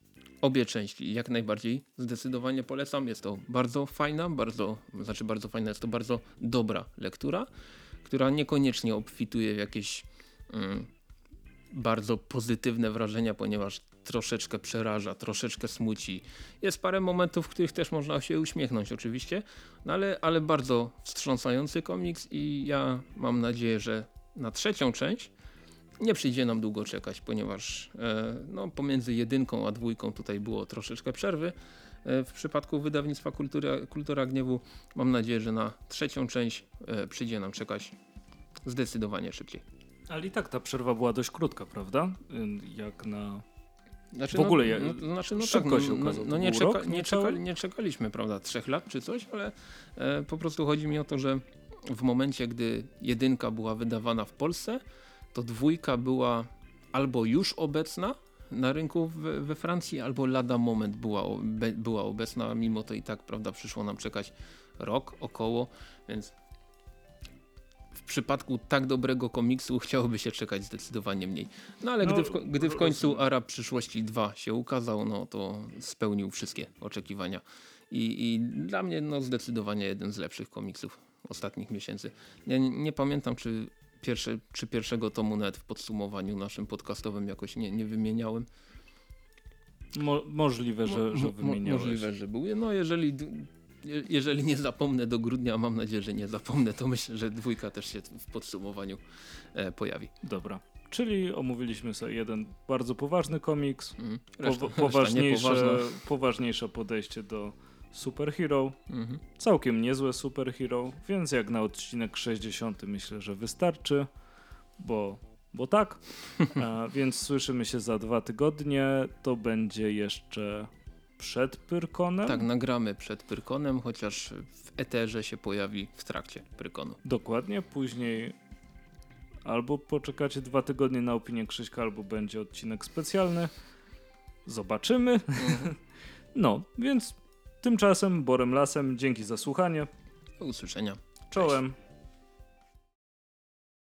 obie części jak najbardziej zdecydowanie polecam. Jest to bardzo fajna, bardzo, znaczy bardzo fajna, jest to bardzo dobra lektura, która niekoniecznie obfituje w jakieś mm, bardzo pozytywne wrażenia, ponieważ troszeczkę przeraża, troszeczkę smuci. Jest parę momentów, w których też można się uśmiechnąć oczywiście, no ale, ale bardzo wstrząsający komiks i ja mam nadzieję, że na trzecią część nie przyjdzie nam długo czekać, ponieważ e, no, pomiędzy jedynką a dwójką tutaj było troszeczkę przerwy. E, w przypadku wydawnictwa Kultura, Kultura Gniewu mam nadzieję, że na trzecią część e, przyjdzie nam czekać zdecydowanie szybciej. Ale i tak ta przerwa była dość krótka, prawda? Y, Jak na... Znaczy, W ogóle no, ja- no, to znaczy, no szybko tak, się no, no, ukazał. no To nie, czeka, nie, nie czekaliśmy, prawda, trzech lat czy coś, ale e, po prostu chodzi mi o to, że w momencie, gdy jedynka była wydawana w Polsce, to dwójka była albo już obecna na rynku w, we Francji, albo lada moment była, obe, była obecna, mimo to i tak, prawda, przyszło nam czekać rok około, więc przypadku tak dobrego komiksu chciałoby się czekać zdecydowanie mniej. No ale No, gdy, w, gdy w końcu. Arab przyszłości 2 się ukazał, no to spełnił wszystkie oczekiwania. I, i dla mnie no zdecydowanie jeden z lepszych komiksów ostatnich miesięcy. Ja nie, nie pamiętam, czy, pierwsze, czy pierwszego tomu nawet w podsumowaniu naszym podcastowym jakoś nie, nie wymieniałem. Mo możliwe, że, że wymieniałeś. Możliwe, że był. No jeżeli, jeżeli nie zapomnę do grudnia, a mam nadzieję, że nie zapomnę, to myślę, że dwójka też się w podsumowaniu e, pojawi. Dobra. Czyli omówiliśmy sobie jeden bardzo poważny komiks, Mhm. po Reszta, reszta poważniejsze, niepoważna. poważniejsze podejście do superhero, Mhm. całkiem niezłe superhero, więc jak na odcinek 60 myślę, że wystarczy, bo, bo tak. A, <laughs> więc słyszymy się za dwa tygodnie. To będzie jeszcze przed Pyrkonem. Tak, nagramy przed Pyrkonem, chociaż w eterze się pojawi w trakcie Pyrkonu. Dokładnie. Później albo poczekacie dwa tygodnie na opinię Krzyśka, albo będzie odcinek specjalny. Zobaczymy. <laughs> No, więc tymczasem Borem Lasem, dzięki za słuchanie. Do usłyszenia. Czołem.